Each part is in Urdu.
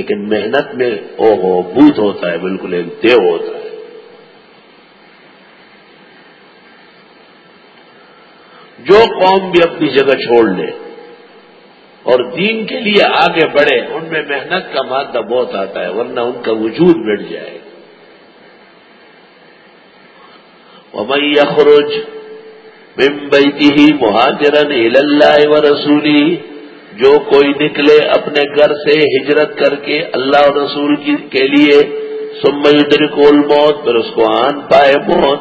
لیکن محنت میں او ہو بوت ہوتا ہے، بالکل ایک دیو ہوتا ہے۔ جو قوم بھی اپنی جگہ چھوڑ لے اور دین کے لیے آگے بڑھے، ان میں محنت کا مادہ بہت آتا ہے، ورنہ ان کا وجود مٹ جائے۔ ومئی اخروج ممبئی ہی مہاجرن اللہ و رسولی جو کوئی نکلے اپنے گھر سے ہجرت کر کے اللہ اور رسول کے لیے سمئی در کول موت پھر اس کو آن پائے موت۔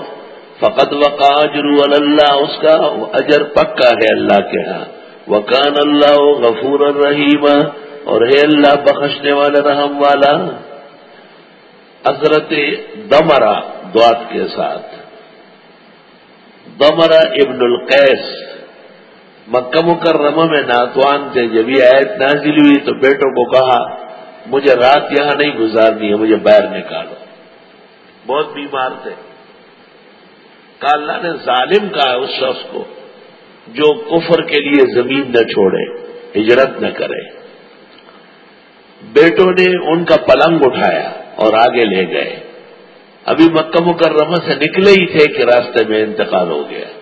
فقط وقا جرو اللہ، اس کا اجر پکا ہے اللہ کے ہاں۔ وکان اللہ غفور الرحیم اور ہے اللہ، بخشنے والا رحم والا۔ حضرت دمرا دعات کے ساتھ۔ دمرا ابن القیس۔ مکہ مکرمہ میں ناتوان تھے جب یہ آیت نازل ہوئی تو بیٹوں کو کہا، مجھے رات یہاں نہیں گزارنی ہے، مجھے باہر نکالو۔ بہت بیمار تھے۔ کہا، اللہ نے ظالم کہا اس شخص کو جو کفر کے لیے زمین نہ چھوڑے، ہجرت نہ کرے۔ بیٹوں نے ان کا پلنگ اٹھایا اور آگے لے گئے۔ ابھی مکہ مکرمہ سے نکلے ہی تھے کہ راستے میں انتقال ہو گیا۔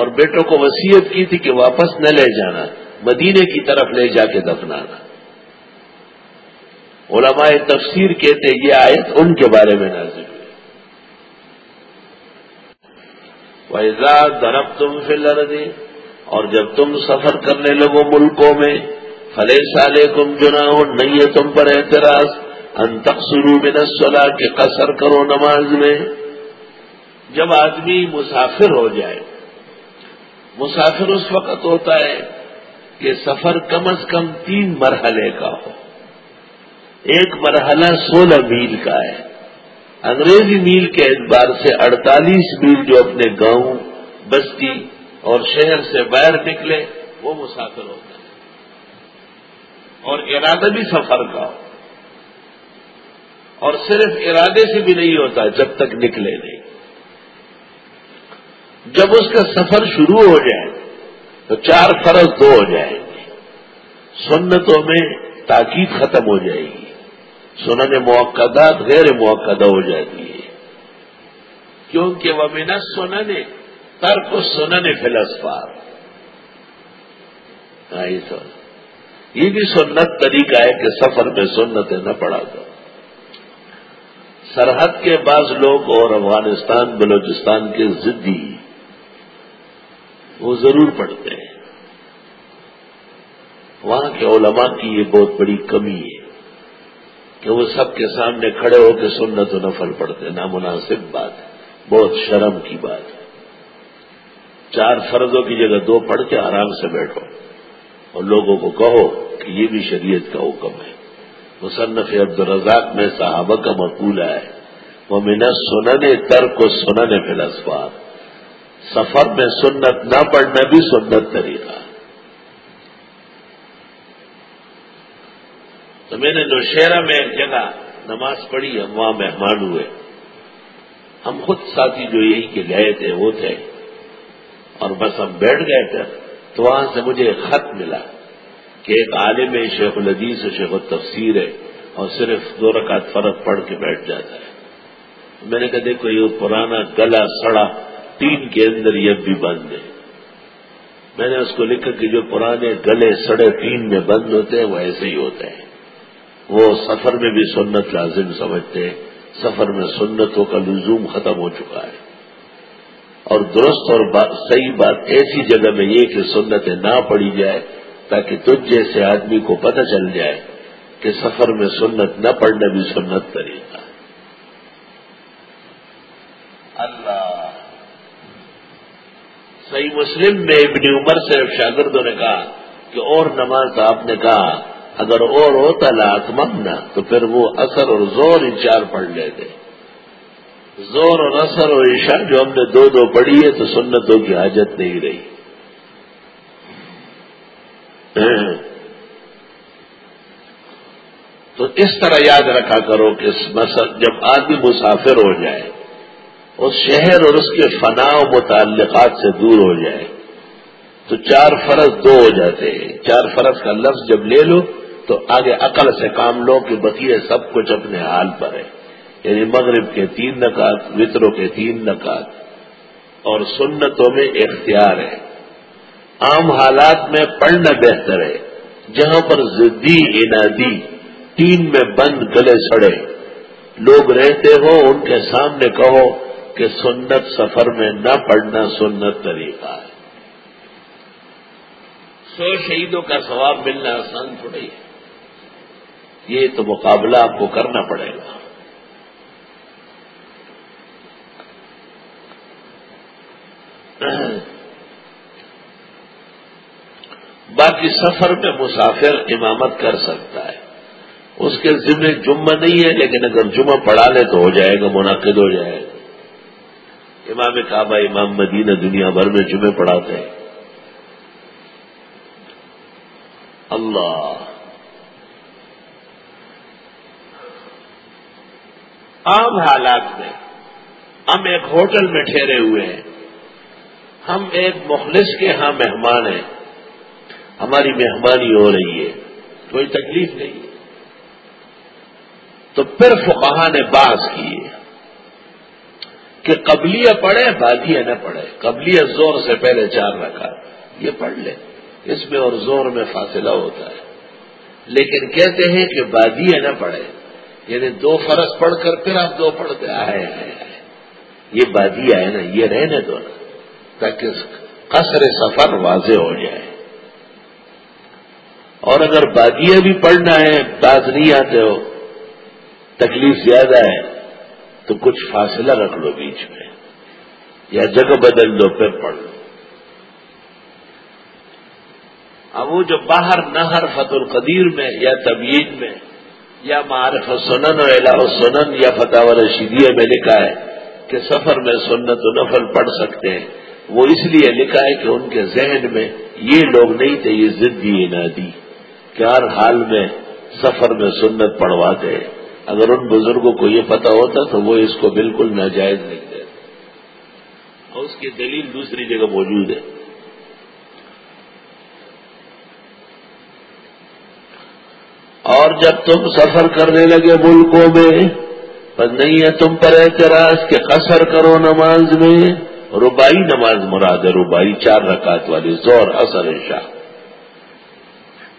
اور بیٹوں کو وسیعت کی تھی کہ واپس نہ لے جانا، مدینے کی طرف لے جا کے دفنانا۔ علماء تفسیر کہتے یہ آیت ان کے بارے میں نازل ہوئی۔ ویزاد درب تم فل اور جب تم سفر کرنے لگو ملکوں میں فلے سالے کم جنا ہو نہیں ہے تم پر اعتراض انتقسرو من الصلاح کے قصر کرو نماز میں۔ جب آدمی مسافر ہو جائے مسافر اس وقت ہوتا ہے کہ سفر کم از کم تین مرحلے کا ہو۔ ایک مرحلہ سولہ میل کا ہے۔ انگریزی میل کے اعتبار سے اڑتالیس میل جو اپنے گاؤں، بستی اور شہر سے باہر نکلے، وہ مسافر ہوتا ہے۔ اور ارادہ بھی سفر کا ہو۔ اور صرف ارادے سے بھی نہیں ہوتا جب تک نکلے نہیں۔ جب اس کا سفر شروع ہو جائے تو چار فرض دو ہو جائیں گے۔ سنتوں میں تاکید ختم ہو جائے گی۔ سنن موقع غیر موقع ہو جاتی ہے کیونکہ وہ ہاں، بنا سنن ترک سنن فلسفار یہ بھی سنت طریقہ ہے کہ سفر میں سنتیں نہ پڑا دو۔ سرحد کے بعض لوگ اور افغانستان، بلوچستان کے ضدی وہ ضرور پڑھتے ہیں۔ وہاں کے علماء کی یہ بہت بڑی کمی ہے کہ وہ سب کے سامنے کھڑے ہو کے سنت و نفل پڑھتے نامناسب بات ہے۔ بہت شرم کی بات ہے۔ چار فرضوں کی جگہ دو پڑھ کے آرام سے بیٹھو اور لوگوں کو کہو کہ یہ بھی شریعت کا حکم ہے۔ مصنف عبد الرزاق میں صحابہ کا مقولہ ہے وہ منا سنن تر کو سنن فلسفات سفر میں سنت نہ پڑھنا بھی سنت طریقہ تو میں نے نوشہرہ میں ایک جگہ نماز پڑھی، ہم وہاں مہمان ہوئے۔ ہم خود ساتھی جو یہی کے گئے تھے، وہ تھے۔ اور بس ہم بیٹھ گئے تھے۔ تو وہاں سے مجھے ایک خط ملا کہ ایک عالم شیخ العدیز شیخ التفسیر ہے۔ اور صرف دو رکعت فرق پڑھ کے بیٹھ جاتا ہے۔ میں نے کہا، دیکھو، یہ پرانا گلا سڑا تین کے اندر یہ بھی بند ہے۔ میں نے اس کو لکھا کہ جو پرانے گلے سڑے تین میں بند ہوتے ہیں، وہ ایسے ہی ہوتے ہیں۔ وہ سفر میں بھی سنت لازم سمجھتے ہیں۔ سفر میں سنتوں کا لزوم ختم ہو چکا ہے۔ اور درست اور بات صحیح بات، ایسی جگہ میں یہ کہ سنتیں نہ پڑی جائے، تاکہ تجھ جیسے آدمی کو پتہ چل جائے کہ سفر میں سنت نہ پڑھنا بھی سنت طریقہ اللہ صحیح مسلم میں ابن عمر سے شاگردوں نے کہا کہ اور نماز آپ نے کہا، اگر اور ہوتا لاک ممنا تو پھر وہ اثر اور زور انچار پڑھ لیتے۔ زور اور اثر اور عشاء جو ہم نے دو دو پڑھی ہے، تو سنتوں کی حاجت نہیں رہی۔ تو اس طرح یاد رکھا کرو کہ جب آدمی مسافر ہو جائے اس شہر اور اس کے فنا و متعلقات سے دور ہو جائے۔ تو چار فرض دو ہو جاتے ہیں۔ چار فرض کا لفظ جب لے لو، تو آگے عقل سے کام لو کہ بقیے سب کچھ اپنے حال پر ہے۔ یعنی مغرب کے تین نکات وطروں کے تین نکات۔ اور سنتوں میں اختیار ہے۔ عام حالات میں پڑھنا بہتر ہے۔ جہاں پر زدی، انادی، تین میں بند گلے سڑے۔ لوگ رہتے ہو، ان کے سامنے کہو کہ سنت سفر میں نہ پڑھنا سنت طریقہ ہے۔ سو شہیدوں کا ثواب ملنا آسان تھوڑی ہے۔ یہ تو مقابلہ آپ کو کرنا پڑے گا۔ باقی سفر میں مسافر امامت کر سکتا ہے۔ اس کے ذمہ جمعہ نہیں ہے، لیکن اگر جمعہ پڑھا لے تو ہو جائے گا، منعقد ہو جائے گا۔ امام کعبہ، امام مدینہ دنیا بھر میں جمعے پڑھاتے ہیں۔ اللہ۔ عام حالات میں ہم ایک ہوٹل میں ٹھہرے ہوئے ہیں۔ ہم ایک مخلص کے ہاں مہمان ہیں۔ ہماری مہمانی ہو رہی ہے۔ کوئی تکلیف نہیں۔ تو پھر فقہ نے باز کی ہے کہ قبلیہ پڑھے بادیہ نہ پڑھے قبلیہ زور سے پہلے چار رکھا یہ پڑھ لے اس میں اور زور میں فاصلہ ہوتا ہے۔ لیکن کہتے ہیں کہ بادیہ نہ پڑھے یعنی دو فرض پڑھ کر پھر آپ دو پڑھتے آئے آئے آئے یہ بادی ہے نا، یہ رہنے دو نا۔ تاکہ قصر سفر واضح ہو جائے۔ اور اگر بادیاں بھی پڑھنا ہے باز نہیں آتے ہو۔ تکلیف زیادہ ہے۔ تو کچھ فاصلہ رکھ لو بیچ میں، یا جگہ بدل دو، پھر پڑھ لو۔ اب وہ جو باہر نہر فت القدیر میں، یا طبیعت میں، یا معرف سنن اور الہ سنن، یا فتح رشیدیہ میں لکھا ہے کہ سفر میں سنت و نفل پڑھ سکتے ہیں۔ وہ اس لیے لکھا ہے کہ ان کے ذہن میں یہ لوگ نہیں تھے، یہ ضدی نہ دی، کہ ہر حال میں سفر میں سنت پڑھواتے ہیں اگر ان بزرگوں کو یہ پتا ہوتا تو وہ اس کو بالکل ناجائز نہیں دیتے اور اس کی دلیل دوسری جگہ موجود ہے۔ اور جب تم سفر کرنے لگے ملکوں میں پر نہیں ہے تم پر اعتراض کہ قصر کرو نماز میں ربائی نماز مراد ہے ربائی چار رکعت والی زور اثر شاہ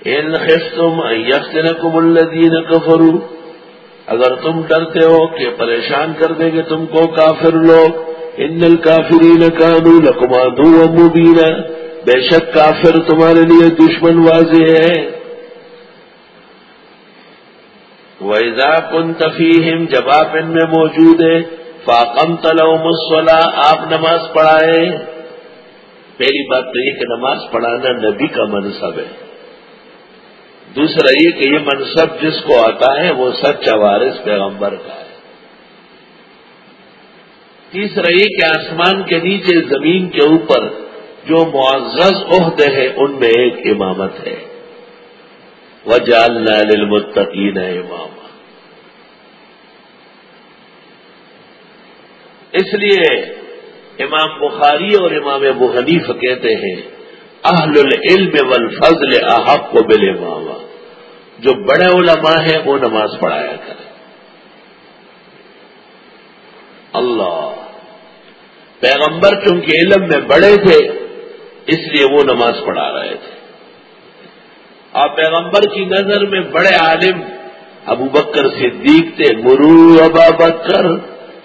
ان تم یقین کم الدین کفرو اگر تم ڈرتے ہو کہ پریشان کر دیں گے تم کو کافر لوگ، ان الکافرین کانو لکمادو مبین بے شک کافر تمہارے لیے دشمن واضح ہے۔ ویزا کن تفیم جب آپ ان میں موجود ہے فاقم تلو مسولہ آپ نماز پڑھائے۔ پہلی بات تو یہ کہ نماز پڑھانا نبی کا منصب ہے۔ دوسرا یہ کہ یہ منصب جس کو آتا ہے وہ سچ وارث پیغمبر کا ہے۔ تیسرا یہ کہ آسمان کے نیچے زمین کے اوپر جو معزز عہدے ہیں ان میں ایک امامت ہے۔ وجالنا للمتقین امام اس لیے امام بخاری اور امام ابو حنیف کہتے ہیں اہل العلم والفضل احق کو بل امام جو بڑے علماء ہیں وہ نماز پڑھایا کرے اللہ۔ پیغمبر چونکہ علم میں بڑے تھے، اس لیے وہ نماز پڑھا رہے تھے۔ اور پیغمبر کی نظر میں بڑے عالم ابو بکر صدیق تھے، مرو ابا بکر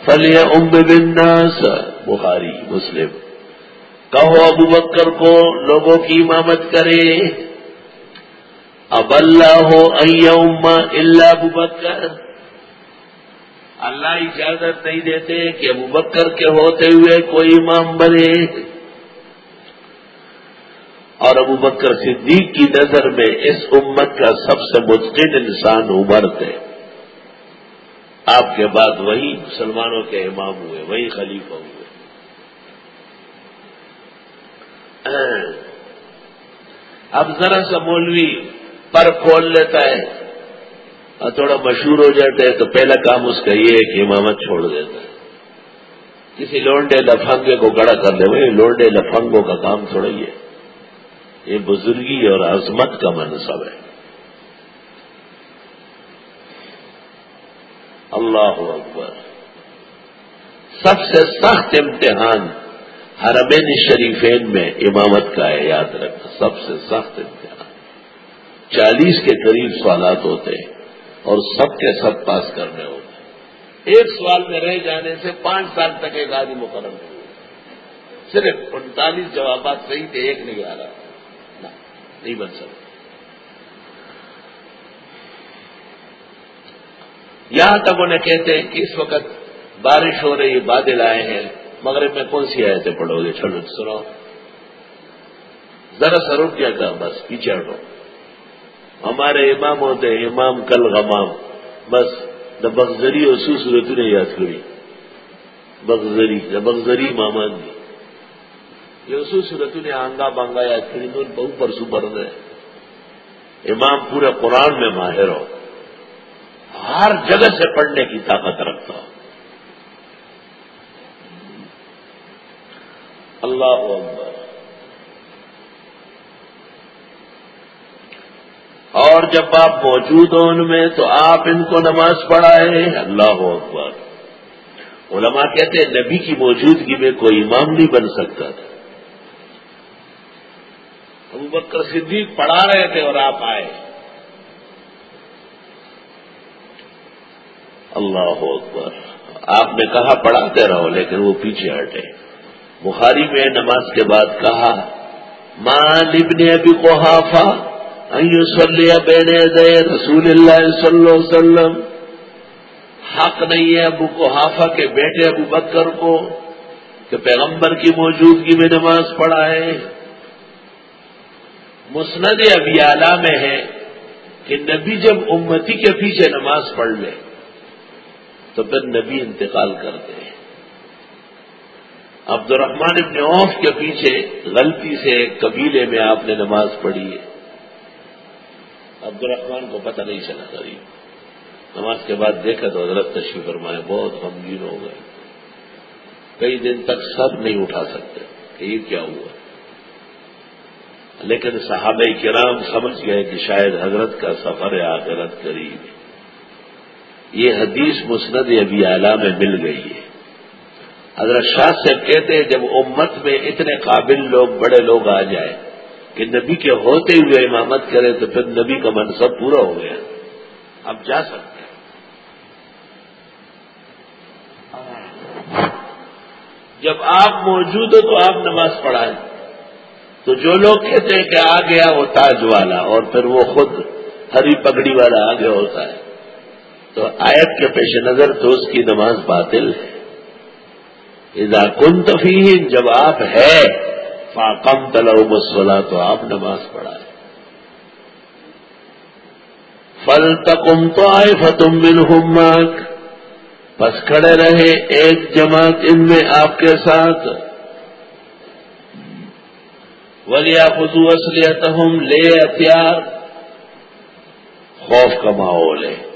فلی ام بناس بخاری، مسلم۔ کہو ابو بکر کو، لوگوں کی امامت کرے۔ اب اللہ ہو اما اللہ ابو بکر۔ اللہ اجازت نہیں دیتے کہ ابو بکر کے ہوتے ہوئے کوئی امام بنے۔ اور ابو بکر صدیق کی نظر میں اس امت کا سب سے متقن انسان عمر تھے۔ آپ کے بعد وہی مسلمانوں کے امام ہوئے، وہی خلیفہ ہوئے۔ اب ذرا سا مولوی پر کھول لیتا ہے۔ اور تھوڑا مشہور ہو جاتا ہے تو پہلا کام اس کا یہ ہے کہ امامت چھوڑ دیتا ہے۔ کسی لونڈے لفنگے کو کڑا کر دے۔ بھائی لونڈے لفنگوں کا کام تھوڑا ہی ہے۔ یہ بزرگی اور عظمت کا منصب ہے۔ اللہ اکبر۔ سب سے سخت امتحان حرمین شریفین میں امامت کا ہے، یاد رکھنا سب سے سخت امتحان۔ چالیس کے قریب سوالات ہوتے ہیں اور سب کے سب پاس کرنے ہوتے ہیں۔ ایک سوال میں رہ جانے سے پانچ سال تک ایک آدمی مقرر نہیں ہوئی صرف انتالیس جوابات صحیح تھے، ایک نہیں آ رہا۔ نہیں بن سکتا۔ یہاں تک انہیں کہتے ہیں کہ اس وقت بارش ہو رہی، بادل آئے ہیں۔ مغرب میں کون سی آئے تھے پڑھو گے؟ چلو سنو۔ ذرا سا رک گیا تھا بس، پیچھے ہٹو۔ ہمارے امام ہوتے ہیں، امام کل غمام۔ بس دا بغزری اور سو نے یاد کری۔ بغزری دا بغزری مامان جی یہ اصو صورت نے آنگا بانگا یاد کری بہو پرسو پر امام پورے قرآن میں ماہر ہو۔ ہر جگہ سے پڑھنے کی طاقت رکھتا ہوں اللہ اکبر۔ اور جب آپ موجود ہو ان میں تو آپ ان کو نماز پڑھائے، اللہ اکبر۔ علماء کہتے ہیں نبی کی موجودگی میں کوئی امام نہیں بن سکتا تھا۔ ابو بکر صدیق پڑھا رہے تھے اور آپ آئے۔ اللہ اکبر۔ آپ نے کہا پڑھاتے رہو لیکن وہ پیچھے ہٹے۔ بخاری میں نماز کے بعد کہا ماں ابن ابھی کوحافا صلی بین دے رسول اللہ صلی اللہ علیہ وسلم. حق نہیں ہے ابو کوحافا کے بیٹے ابو بکر کو کہ پیغمبر کی موجودگی میں نماز پڑھائے مسند ابھی اعلی میں ہے کہ نبی جب امتی کے پیچھے نماز پڑھ لے تو پھر نبی انتقال کرتے ہیں عبد الرحمان ابن عوف کے پیچھے غلطی سے قبیلے میں آپ نے نماز پڑھی ہے۔ عبد الرحمان کو پتہ نہیں چلا قریب۔ نماز کے بعد دیکھا تو حضرت تشریف فرمائے، بہت غمگین ہو گئے۔ کئی دن تک سب نہیں اٹھا سکتے۔ کہ یہ کیا ہوا؟ لیکن صحابہ کرام سمجھ گئے کہ شاید حضرت کا سفر آخرت قریب یہ حدیث مسند ابھی اعلیٰ میں مل گئی ہے۔ حضرت شاہ سے کہتے ہیں جب امت میں اتنے قابل لوگ، بڑے لوگ آ جائے کہ نبی کے ہوتے ہوئے امامت کرے تو پھر نبی کا منصب پورا ہو گیا۔ اب جا سکتے ہیں۔ جب آپ موجود ہو تو آپ نماز پڑھائیں۔ تو جو لوگ کہتے ہیں کہ آ گیا وہ تاج والا اور پھر وہ خود ہری پگڑی والا آگے ہوتا ہے۔ تو آیت کے پیش نظر تو اس کی نماز باطل ہے۔ اذا کن تفیم جب آپ ہے فاقم تلو مسولہ تو آپ نماز پڑھائے۔ فل تکم تو آئے فتم بن ہومک بس کھڑے رہے ایک جماعت ان میں آپ کے ساتھ۔ ولیا خزو اصلیت ہم لے ہتھیار خوف کا ماحول ہے۔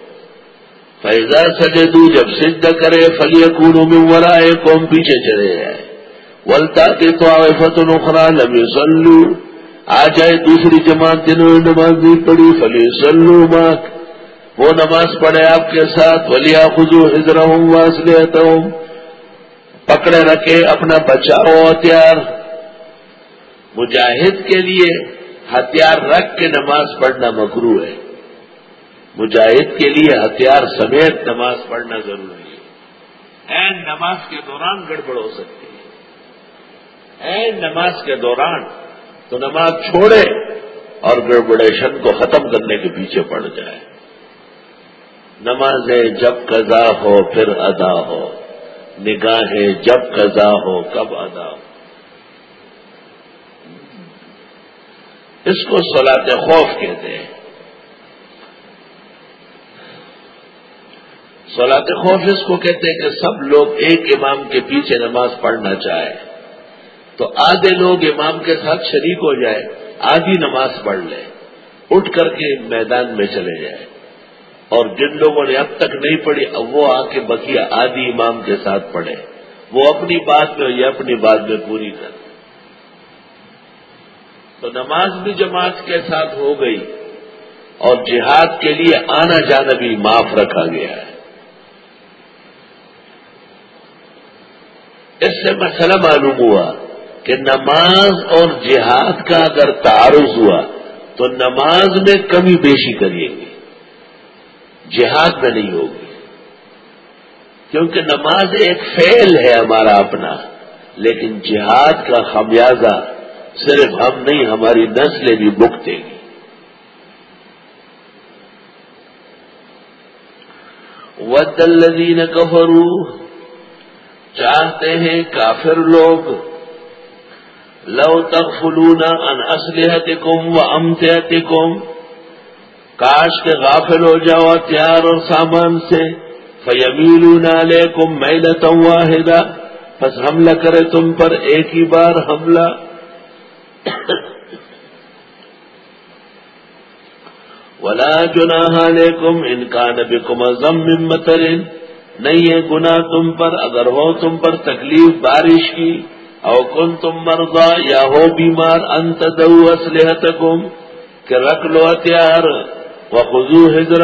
فیضا سجے جب سدھ کرے فلی کونوں میں ورائے قوم پیچھے چلے جائے ولتا کے تو آئے فتح نخرا لمبی سلو آ جائے دوسری جماعت جنہوں نے نماز نہیں پڑھی فلی سلو ماک وہ نماز پڑھے آپ کے ساتھ ولیا خزو حضر ہوں ہوں پکڑے رکھے، اپنا بچاؤ ہتھیار۔ مجاہد کے لیے ہتھیار رکھ کے نماز پڑھنا مکرو ہے۔ مجاہد کے لیے ہتھیار سمیت نماز پڑھنا ضروری ہے۔ این نماز کے دوران گڑبڑ ہو سکتی ہے۔ این نماز کے دوران تو نماز چھوڑے اور گڑبڑیشن کو ختم کرنے کے پیچھے پڑ جائے۔ نمازیں جب قضا ہو پھر ادا ہو۔ نگاہیں جب قضا ہو کب ادا ہو۔ اس کو سلاط خوف کہتے ہیں۔ سولاد خوف اس کو کہتے ہیں کہ سب لوگ ایک امام کے پیچھے نماز پڑھنا چاہے تو آدھے لوگ امام کے ساتھ شریک ہو جائے، آدھی نماز پڑھ لے، اٹھ کر کے میدان میں چلے جائے۔ اور جن لوگوں نے اب تک نہیں پڑھی، اب وہ آ کے بکیا آدھی امام کے ساتھ پڑھے وہ اپنی بات میں یہ اپنی بات میں پوری کر۔ تو نماز بھی جماعت کے ساتھ ہو گئی اور جہاد کے لیے آنا جانا بھی معاف رکھا گیا ہے۔ اس سے مسئلہ معلوم ہوا کہ نماز اور جہاد کا اگر تعارض ہوا تو نماز میں کمی بیشی کریے گی جہاد میں نہیں ہوگی۔ کیونکہ نماز ایک فعل ہے ہمارا اپنا، لیکن جہاد کا خمیازہ صرف ہم نہیں، ہماری نسلیں بھی بکتے گی۔ ود الذین کفروا چاہتے ہیں کافر لوگ۔ لو تغفلون عن اسلحتکم و امتحتکم کاش کے غافل ہو جاؤ ہتھیار اور سامان سے۔ فیمیلون علیکم میلتا واحدہ بس حملہ کرے تم پر ایک ہی بار حملہ۔ ولا جناح علیکم ان کا نبی کم ازم ممتر نہیں ہے گنا تم پر، اگر ہو تم پر تکلیف بارش کی، او کن تم مرضا یا ہو بیمار، انت دو اسلحت کہ رکھ لو ہتھیار و خزو حضر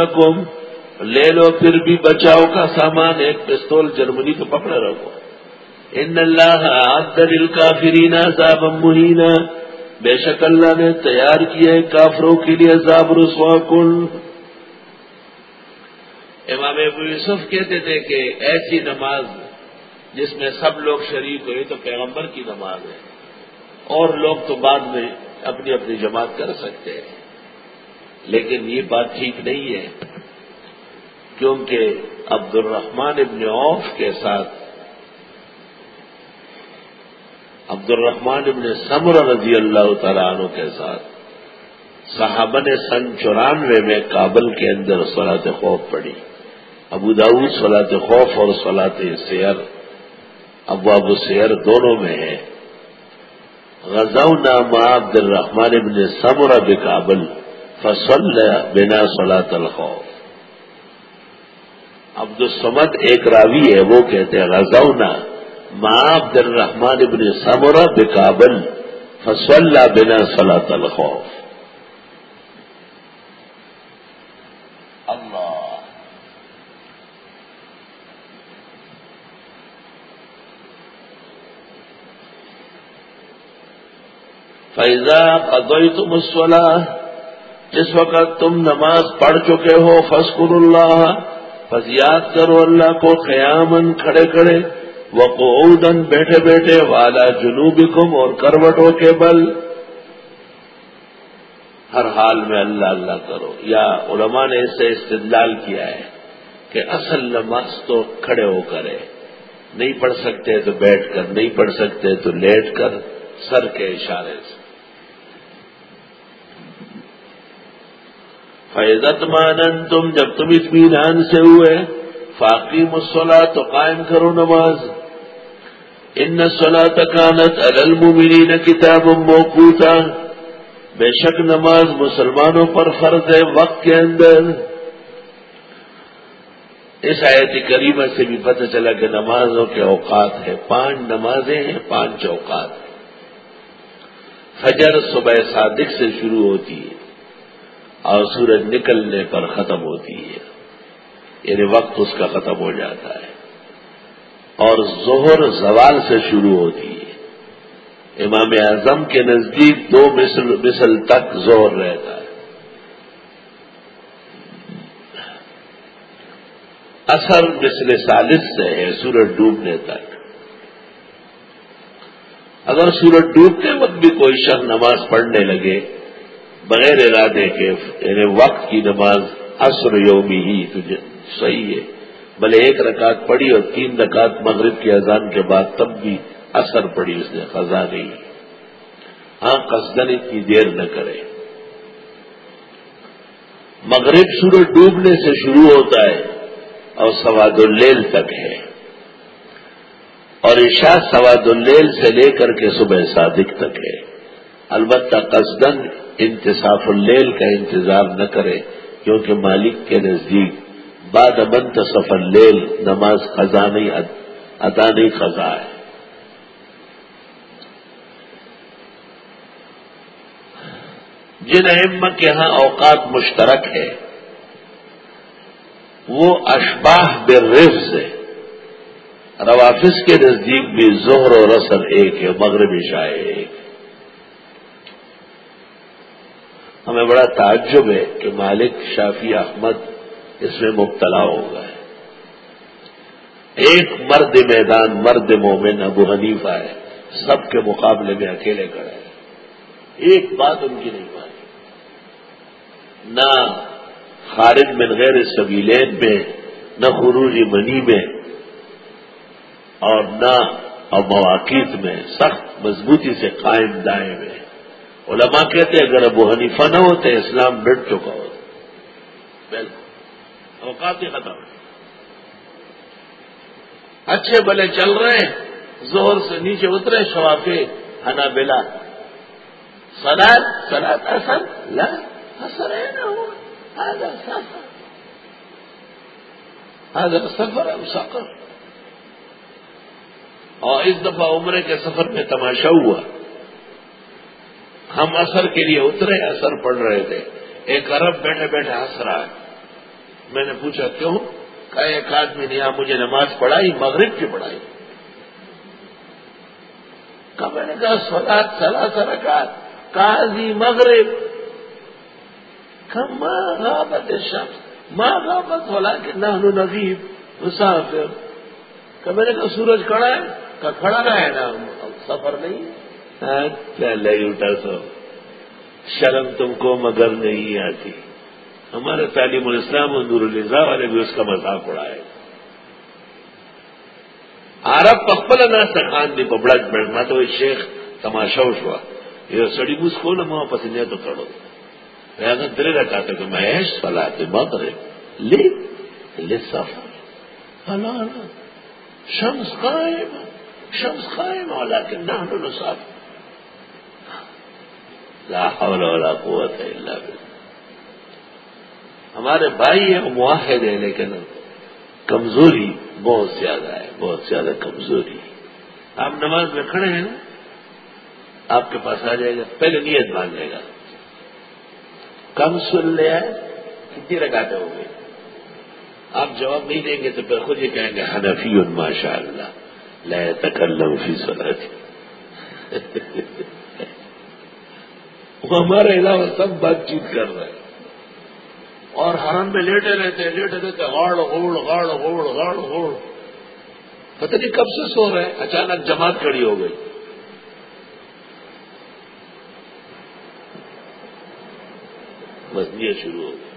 لے لو پھر بھی بچاؤ کا سامان، ایک پستول جرمنی تو پکڑے رکھو۔ ان اللہ عدل الکافرین عذاب مہینہ بے شک اللہ نے تیار کیا ہے کافروں کے لیے عذاب رسوا کن۔ امام ابو یوسف کہتے تھے کہ ایسی نماز جس میں سب لوگ شریک ہوئے تو پیغمبر کی نماز ہے۔ اور لوگ تو بعد میں اپنی اپنی جماعت کر سکتے ہیں۔ لیکن یہ بات ٹھیک نہیں ہے کیونکہ عبد الرحمان ابن عوف کے ساتھ عبد الرحمان ابن سمر رضی اللہ تعالیٰ عنہ کے ساتھ صحابہ نے سن چورانوے میں کابل کے اندر سولاد خوف پڑی۔ ابو داود سولاد خوف اور سولاد سیر، ابو سیر دونوں میں ہے غزو نامہ عبد الرحمان ابن سمر اب کابل فصل بنا سولاد الخوف۔ عبد السمد ایک راوی ہے، وہ کہتے ہیں غزونا ماں عبد الرحمان ابن سمرہ بکابل، فصل بنا صلاح الخوف اللہ فیضا قدوئی تم جس وقت تم نماز پڑھ چکے ہو فسکر اللہ بس یاد کرو اللہ کو قیامن کھڑے کھڑے وقعودن بیٹھے بیٹھے والا جنوبکم اور کروٹوں کے بل۔ ہر حال میں اللہ اللہ کرو۔ یا علماء نے اس سے استدلال کیا ہے کہ اصل نماز تو کھڑے ہو کرے نہیں پڑھ سکتے تو بیٹھ کر، نہیں پڑھ سکتے تو لیٹ کر، سر کے اشارے سے۔ فیضت مانن تم جب تم اطمینان سے ہوئے فاقی مسلح تو قائم کرو نماز۔ ان سلا تکانت المومنین کتاب موقوتا۔ بے شک نماز مسلمانوں پر فرض ہے وقت کے اندر۔ اس آیت کریمہ سے بھی پتہ چلا کہ نمازوں کے اوقات ہیں۔ پانچ نمازیں ہیں، پانچ اوقات فجر صبح صادق سے شروع ہوتی ہے۔ اور سورج نکلنے پر ختم ہوتی ہے۔ یعنی وقت اس کا ختم ہو جاتا ہے۔ اور زہر زوال سے شروع ہوتی ہے۔ امام اعظم کے نزدیک دو مثل مثل تک زہر رہتا ہے۔ اثر مثل سالس سے ہے، سورج ڈوبنے تک۔ اگر سورج ڈوبتے وقت بھی کوئی شخص نماز پڑھنے لگے بغیر ارادے کے یعنی وقت کی نماز اثر یومی ہی تجھے جی، صحیح ہے۔ بھلے ایک رکعت پڑی اور تین رکعت مغرب کی اذان کے بعد تب بھی اثر پڑی اس نے خزا نہیں۔ ہاں قصدن اتنی دیر نہ کرے۔ مغرب سورج ڈوبنے سے شروع ہوتا ہے اور سواد اللیل تک ہے۔ اور عشاء سواد اللیل سے لے کر کے صبح صادق تک ہے۔ البتہ قصدن انتصاف اللیل کا انتظار نہ کرے کیونکہ مالک کے نزدیک، بعد منت سفر لیل نماز خزا نہیں ادا نہیں خزا ہے۔ جن احمد کے ہاں اوقات مشترک ہے، وہ اشباہ بے ہے۔ روافظ کے نزدیک بھی زہر اور اثر ایک ہے مغربی شاہ ایک۔ ہمیں بڑا تعجب ہے کہ مالک شافی احمد اس میں مبتلا ہو گئے۔ ایک مرد میدان، مرد مومن ابو حنیفہ ہے، سب کے مقابلے میں اکیلے کھڑے ہیں۔ ایک بات ان کی نہیں مانی۔ نہ خارج میں غیر سبیلین میں، نہ خروجی منی میں، اور نہ اور مواقع میں، سخت مضبوطی سے قائم دائیں میں علماء کہتے اگر ابو حنیفہ نہ ہوتے، اسلام مٹ چکا ہوتا۔ بالکل۔ اوقات ہی ختم۔ اچھے بلے چل رہے ہیں، زہر سے نیچے اترے شوافے ہنا بلا سلاد سلاد اثر لا اثر ہے نا سفر۔ سفر اب سفر اور اس دفعہ عمرے کے سفر میں تماشا ہوا۔ ہم اثر کے لیے اترے اثر پڑ رہے تھے۔ ایک ارب بیٹھے بیٹھے ہنس رہا ہے۔ میں نے پوچھا، کیوں؟ کہ ایک آدمی نے یہاں مجھے نماز پڑھائی، مغرب کی پڑھائی. کہا، میں نے کہا سلاد سلا سرکات قاضی مغرب. غابت شخص ماں غابت والا کہ نہ نظیب مسافر. کہ میں نے کہا، سورج کڑا ہے؟ کہ کھڑا رہے نا سفر نہیں اچھا سو. شرم تم کو مگر نہیں آتی. ہمارے تعلیم الاسلام نور الزا والے بھی اس کا مذاق اڑائے. عرب پخبل نہ سکھان دی پبڑا بیٹھنا تو شیخ تماشا ہوا یہ سڑی بوس کو نا ماں پسندے تو کڑو میں درے رکھا تھا کہ میں سلا تے مغرب. لے لے سفر فلانا. شمس قائم شمس قائم ولكن نحن نصاب. لا حول ولا قوت الا بالله ہمارے بھائی ہیں معاہد ہیں، لیکن کمزوری بہت زیادہ ہے، بہت زیادہ کمزوری۔ آپ نماز میں کھڑے ہیں نا، آپ کے پاس آ جائے گا، پہلے نیت مان لے گا۔ کم سن لے آئے کتنی رکاتے ہو گئے آپ جواب نہیں دیں گے تو پھر خود ہی کہیں گے، حنفی ماشاء اللہ لے تکلم فی سنت وہ ہمارے علاوہ سب بات چیت کر رہے ہیں۔ اور حرم میں لیٹے رہتے لیٹے رہتے غاڑ، غوڑ غاڑ غوڑ غاڑ، غوڑ۔ پتہ نہیں کب سے سو رہے اچانک جماعت کھڑی ہو گئی۔ بس یہ شروع ہو گئی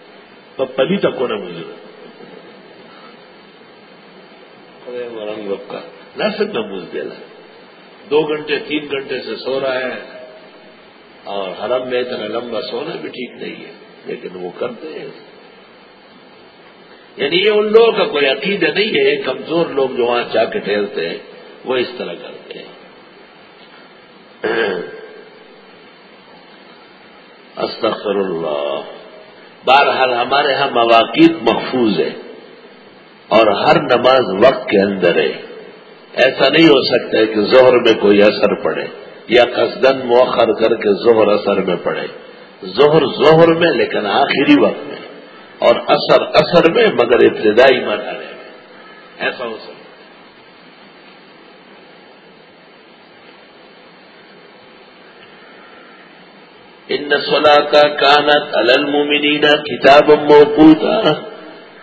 تو پلی تک ہونا مجھے؟ رنگ کا۔ نہ سکتا مجھ دینا دو گھنٹے، تین گھنٹے سے سو رہا ہے۔ اور حرم میں اتنا لمبا سونا بھی ٹھیک نہیں ہے، لیکن وہ کرتے ہیں۔ یعنی یہ ان لوگوں کا کوئی عقید نہیں ہے، کمزور لوگ جو وہاں جا کے ٹھہرتے ہیں، وہ اس طرح کرتے ہیں۔ استغفر اللہ بہرحال ہمارے یہاں مواقع محفوظ ہے اور ہر نماز وقت کے اندر ہے۔ ایسا نہیں ہو سکتا ہے کہ زہر میں کوئی اثر پڑے۔ یا قصدن مؤخر کر کے زہر اثر میں پڑے۔ زہر زہر میں لیکن آخری وقت میں۔ اور اثر اثر میں مگر ابتدائی مرحلے میں۔ ایسا ہو سکتا ان سلا کا کانت المومنینا کتاب موقوتا۔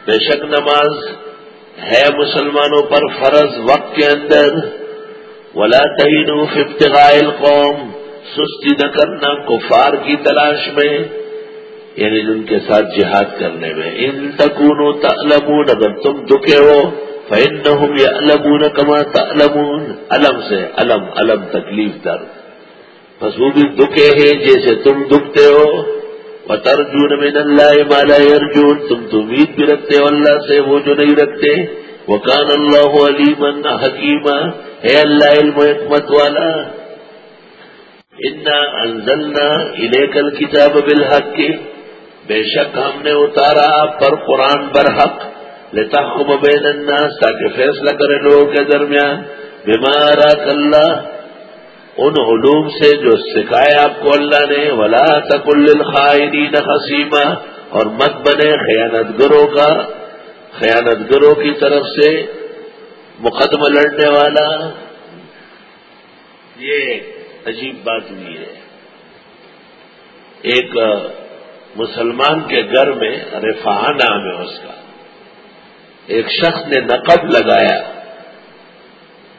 بے شک نماز ہے مسلمانوں پر فرض وقت کے اندر۔ ولا تہین ابتغاء قوم سستی نہ کرنا کفار کی تلاش میں یعنی ان کے ساتھ جہاد کرنے میں۔ ان تکون تعلمون اگر تم دکھے ہو فن نہ ہوں یہ البون کما تعلمون علم سے، علم علم، تکلیف در۔ بس وہ بھی دکھے ہیں جیسے تم دکھتے ہو۔ ترجن من اللہ مالا ارجن تم تو امید بھی رکھتے ہو اللہ سے، وہ جو نہیں رکھتے۔ وہ کان اللہ علیمن حکیمہ ہے اللہ علم حکمت والا، انا انزلنا انہیں کل کتاب بالحق۔ کی بے شک ہم نے اتارا پر قرآن برحق لیتا خم بین الناس، تاکہ فیصلہ کرے لوگوں کے درمیان۔ بیمارا اللہ ان علوم سے جو سکھائے آپ کو اللہ نے۔ ولا تک الخائنین خسیمہ اور مت بنے خیانت گروں کا۔ خیانت گروں کی طرف سے مقدمہ لڑنے والا۔ یہ عجیب بات ہوئی ہے۔ ایک مسلمان کے گھر میں رفا نام ہے اس کا۔ ایک شخص نے نقب لگایا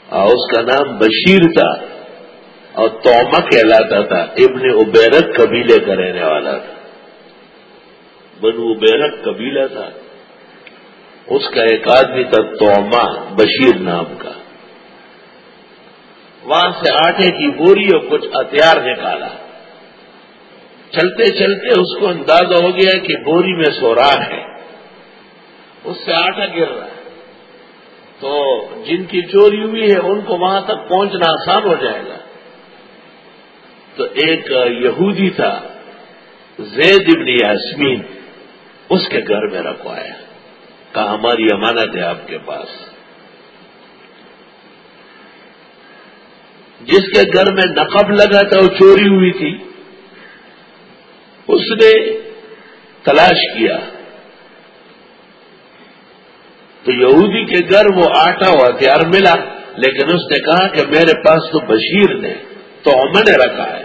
اور اس کا نام بشیر تھا اور توما کہلاتا تھا۔ ابن ابیرت قبیلے کا رہنے والا تھا۔ بنو ابیرت قبیلہ تھا۔ اس کا ایک آدمی تھا توما، بشیر نام کا۔ وہاں سے آٹے کی بوری اور کچھ ہتھیار نکالا۔ چلتے چلتے اس کو اندازہ ہو گیا کہ بوری میں سوراخ ہے۔ اس سے آٹا گر رہا ہے۔ تو جن کی چوری ہوئی ہے، ان کو وہاں تک پہنچنا آسان ہو جائے گا۔ تو ایک یہودی تھا، زید ابن یاسمین، اس کے گھر میں رکھوایا۔ کہا ہماری امانت ہے آپ کے پاس۔ جس کے گھر میں نقب لگا تھا، وہ چوری ہوئی تھی۔ اس نے تلاش کیا۔ تو یہودی کے گھر وہ آٹا ہوا ہتھیار ملا، لیکن اس نے کہا کہ میرے پاس تو بشیر نے، تو نے رکھا ہے۔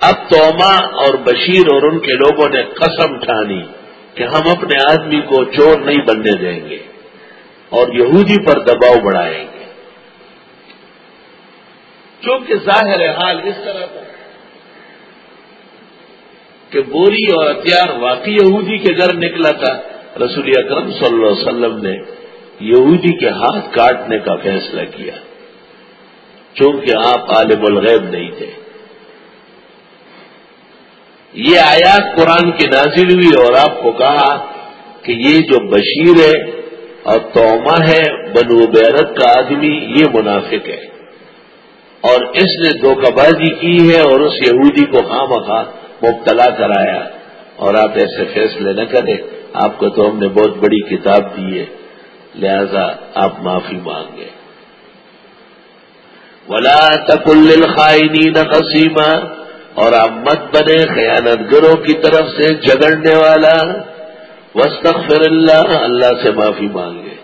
اب توما اور بشیر اور ان کے لوگوں نے قسم ٹھانی۔ کہ ہم اپنے آدمی کو چور نہیں بننے دیں گے اور یہودی پر دباؤ بڑھائیں گے۔ چونکہ ظاہر ہے حال اس طرح کا کہ بوری اور ہتھیار واقعی یہودی کے گھر نکلا تھا۔ رسول اکرم صلی اللہ علیہ وسلم نے یہودی کے ہاتھ کاٹنے کا فیصلہ کیا۔ چونکہ آپ عالم الغیب نہیں تھے۔ یہ آیات قرآن کی نازل ہوئی اور آپ کو کہا کہ یہ جو بشیر ہے اور توما ہے، بنو بیرت کا آدمی، یہ منافق ہے۔ اور اس نے دھوکہ بازی کی ہے اور اس یہودی کو خام خواہ مبتلا کرایا۔ اور آپ ایسے فیصلے نہ کریں، آپ کو تو ہم نے بہت بڑی کتاب دی ہے۔ لہذا آپ معافی مانگے ولا تکل الخائنین نقصیمہ اور آپ مت بنے خیانت گروں کی طرف سے جگڑنے والا۔ وسطر اللہ اللہ سے معافی مانگے۔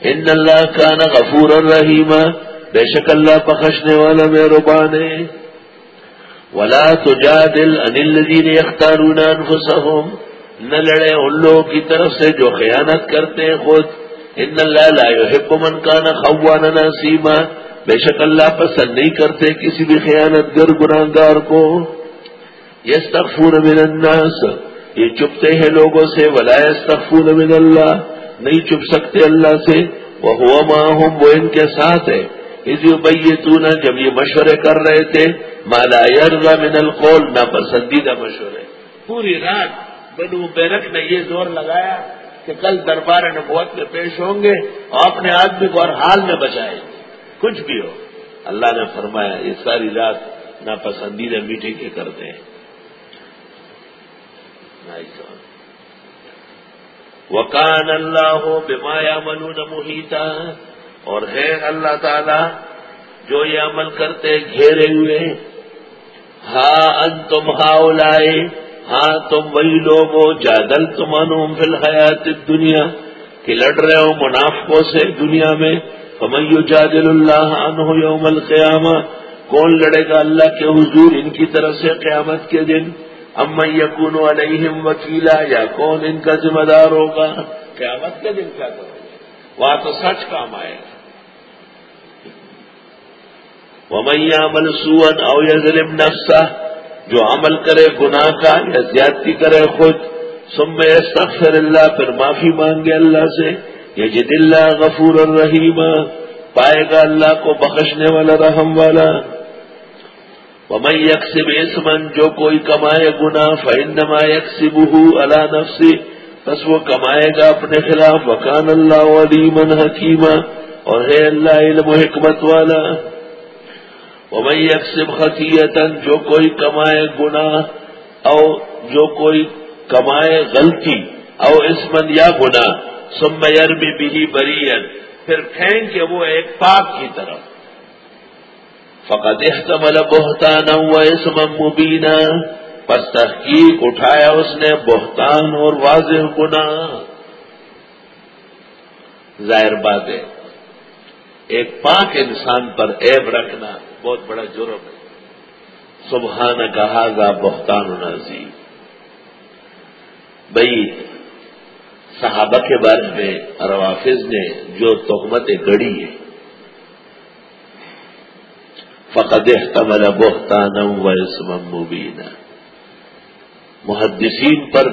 ان اللہ کا نہ غفور الرحیم بے شک اللہ پخشنے والا مہربان ہے۔ ولا تجا دل انل جی اختارون انفسهم نہ لڑے ان لوگوں کی طرف سے جو خیانت کرتے ہیں خود۔ ان اللہ لا يحب من كان خوانا سیما بے شک اللہ پسند نہیں کرتے کسی بھی خیانت گر گناہ کو۔ یس من الناس، یہ چپتے ہیں لوگوں سے، ولا یس من اللہ۔ نہیں چپ سکتے اللہ سے۔ وہ ہوا ماہم وہ ان کے ساتھ ہے اسی بیتونا جب یہ مشورے کر رہے تھے مالا یرغا من القول نہ پسندیدہ مشورے۔ پوری رات بنو بیرک نے یہ زور لگایا کہ کل دربار نبوت میں پیش ہوں گے اور اپنے آدمی کو ہر حال میں بچائیں گے کچھ بھی ہو۔ اللہ نے فرمایا، یہ ساری رات ناپسندیدہ میٹنگیں کرتے ہیں۔ وکان اللہ ہو بیمایا منو محیتا اور ہے اللہ تعالی جو یہ عمل کرتے گھیرے ہوئے۔ ہاں ان تم ہاؤ لائے ہاں تم وہی لوگ ہو، جادل تم انوم فی الحیات دنیا کہ لڑ رہے ہو منافقوں سے دنیا میں۔ ہمیو جادل اللہ عنہ یوم القیامہ، کون لڑے گا اللہ کے حضور ان کی طرف سے قیامت کے دن؟ ام یقون علیہم وکیلا، یا کون ان کا ذمہ دار ہوگا؟ قیامت کے دن کیا کرو گے؟ وہاں تو سچ کام آئے گا۔ ومیا منسون او یظلم نفسا جو عمل کرے گناہ کا یا زیادتی کرے خود سم استغفر اللہ، پھر معافی مانگے اللہ سے۔ یہ جد اللہ غفور الرحیم. پائے گا اللہ کو بخشنے والا، رحم والا. ومن یکسب اسمن جو کوئی کمائے گنا فإنما یکسبہ علی نفسی بس وہ کمائے گا اپنے خلاف. وکان اللہ علیما حکیما. اور ہے اللہ علم و حکمت والا. ومن یکسب خطیتن جو کوئی کمائے گنا او جو کوئی کمائے غلطی او اسمن یا گنا سم یرمی بھی بری پھر پھینک وہ ایک پاک کی طرف۔ فقط احتمل بہتان و اسم مبینہ پس تحقیق اٹھایا اس نے بہتان اور واضح گنا ظاہر بات ہے، ایک پاک انسان پر عیب رکھنا بہت بڑا جرم ہے۔ سبحان کہا گا بہتان نازی بھائی صحابہ کے بارے میں روافظ نے جو تہمتیں گڑی ہے، فقد احتمل بہتان و اسم مبین محدثین پر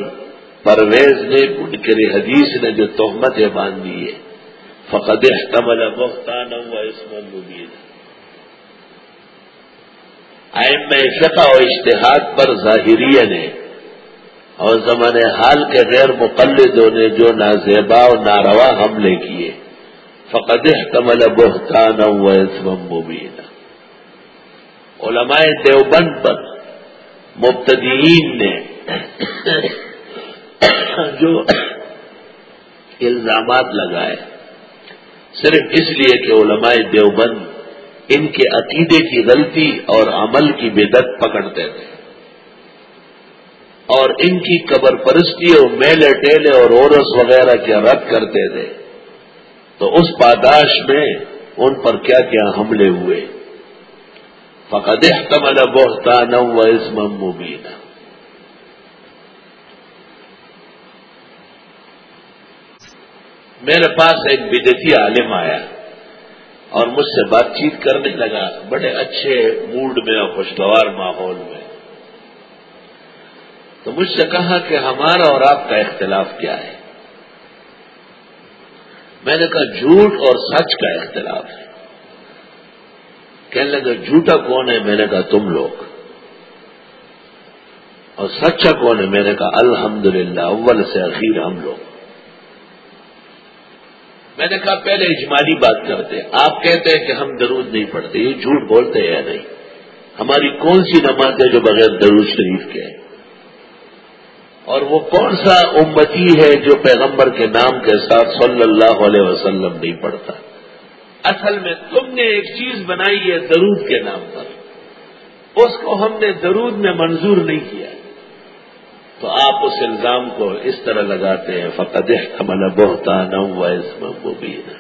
پرویز نے منکر حدیث نے جو تہمتیں باندھی ہے، فقد احتمل بہتان و اسم مبین آئم فقہ و اشتہاد پر ظاہریہ نے اور زمان حال کے غیر مقلدوں نے جو نازیبا و ناروا حملے کیے، فقد احتمل بہتان و اسم مبین علماء دیوبند پر مبتدین نے جو الزامات لگائے، صرف اس لیے کہ علماء دیوبند ان کے عقیدے کی غلطی اور عمل کی بدت پکڑتے تھے۔ اور ان کی قبر پرستی اور میلے ٹیلے اور اورس وغیرہ کے رد کرتے تھے۔ تو اس پاداش میں ان پر کیا کیا حملے ہوئے؟ فقد احتمل بہتانا و اسم مبینہ میرے پاس ایک بدتی عالم آیا اور مجھ سے بات چیت کرنے لگا، بڑے اچھے موڈ میں اور خوشگوار ماحول میں۔ تو مجھ سے کہا کہ ہمارا اور آپ کا اختلاف کیا ہے؟ میں نے کہا جھوٹ اور سچ کا اختلاف ہے۔ کہنے لگا جھوٹا کون ہے؟ میں نے کہا تم لوگ۔ اور سچا کون ہے؟ میں نے کہا الحمدللہ، اول سے اخیر ہم لوگ۔ میں نے کہا پہلے اجمالی بات کرتے آپ کہتے ہیں کہ ہم درود نہیں پڑھتے، یہ جھوٹ بولتے ہیں یا نہیں؟ ہماری کون سی نماز ہے جو بغیر درود شریف کے ہے اور وہ کون سا امتی ہے جو پیغمبر کے نام کے ساتھ صلی اللہ علیہ وسلم نہیں پڑھتا؟ اصل میں تم نے ایک چیز بنائی ہے درود کے نام پر۔ اس کو ہم نے درود میں منظور نہیں کیا۔ تو آپ اس الزام کو اس طرح لگاتے ہیں، فقد حمل بہتان و اسم مبین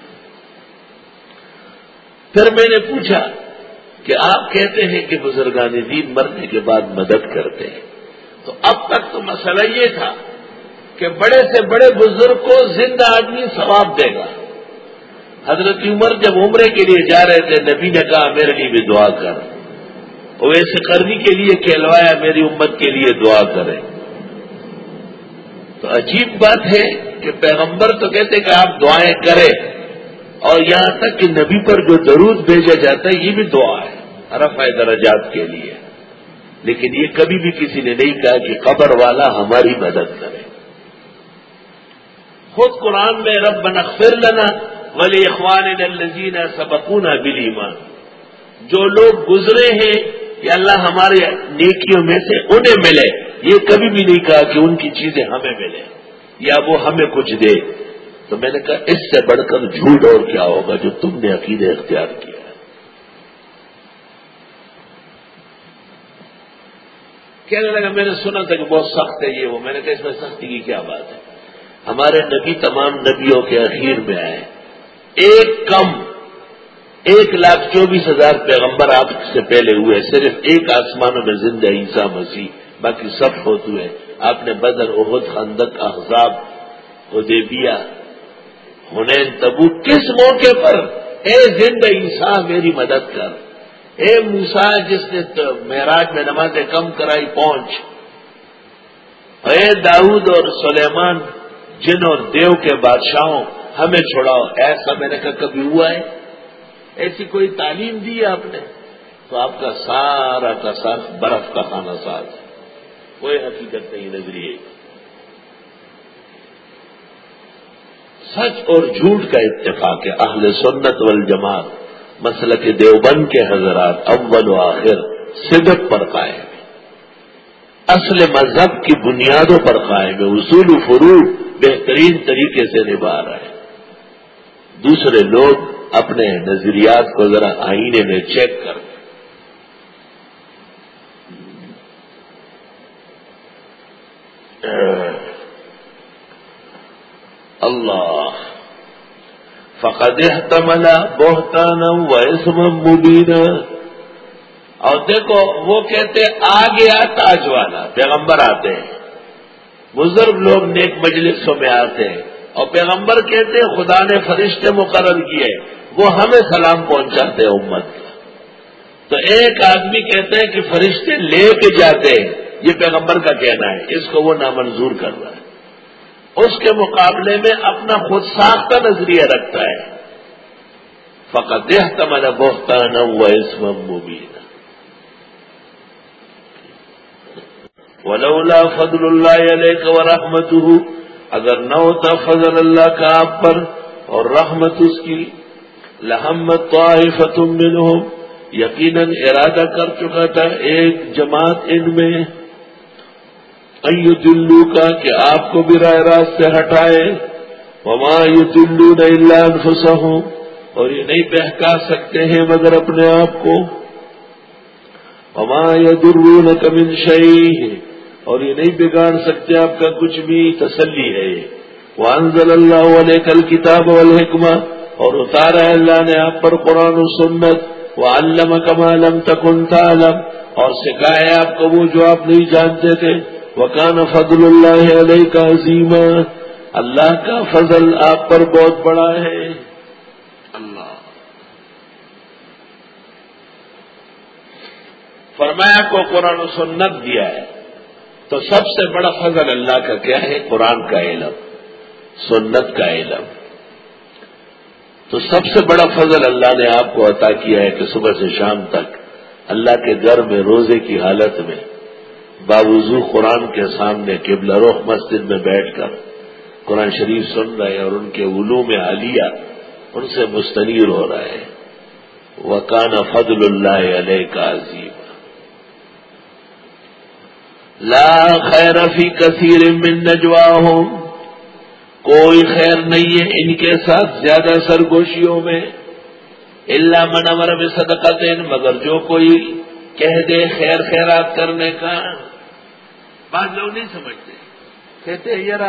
پھر میں نے پوچھا کہ آپ کہتے ہیں کہ بزرگان دین مرنے کے بعد مدد کرتے ہیں۔ تو اب تک تو مسئلہ یہ تھا کہ بڑے سے بڑے بزرگ کو زندہ آدمی ثواب دے گا۔ حضرت عمر جب عمرے کے لیے جا رہے تھے، نبی نے کہا، میرے لیے بھی دعا کر۔ ویسے کرنی کے لیے کہلوایا، میری امت کے لیے دعا کرے۔ تو عجیب بات ہے کہ پیغمبر تو کہتے کہ آپ دعائیں کریں، اور یہاں تک کہ نبی پر جو درود بھیجا جاتا ہے، یہ بھی دعا ہے، رفع درجات کے لیے۔ لیکن یہ کبھی بھی کسی نے نہیں کہا کہ قبر والا ہماری مدد کرے۔ خود قرآن میں رب نقفر لنا ولی اخوان الزین سبکون بلیمان جو لوگ گزرے ہیں یا اللہ ہمارے نیکیوں میں سے انہیں ملے۔ یہ کبھی بھی نہیں کہا کہ ان کی چیزیں ہمیں ملے۔ یا وہ ہمیں کچھ دے۔ تو میں نے کہا، اس سے بڑھ کر جھوٹ اور کیا ہوگا جو تم نے عقیدے اختیار کیا؟ کہنے لگا، میں نے سنا تھا کہ بہت سخت ہے یہ وہ۔ میں نے کہا، اس میں سختی کی کیا بات ہے؟ ہمارے نبی تمام نبیوں کے اخیر میں آئے۔ ایک کم ایک لاکھ چوبیس ہزار پیغمبر آپ سے پہلے ہوئے صرف ایک آسمانوں میں زندہ عیسا مسیح، باقی سب ہوت ہوئے آپ نے بدر، احد، خندق، احزاب، حدیبیہ ہنین تبو کس موقع پر؟ اے زندہ عیسا میری مدد کر۔ اے موسا جس نے معراج میں نمازیں کم کرائی، پہنچ۔ اے داؤد اور سلیمان، جن اور دیو کے بادشاہوں، ہمیں چھوڑاؤ ایسا میں نے کہا، کبھی ہوا ہے؟ ایسی کوئی تعلیم دی ہے آپ نے؟ تو آپ کا سارا کا سر برف کا خانہ ساز۔ کوئی حقیقت نہیں، نظریے۔ سچ اور جھوٹ کا اتفاق ہے، اہل سنت والجماعت۔ مسئلہ کے دیوبند کے حضرات اول و آخر صدق پر قائم ہے اصل مذہب کی بنیادوں پر قائم ہے اصول و فروغ بہترین طریقے سے نبھا رہا ہے دوسرے لوگ اپنے نظریات کو ذرا آئینے میں چیک کر۔ اللہ فقد احتملا بہتان و اسم مبینہ اور دیکھو، وہ کہتے آ گیا تاج والا۔ پیغمبر آتے ہیں۔ بزرگ لوگ نیک مجلسوں میں آتے ہیں۔ اور پیغمبر کہتے ہیں، خدا نے فرشتے مقرر کیے۔ وہ ہمیں سلام پہنچاتے ہیں امت کا تو ایک آدمی کہتے ہیں کہ فرشتے لے کے جاتے ہیں۔ یہ پیغمبر کا کہنا ہے۔ اس کو وہ نامنظور کر رہا ہے۔ اس کے مقابلے میں اپنا خود ساختہ نظریہ رکھتا ہے۔ فقط دیکھتا میں نے نہ ہوا اس مبین ولولا فضل اللہ علیہ و رحمت اگر نہ ہوتا فضل اللہ کا آپ پر اور رحمت اس کی، لحمت طائفت منہم یقیناً ارادہ کر چکا تھا ایک جماعت ان میں ایو دلو کا کہ آپ کو بھی رائے راست سے ہٹائے۔ وما یو دلو نہ اللہ اور یہ نہیں بہکا سکتے ہیں مگر اپنے آپ کو۔ وما یدرون کمن شعی اور یہ نہیں بگاڑ سکتے آپ کا کچھ بھی تسلی ہے۔ وہ اللہ علیہ کل کتاب والحکمہ اور اتارا ہے اللہ نے آپ پر قرآن و سنت۔ وہ علم کمالم تکن تعلم، اور سکھایا آپ کو وہ جو آپ نہیں جانتے تھے۔ وہ کان فضل اللہ علیہ کا عظیم اللہ کا فضل آپ پر بہت بڑا ہے۔ اللہ۔ فرمایا کو قرآن و سنت دیا ہے، تو سب سے بڑا فضل اللہ کا کیا ہے؟ قرآن کا علم، سنت کا علم۔ تو سب سے بڑا فضل اللہ نے آپ کو عطا کیا ہے کہ صبح سے شام تک اللہ کے گھر میں، روزے کی حالت میں باوضو قرآن کے سامنے قبل رخ مسجد میں بیٹھ کر قرآن شریف سن رہے اور ان کے علوم عالیہ ان سے مستنیر ہو رہا ہے وکان فضل اللہ علیہ کا عظیم لا خیر فی کثیر من نجواہم کوئی خیر نہیں ہے ان کے ساتھ زیادہ سرگوشیوں میں۔ اللہ من امر میں صدقت مگر جو کوئی کہہ دے خیر خیرات کرنے کا۔ بات لوگ نہیں سمجھتے۔ کہتے ہیں یار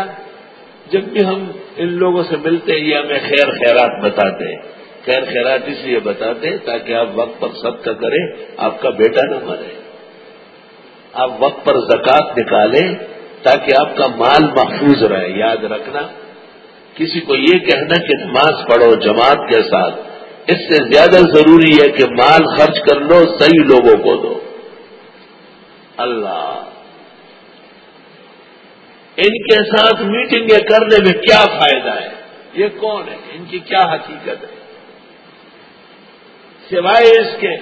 جب بھی ہم ان لوگوں سے ملتے ہیں، یہ ہمیں خیر خیرات بتاتے خیر خیرات اس لیے بتاتے تاکہ آپ وقت پر سب کا کریں، آپ کا بیٹا نہ مرے۔ آپ وقت پر زکات نکالیں تاکہ آپ کا مال محفوظ رہے۔ یاد رکھنا، کسی کو یہ کہنا کہ نماز پڑھو، جماعت کے ساتھ۔ اس سے زیادہ ضروری ہے کہ مال خرچ کر لو، صحیح لوگوں کو دو۔ اللہ۔ ان کے ساتھ میٹنگیں کرنے میں کیا فائدہ ہے؟ یہ کون ہے؟ ان کی کیا حقیقت ہے؟ سوائے اس کے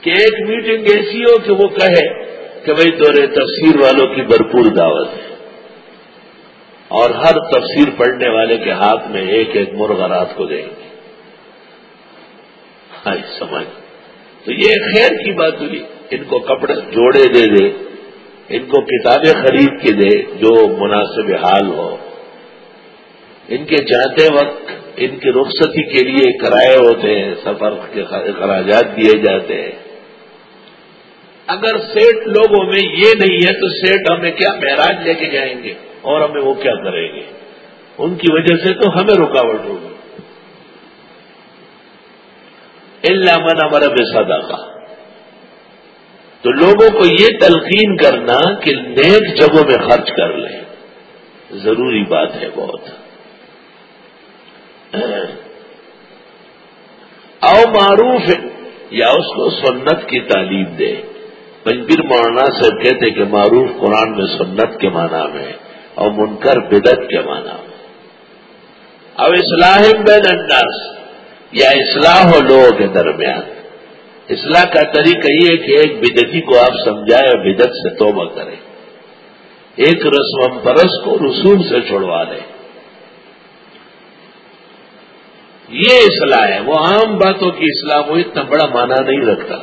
کہ ایک میٹنگ ایسی ہو کہ وہ کہے کہ بھائی دورے تفسیر والوں کی بھرپور دعوت ہے۔ اور ہر تفسیر پڑھنے والے کے ہاتھ میں ایک ایک مرغ رات کو دیں گے۔ سمجھ۔ تو یہ خیر کی بات ہوئی۔ ان کو کپڑے، جوڑے دے دے۔ ان کو کتابیں خرید کے دے جو مناسب حال ہو۔ ان کے جاتے وقت ان کی رخصتی کے لیے کرائے ہوتے ہیں، سفر کے اخراجات دیے جاتے ہیں۔ اگر سیٹ لوگوں میں یہ نہیں ہے تو سیٹ ہمیں کیا معراج لے کے جائیں گے اور ہمیں وہ کیا کریں گے؟ ان کی وجہ سے تو ہمیں رکاوٹ ہوگی۔ اللہ من امر بے سدا کا تو لوگوں کو یہ تلقین کرنا کہ نیک جگہوں میں خرچ کر لیں۔ ضروری بات ہے بہت۔ او معروف یا اس کو سنت کی تعلیم دے۔ پنجبیر مولانا صاحب کہتے کہ معروف قرآن میں سنت کے معنی میں اور منکر بدت کے معنی میں۔ اب اصلاح بین الناس، یا اصلاح ہو لوگوں کے درمیان۔ اصلاح کا طریقہ یہ ہے کہ ایک بدتی کو آپ سمجھائے اور بدت سے توبہ کریں۔ ایک رسم پرس کو رسوم سے چھوڑوا لیں۔ یہ اصلاح ہے۔ وہ عام باتوں کی اصلاح وہ اتنا بڑا معنی نہیں رکھتا۔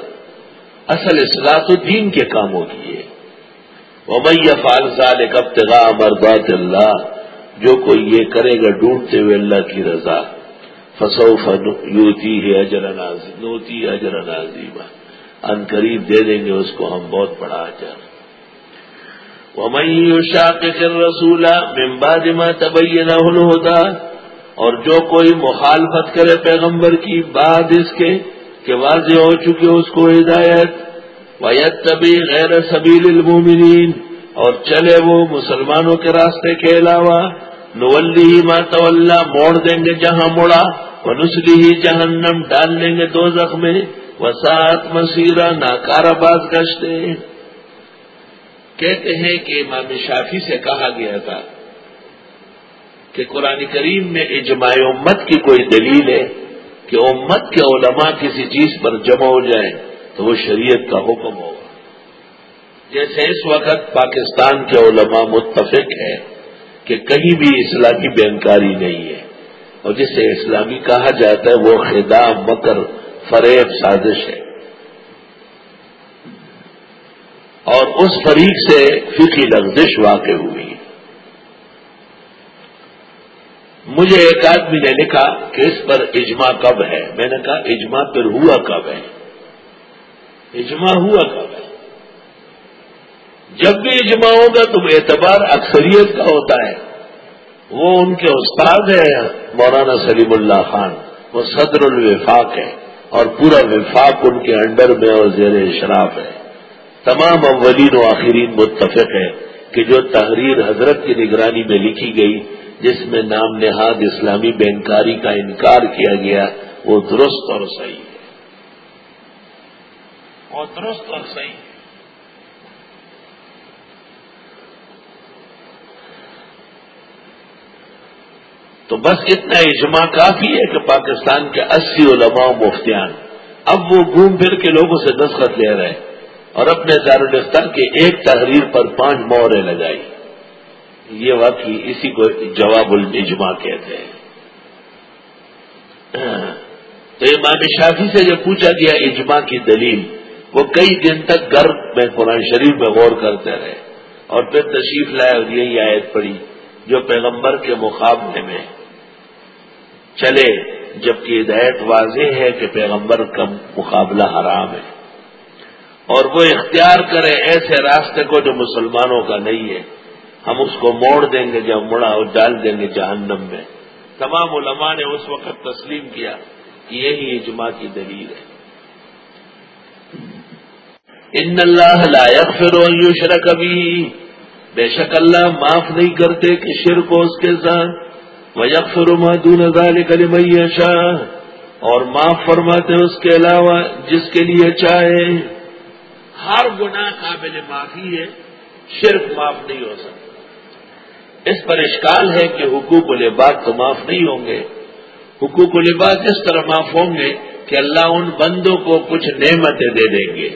اصل اصلاح تو دین کے کاموں کی ہے۔ وہ میں فالزال ایک ابتدا مربات اللہ، جو کوئی یہ کرے گا، ڈھونڈتے ہوئے اللہ کی رضا۔ فسو یوتی ہے اجر نوتی اجر نازیبہ ان قریب دے دیں گے، اس کو ہم بہت بڑا اجر۔ وہ میں شاق رسولہ ممباد ما تبین ہوتا اور جو کوئی مخالفت کرے پیغمبر کی، بعد اس کے کہ واضح ہو چکی اس کو ہدایت۔ ویت تبھی غیر سبیل المومنین اور چلے وہ مسلمانوں کے راستے کے علاوہ۔ نولی ہی ماتا موڑ دیں گے جہاں مڑا وہ نسلی ہی جہنم ڈال لیں گے دو میں۔ وسعت مسیرہ ناکارا باز گشتے۔ کہتے ہیں کہ امام شافی سے کہا گیا تھا کہ قرآن کریم میں اجماع امت کی کوئی دلیل ہے کہ امت کے علماء کسی چیز پر جمع ہو جائیں تو وہ شریعت کا حکم ہوگا۔ جیسے اس وقت پاکستان کے علماء متفق ہے کہ کہیں بھی اسلامی بینکاری نہیں ہے۔ اور جسے اسلامی کہا جاتا ہے وہ خدا، مکر، فریب، سازش ہے۔ اور اس فریق سے فکی لغزش واقع ہوئی۔ مجھے ایک آدمی نے لکھا کہ اس پر اجماع کب ہے۔ میں نے کہا، اجماع پھر ہوا کب ہے؟ اجماع ہوا کب ہے؟ جب بھی اجماع ہوگا تو اعتبار اکثریت کا ہوتا ہے۔ وہ ان کے استاد ہیں، مولانا سلیم اللہ خان۔ وہ صدر الوفاق ہے اور پورا وفاق ان کے انڈر میں اور زیر اشراف ہے۔ تمام اولین و آخرین متفق ہے کہ جو تحریر حضرت کی نگرانی میں لکھی گئی، جس میں نام نہاد اسلامی بینکاری کا انکار کیا گیا، وہ درست اور صحیح ہے۔ وہ درست اور صحیح۔ ہے تو بس اتنا اجماع کافی ہے کہ پاکستان کے اسی علماء مفتیان اب وہ گھوم پھر کے لوگوں سے دستخط لے رہے اور اپنے دارالفتہ کے ایک تحریر پر پانچ مورے لگائی۔ یہ واقعی اسی کو جواب الاجماع کہتے ہیں۔ تو امام شافی سے جب پوچھا گیا اجماع کی دلیل، وہ کئی دن تک گھر میں قرآن شریف میں غور کرتے رہے اور پھر تشریف لائے اور یہی آیت پڑی جو پیغمبر کے مقابلے میں چلے، جبکہ ہدایت واضح ہے کہ پیغمبر کا مقابلہ حرام ہے۔ اور وہ اختیار کرے ایسے راستے کو جو مسلمانوں کا نہیں ہے۔ ہم اس کو موڑ دیں گے جب مڑا اور ڈال دیں گے جہنم میں۔ تمام علماء نے اس وقت تسلیم کیا کہ یہی اجماع کی دلیل ہے۔ ان اللہ لائق یغفر ان کبھی بے شک اللہ معاف نہیں کرتے کہ شرک ہو اس کے ساتھ۔ وہ یکفر دون ذالک لمن شاہ اور معاف فرماتے اس کے علاوہ جس کے لیے چاہے۔ ہر گناہ قابل معافی ہے، شرک معاف نہیں ہو سکتا۔ اس پر اشکال ہے کہ حقوق العباد تو معاف نہیں ہوں گے۔ حقوق العباد اس طرح معاف ہوں گے کہ اللہ ان بندوں کو کچھ نعمتیں دے دیں گے۔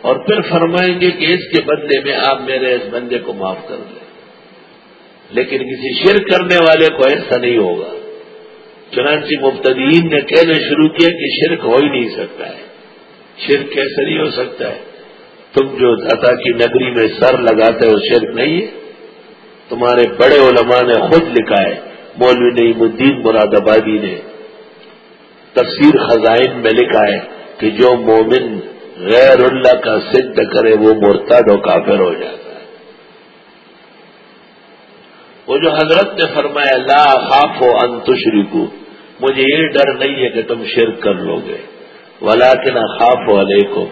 اور پھر فرمائیں گے کہ اس کے بدلے میں آپ میرے اس بندے کو معاف کر دیں۔ لیکن کسی شرک کرنے والے کو ایسا نہیں ہوگا۔ چنانچہ مفتدین نے کہنا شروع کیا کہ شرک ہو ہی نہیں سکتا ہے۔ شرک کیسے نہیں ہو سکتا ہے؟ تم جو داتا کی نگری میں سر لگاتے ہو، شرک نہیں ہے۔ تمہارے بڑے علماء نے خود لکھا ہے، مولوی نعیم الدین مراد آبادی نے تفسیر خزائن میں لکھا ہے کہ جو مومن غیر اللہ کا سدھ کرے، وہ مرتد و کافر ہو جاتا ہے وہ جو حضرت نے فرمایا، لا خاف و انتشری کو مجھے یہ ڈر نہیں ہے کہ تم شرک کر لو گے۔ ولا کے نہ خاف و علیہ کو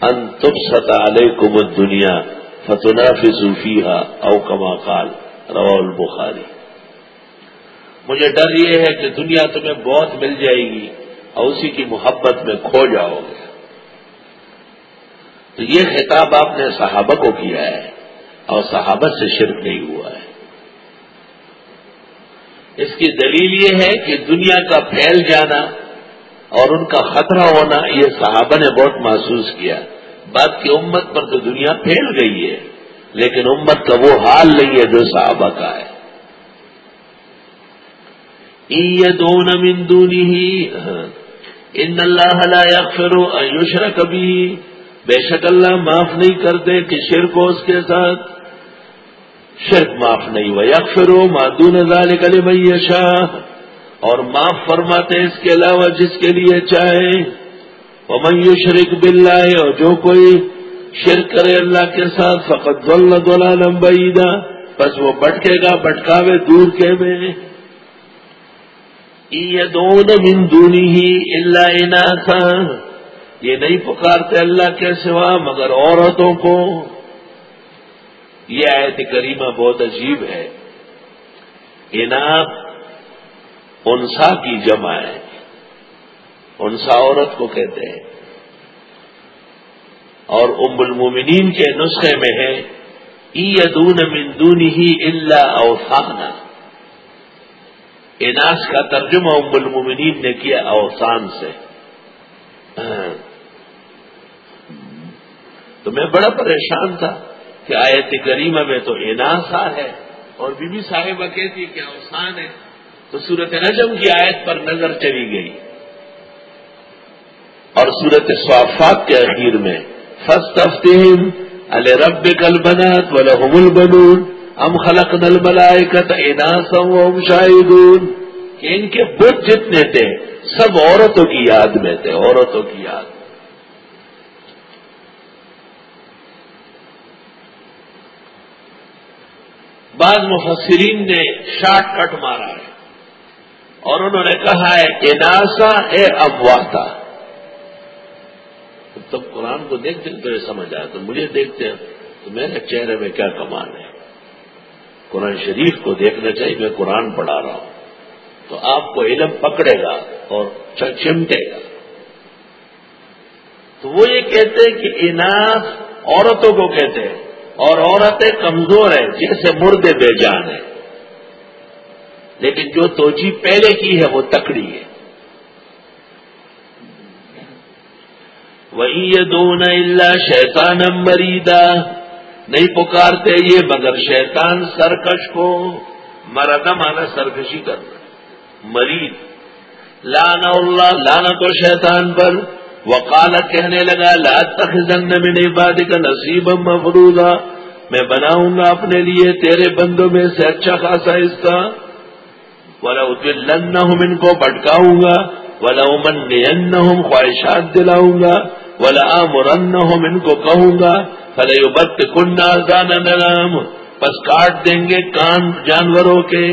انتب ستا علیہ کو دنیا فتنا فی او کما قال۔ رو البخاری۔ مجھے ڈر یہ ہے کہ دنیا تمہیں بہت مل جائے گی اور اسی کی محبت میں کھو جاؤ گے۔ تو یہ خطاب آپ نے صحابہ کو کیا ہے اور صحابت سے شرک نہیں ہوا ہے۔ اس کی دلیل یہ ہے کہ دنیا کا پھیل جانا اور ان کا خطرہ ہونا یہ صحابہ نے بہت محسوس کیا۔ بات کی امت پر تو دنیا پھیل گئی ہے، لیکن امت کا وہ حال نہیں ہے جو صحابہ کا ہے۔ دون مندونی ہی ان اللہ یغفر یوشر کبھی بے شک اللہ معاف نہیں کرتے کہ شرک ہو اس کے ساتھ۔ شرک معاف نہیں ہوا. یکفر مادون ذالک کلی میشا اور معاف فرماتے اس کے علاوہ جس کے لیے چاہے. ومن شرک باللہ، اور جو کوئی شرک کرے اللہ کے ساتھ فقط ضلع دولا لمبئی بس وہ بٹکے گا بٹکاوے دور کے میں. دون مندونی ہی اللہ تھا یہ نہیں پکارتے اللہ کے سوا، مگر عورتوں کو. یہ آیت کریمہ بہت عجیب ہے۔ انعت انسا کی جمع ہے۔ انسا عورت کو کہتے ہیں۔ اور ام المومنین کے نسخے میں ہے۔ ای ادون مندونی ہی اللہ اوسانہ اناس کا ترجمہ ام المومنین نے کیا اوسان سے۔ ہاں۔ تو میں بڑا پریشان تھا۔ کہ آیت کریمہ میں تو اناسا ہے اور بی بی صاحبہ کہتی کہ اوسان ہے۔ تو سورت نجم کی آیت پر نظر چلی گئی۔ اور سورت صافات کے اخیر میں فسٹ تفتیم رب کل بنات و لحم البلون ام خلق نل ملائکت اناسم و شاہدون ان کے بت جتنے تھے، سب عورتوں کی یاد میں تھے، عورتوں کی یاد۔ بعض مفسرین نے شارٹ کٹ مارا ہے۔ اور انہوں نے کہا ہے کہ ناسا اے ابواتا۔ تب قرآن کو دیکھتے تو یہ سمجھ آیا۔ تو مجھے دیکھتے ہیں تو میرے چہرے میں کیا کمان ہے۔ قرآن شریف کو دیکھنا چاہیے، میں قرآن پڑھا رہا ہوں۔ تو آپ کو علم پکڑے گا اور چمٹے گا۔ تو وہ یہ کہتے ہیں کہ اناس عورتوں کو کہتے ہیں۔ اور عورتیں کمزور ہیں، جیسے مردے بے جان ہیں۔ لیکن جو توجہ پہلے کی ہے، وہ تکڑی ہے۔ وہی یہ دون اللہ شیطان مریدا نہیں پکارتے یہ، مگر شیطان سرکش کو۔ مردا مانا سرکشی کرنا۔ مرید۔ لانا اللہ لانا تو شیطان پر۔ وکالت کہنے لگا، لا تخزن من عباد کا نصیب مفروضہ میں بناؤں گا اپنے لیے تیرے بندوں میں سے اچھا خاصا حصہ ولا ادل ہوں ان کو بٹکاؤں گا ولا امن ہوں خواہشات دلاؤں گا ولا امرن ہوں ان کو کہوں گا فلے بت کنڈا دانا نرام بس کاٹ دیں گے کان جانوروں کے،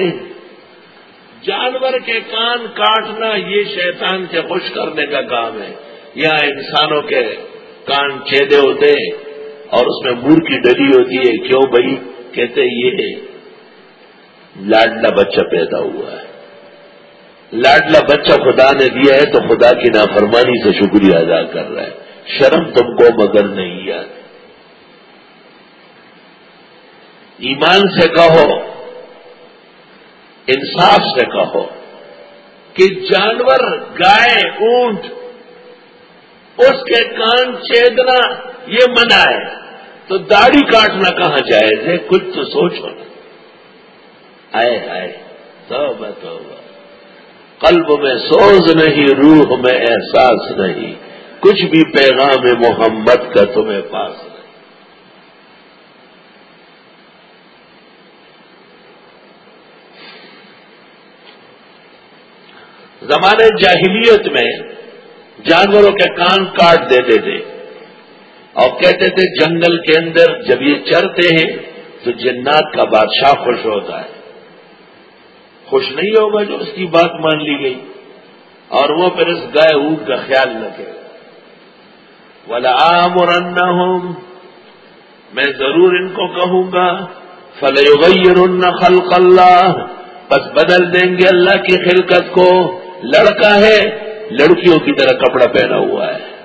جانور کے کان کاٹنا یہ شیطان کے خوش کرنے کا کام ہے۔ یا انسانوں کے کان چھیدے ہوتے ہیں اور اس میں مور کی ڈلی ہوتی ہے، کیوں بھائی؟ کہتے یہ لاڈلا بچہ پیدا ہوا ہے۔ لاڈلا بچہ خدا نے دیا ہے تو خدا کی نافرمانی سے شکریہ ادا کر رہا ہے۔ شرم تم کو مگر نہیں یاد ایمان سے کہو، انصاف سے کہو کہ جانور، گائے، اونٹ اس کے کان چھیدنا یہ منع ہے۔ تو داڑھی کاٹنا کہاں جائز ہے؟ کچھ تو سوچو۔ نا آئے آئے۔ توبہ توبہ۔ قلب میں سوز نہیں، روح میں احساس نہیں۔ کچھ بھی پیغام محمد کا تمہیں پاس نہیں۔ زمانے جاہلیت میں جانوروں کے کان کاٹ دیتے تھے۔ اور کہتے تھے، جنگل کے اندر جب یہ چرتے ہیں، تو جنات کا بادشاہ خوش ہوتا ہے۔ خوش نہیں ہوگا جو اس کی بات مان لی گئی۔ اور وہ پھر اس گائے اونٹ کا خیال رکھے۔ گا ولا ہوں میں ضرور ان کو کہوں گا فلغیر خلق اللہ بس بدل دیں گے اللہ کی خلقت کو۔ لڑکا ہے لڑکیوں کی طرح کپڑا پہنا ہوا ہے۔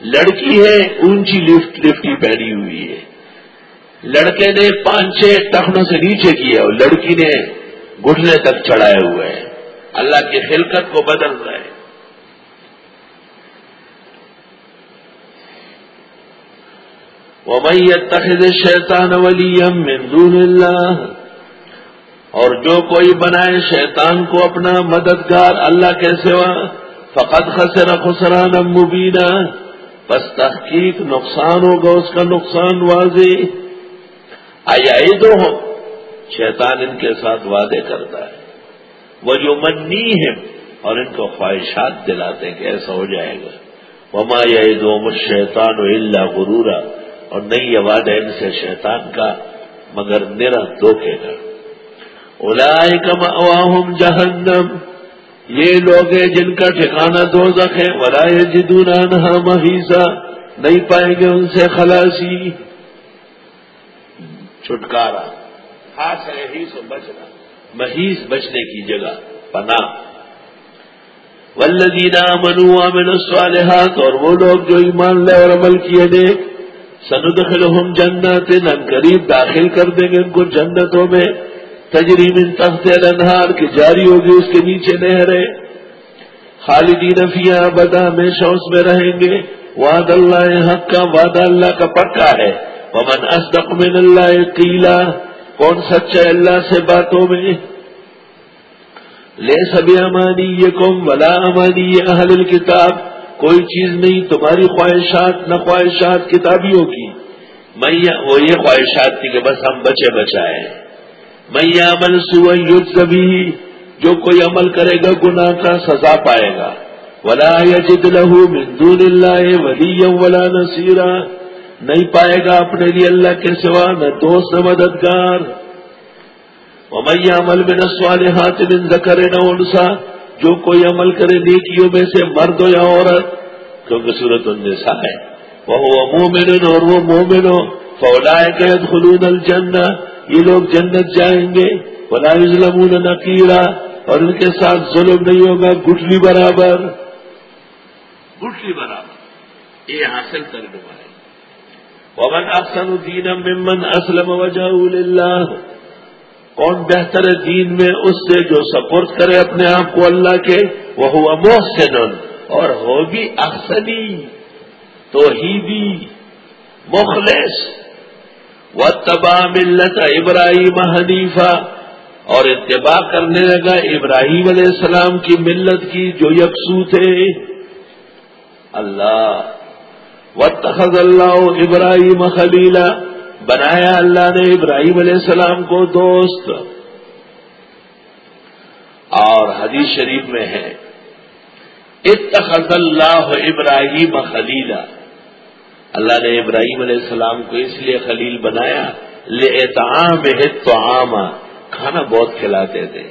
لڑکی ہے، اونچی لفٹ، لفٹی پہنی ہوئی ہے۔ لڑکے نے پانچ چھ ٹخنوں سے نیچے کیا اور لڑکی نے گھٹنے تک چڑھائے ہوئے ہیں۔ اللہ کی خلقت کو بدل رہے وہ میں تخد شیطان ولی دون اللہ اور جو کوئی بنائے شیطان کو اپنا مددگار اللہ کے سوا فقط خسر خسران مبینہ بس تحقیق نقصان ہوگا، اس کا نقصان واضح۔ آیا دو ہو شیطان ان کے ساتھ وعدے کرتا ہے۔ وہ جو منی ہے اور ان کو خواہشات دلاتے ہیں کہ ایسا ہو جائے گا۔ وما یا دو شیطان و اللہ غرورا، اور نہیں یہ وعدہ ان سے شیطان کا، مگر میرا دھوکے الاحم جہنم۔ یہ لوگ ہیں جن کا ٹھکانہ دو ہے ولا جدون محیسا نہیں پائیں گے ان سے خلاصی۔ چھٹکارا۔ خاص ہے سو بچنا۔ محیث بچنے کی جگہ پنا ولدینہ منوا من الصالحات اور وہ لوگ جو ایمان لے اور عمل کیے دیکھ سندخلہم جنت ان قریب داخل کر دیں گے ان کو جنتوں میں۔ تجریم ان تخت الانہار کی جاری ہوگی، اس کے نیچے نہریں۔ خالدین فیا بدا میں شوس میں رہیں گے۔ وعد اللہ حق کا وعدہ اللہ کا پکا ہے۔ ومن اصدق من اللہ قیلا، کون سچا اللہ سے باتوں میں؟ لے سبھی امانی یہ کم ولا امانی یہ اہل کتاب کوئی چیز نہیں، تمہاری خواہشات، نہ خواہشات کتابیوں کی۔ میں وہ یہ خواہشات تھی کہ بس ہم بچے بچائے میں عمل سو سبھی جو کوئی عمل کرے گا، گناہ کا سزا پائے گا۔ ولا یجد لہو مندون اللہ ولی ولا نصیرہ نہیں پائے گا اپنے لیے اللہ کے سوا نہ دوست نہ مددگار۔ ممیا عمل میں نسوال ہاتھ بن کرے نہ انسا، جو کوئی عمل کرے نیکیوں میں سے مرد ہو یا عورت، کیونکہ صورت النساء ہے۔ وہ مومن اور وہ مومن ہو فولائے قید خلون الجنہ۔ یہ لوگ جنت جائیں گے فلا ظلم نقیرہ اور ان کے ساتھ ظلم نہیں ہوگا گٹلی برابر۔ گٹلی برابر۔ یہ حاصل کرنے والے ومن احسن دین ممن اسلم وجہ اللہ کون بہتر ہے دین میں اس سے جو سپورٹ کرے اپنے آپ کو اللہ کے وہ ہوا محسن، اور ہو بھی احسنی تو ہی بھی مخلص۔ و تبا ملت ابراہیم حنیفہ۔ اور اتباع کرنے لگا ابراہیم علیہ السلام کی ملت کی جو یکسو تھے۔ اللہ، واتخذ اللہ ابراہیم خلیلا بنایا اللہ نے ابراہیم علیہ السلام کو دوست۔ اور حدیث شریف میں ہے، اتخذ اللہ ابراہیم خلیلا اللہ نے ابراہیم علیہ السلام کو اس لیے خلیل بنایا لے اتعام تو عام کھانا بہت کھلاتے تھے۔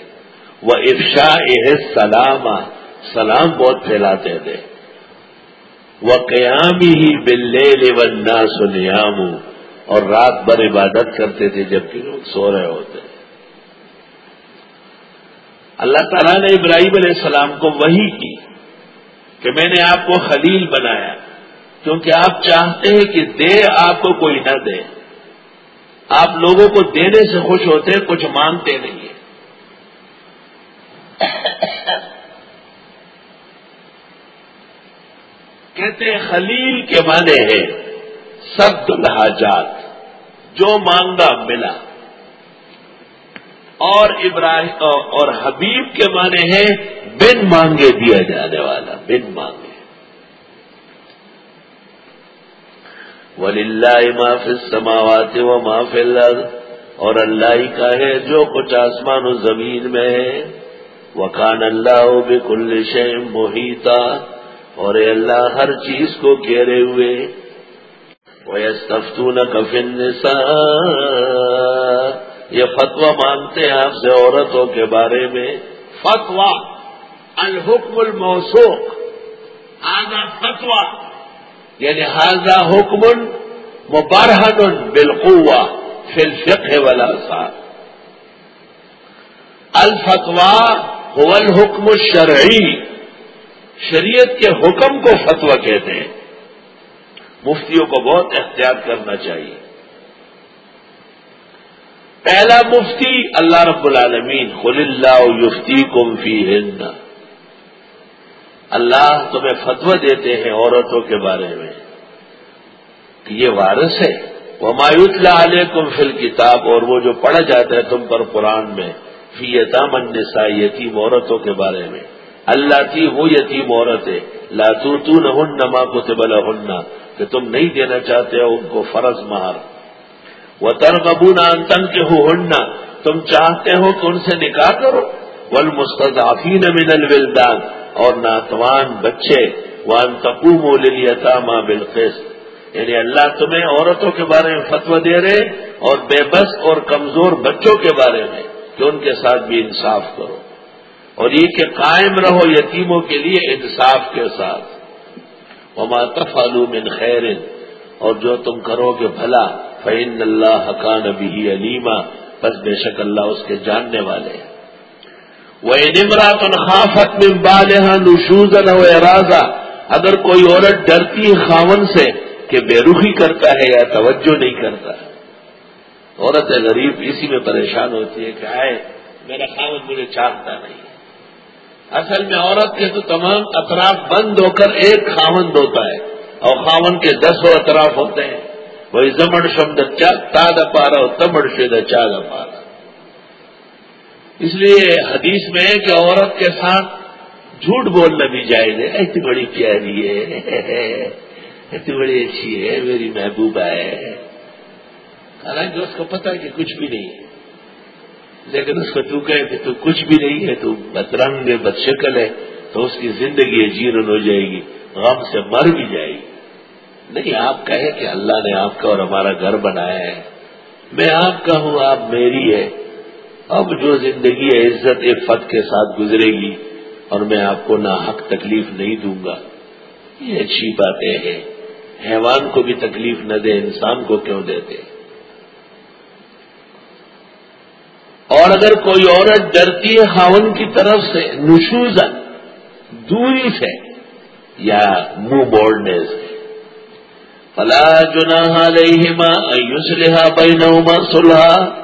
وہ افشا سلام سلام بہت پھیلاتے تھے۔ وہ قیامی ہی بلے لینا سنیام اور رات بھر عبادت کرتے تھے جبکہ لوگ سو رہے ہوتے اللہ تعالیٰ نے ابراہیم علیہ السلام کو وہی کی کہ میں نے آپ کو خلیل بنایا۔ کیونکہ آپ چاہتے ہیں کہ دے آپ کو کوئی نہ دے۔ آپ لوگوں کو دینے سے خوش ہوتے ہیں، کچھ مانگتے نہیں ہیں۔ کہتے ہیں، خلیل کے معنی ہے سب الحاجات جو مانگا ملا۔ اور ابراہیم اور حبیب کے معنی ہے، بن مانگے دیا جانے والا، بن مانگے۔ ولی اللہ معاف سماوات و معاف اللہ اور اللہ ہی کا ہے جو کچھ آسمان و زمین میں ہے۔ وکان اللہ بکل شیم محیطہ اور اے اللہ ہر چیز کو گھیرے ہوئے۔ وہ تفتون کفن یہ فتوا مانگتے ہیں آپ سے عورتوں کے بارے میں۔ فتوا الحکم الموسوق آگا فتوا یعنی حاضہ حکم مبارہن بالقوا فی الفقہ والا ساتھ الفتوا هو الحکم الشرعی۔ شریعت کے حکم کو فتوا کہتے ہیں۔ مفتیوں کو بہت احتیاط کرنا چاہیے۔ پہلا مفتی اللہ رب العالمین خل اللہ یفتی کم فی ہند اللہ تمہیں فتوا دیتے ہیں عورتوں کے بارے میں کہ یہ وارث ہے۔ وہ مایوس علیہ کم فل کتاب اور وہ جو پڑھا جاتا ہے تم پر قرآن میں فی یتامن نسا یتیم عورتوں کے بارے میں۔ اللہ کی وہ یتیم عورت ہے۔ لاتو تو نہ ہن نما کو تبلا ہننا کہ تم نہیں دینا چاہتے ہو ان کو فرض مہار وہ تربو نہ کے ہو ہننا تم چاہتے ہو کہ ان سے نکاح کرو۔ والمستضعفین من الولدان، اور ناتوان بچے وان تقوم للیتاما بالقسط۔ یعنی اللہ تمہیں عورتوں کے بارے میں فتو دے رہے اور بے بس اور کمزور بچوں کے بارے میں کہ ان کے ساتھ بھی انصاف کرو۔ اور یہ کہ قائم رہو یتیموں کے لیے انصاف کے ساتھ۔ وما تفعلوا من خیر، اور جو تم کرو گے بھلا فعن اللہ حقان بھی علیما بس بے شک اللہ اس کے جاننے والے ہیں۔ وہ نمرات الخافت میں بالحا نشوزن و ارازہ اگر کوئی عورت ڈرتی ہے خاون سے کہ بے رخی کرتا ہے یا توجہ نہیں کرتا عورت غریب اسی میں پریشان ہوتی ہے کہ آئے، میرا خاون مجھے چاہتا نہیں اصل میں عورت کے تو تمام اطراف بند ہو کر ایک خاون ہوتا ہے اور خاون کے دسوں اطراف ہوتے ہیں۔ وہی زمن شمد تاد پارا اور تمڑ شد چاد پارا اس لیے حدیث میں کہ عورت کے ساتھ جھوٹ بولنا بھی جائز ہے۔ اتنی بڑی پیاری ہے۔ اتنی بڑی اچھی ہے۔ میری محبوبہ ہے۔ حالانکہ اس کو پتا کہ کچھ بھی نہیں ہے۔ لیکن اس کو تو کہے کہ تو کچھ بھی نہیں ہے، تو بدرنگ ہے بد شکل ہے، تو اس کی زندگی جیرن ہو جائے گی، غم سے مر بھی جائے گی۔ نہیں، آپ کہے کہ اللہ نے آپ کا اور ہمارا گھر بنایا ہے۔ میں آپ کا ہوں، آپ میری ہے۔ اب جو زندگی عزت فت کے ساتھ گزرے گی اور میں آپ کو نہ حق تکلیف نہیں دوں گا۔ یہ اچھی باتیں ہیں۔ حیوان کو بھی تکلیف نہ دے، انسان کو کیوں دیتے؟ اور اگر کوئی عورت ڈرتی ہے خاون کی طرف سے نشوزن دوری سے، یا منہ موڑنے سے۔ فلا جنا لہما ایوسلحا بینہما صلحا۔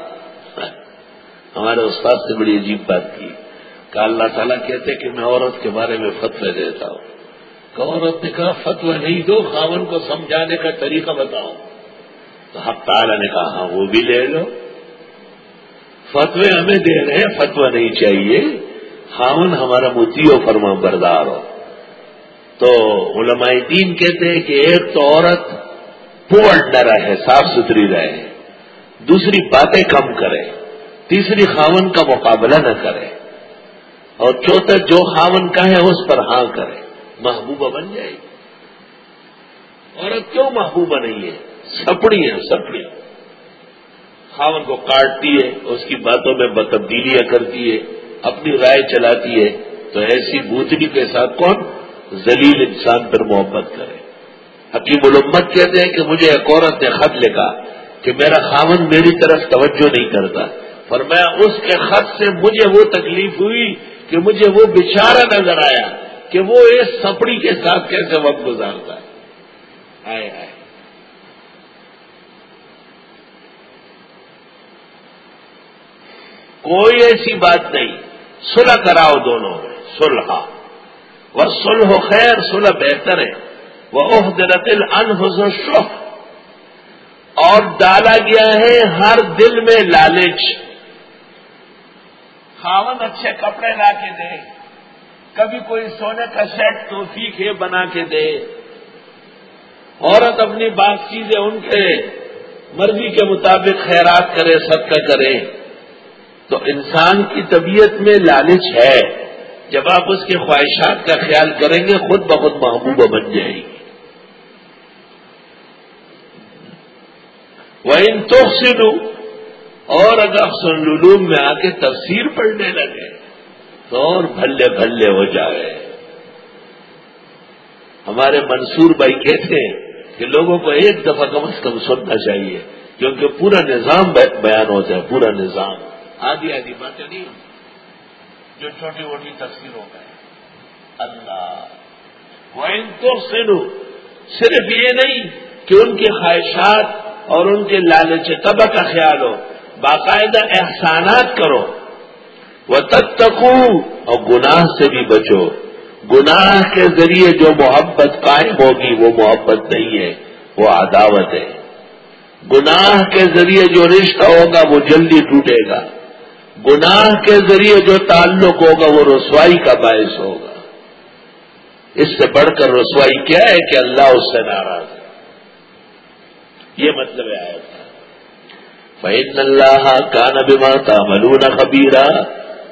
ہمارے استاد سے بڑی عجیب بات کی کہ اللہ تعالیٰ کہتے کہ میں عورت کے بارے میں فتوے دیتا ہوں۔ کہ عورت نے کہا فتویٰ نہیں دو، خاون کو سمجھانے کا طریقہ بتاؤ۔ تو حق تعالیٰ نے کہا ہاں وہ بھی لے لو۔ فتوے ہمیں دے رہے ہیں فتوا نہیں چاہیے۔ خاون ہمارا متی ہو فرما بردار ہو۔ تو علماء دین کہتے ہیں کہ ایک تو عورت پور نہ رہے صاف ستھری رہے۔ دوسری باتیں کم کرے۔ تیسری خاون کا مقابلہ نہ کرے اور چوتھا جو خاون کا ہے اس پر ہاں کرے، محبوبہ بن جائے گی۔ عورت کیوں محبوبہ نہیں ہے؟ سپڑی ہے، سپڑی۔ خاون کو کاٹتی ہے، اس کی باتوں میں تبدیلیاں کرتی ہے، اپنی رائے چلاتی ہے۔ تو ایسی بوتنی کے ساتھ کون؟ ذلیل انسان پر محبت کرے۔ حکیم الامت کہتے ہیں کہ مجھے ایک عورت نے خط لکھا کہ میرا خاون میری طرف توجہ نہیں کرتا۔ فرمایا، اس کے خط سے مجھے وہ تکلیف ہوئی کہ مجھے وہ بچارا نظر آیا کہ وہ اس سپڑی کے ساتھ کیسے وقت گزارتا ہے۔ آئے آئے۔ کوئی ایسی بات نہیں سلح کراؤ دونوں میں سلحا وہ سلح خیر سلح بہتر ہے۔ وہ عہدرت انحز شخ اور ڈالا گیا ہے ہر دل میں لالچ۔ خاون اچھے کپڑے لا کے دے۔ کبھی کوئی سونے کا سیٹ توفیق ہے بنا کے دے۔ عورت اپنی بات چیزیں ان کے مرضی کے مطابق خیرات کرے، صدقہ کرے۔ تو انسان کی طبیعت میں لالچ ہے۔ جب آپ اس کے خواہشات کا خیال کریں گے، خود بخود محبوبہ بن جائے گی وہ ان تو اور اگر سنلوم میں آ کے تفسیر پڑھنے لگے تو اور بھلے بھلے ہو جائے۔ ہمارے منصور بھائی کہتے ہیں کہ لوگوں کو ایک دفعہ کم از کم سننا چاہیے، کیونکہ پورا نظام بیان ہوتا ہے پورا نظام۔ آدھی آدھی باتیں نہیں جو چھوٹی موٹی تصویروں میں اللہ وہ ان کو سنو صرف یہ نہیں کہ ان کی خواہشات اور ان کے لالچ طبع کا خیال ہو۔ باقاعدہ احسانات کرو۔ وہ تب اور گناہ سے بھی بچو۔ گناہ کے ذریعے جو محبت قائم ہوگی وہ محبت نہیں ہے، وہ عداوت ہے۔ گناہ کے ذریعے جو رشتہ ہوگا وہ جلدی ٹوٹے گا۔ گناہ کے ذریعے جو تعلق ہوگا وہ رسوائی کا باعث ہوگا۔ اس سے بڑھ کر رسوائی کیا ہے کہ اللہ اس سے ناراض ہے؟ یہ مطلب ہے آیا تھا فعن اللہ کا نبی ماتا ملون خبیرہ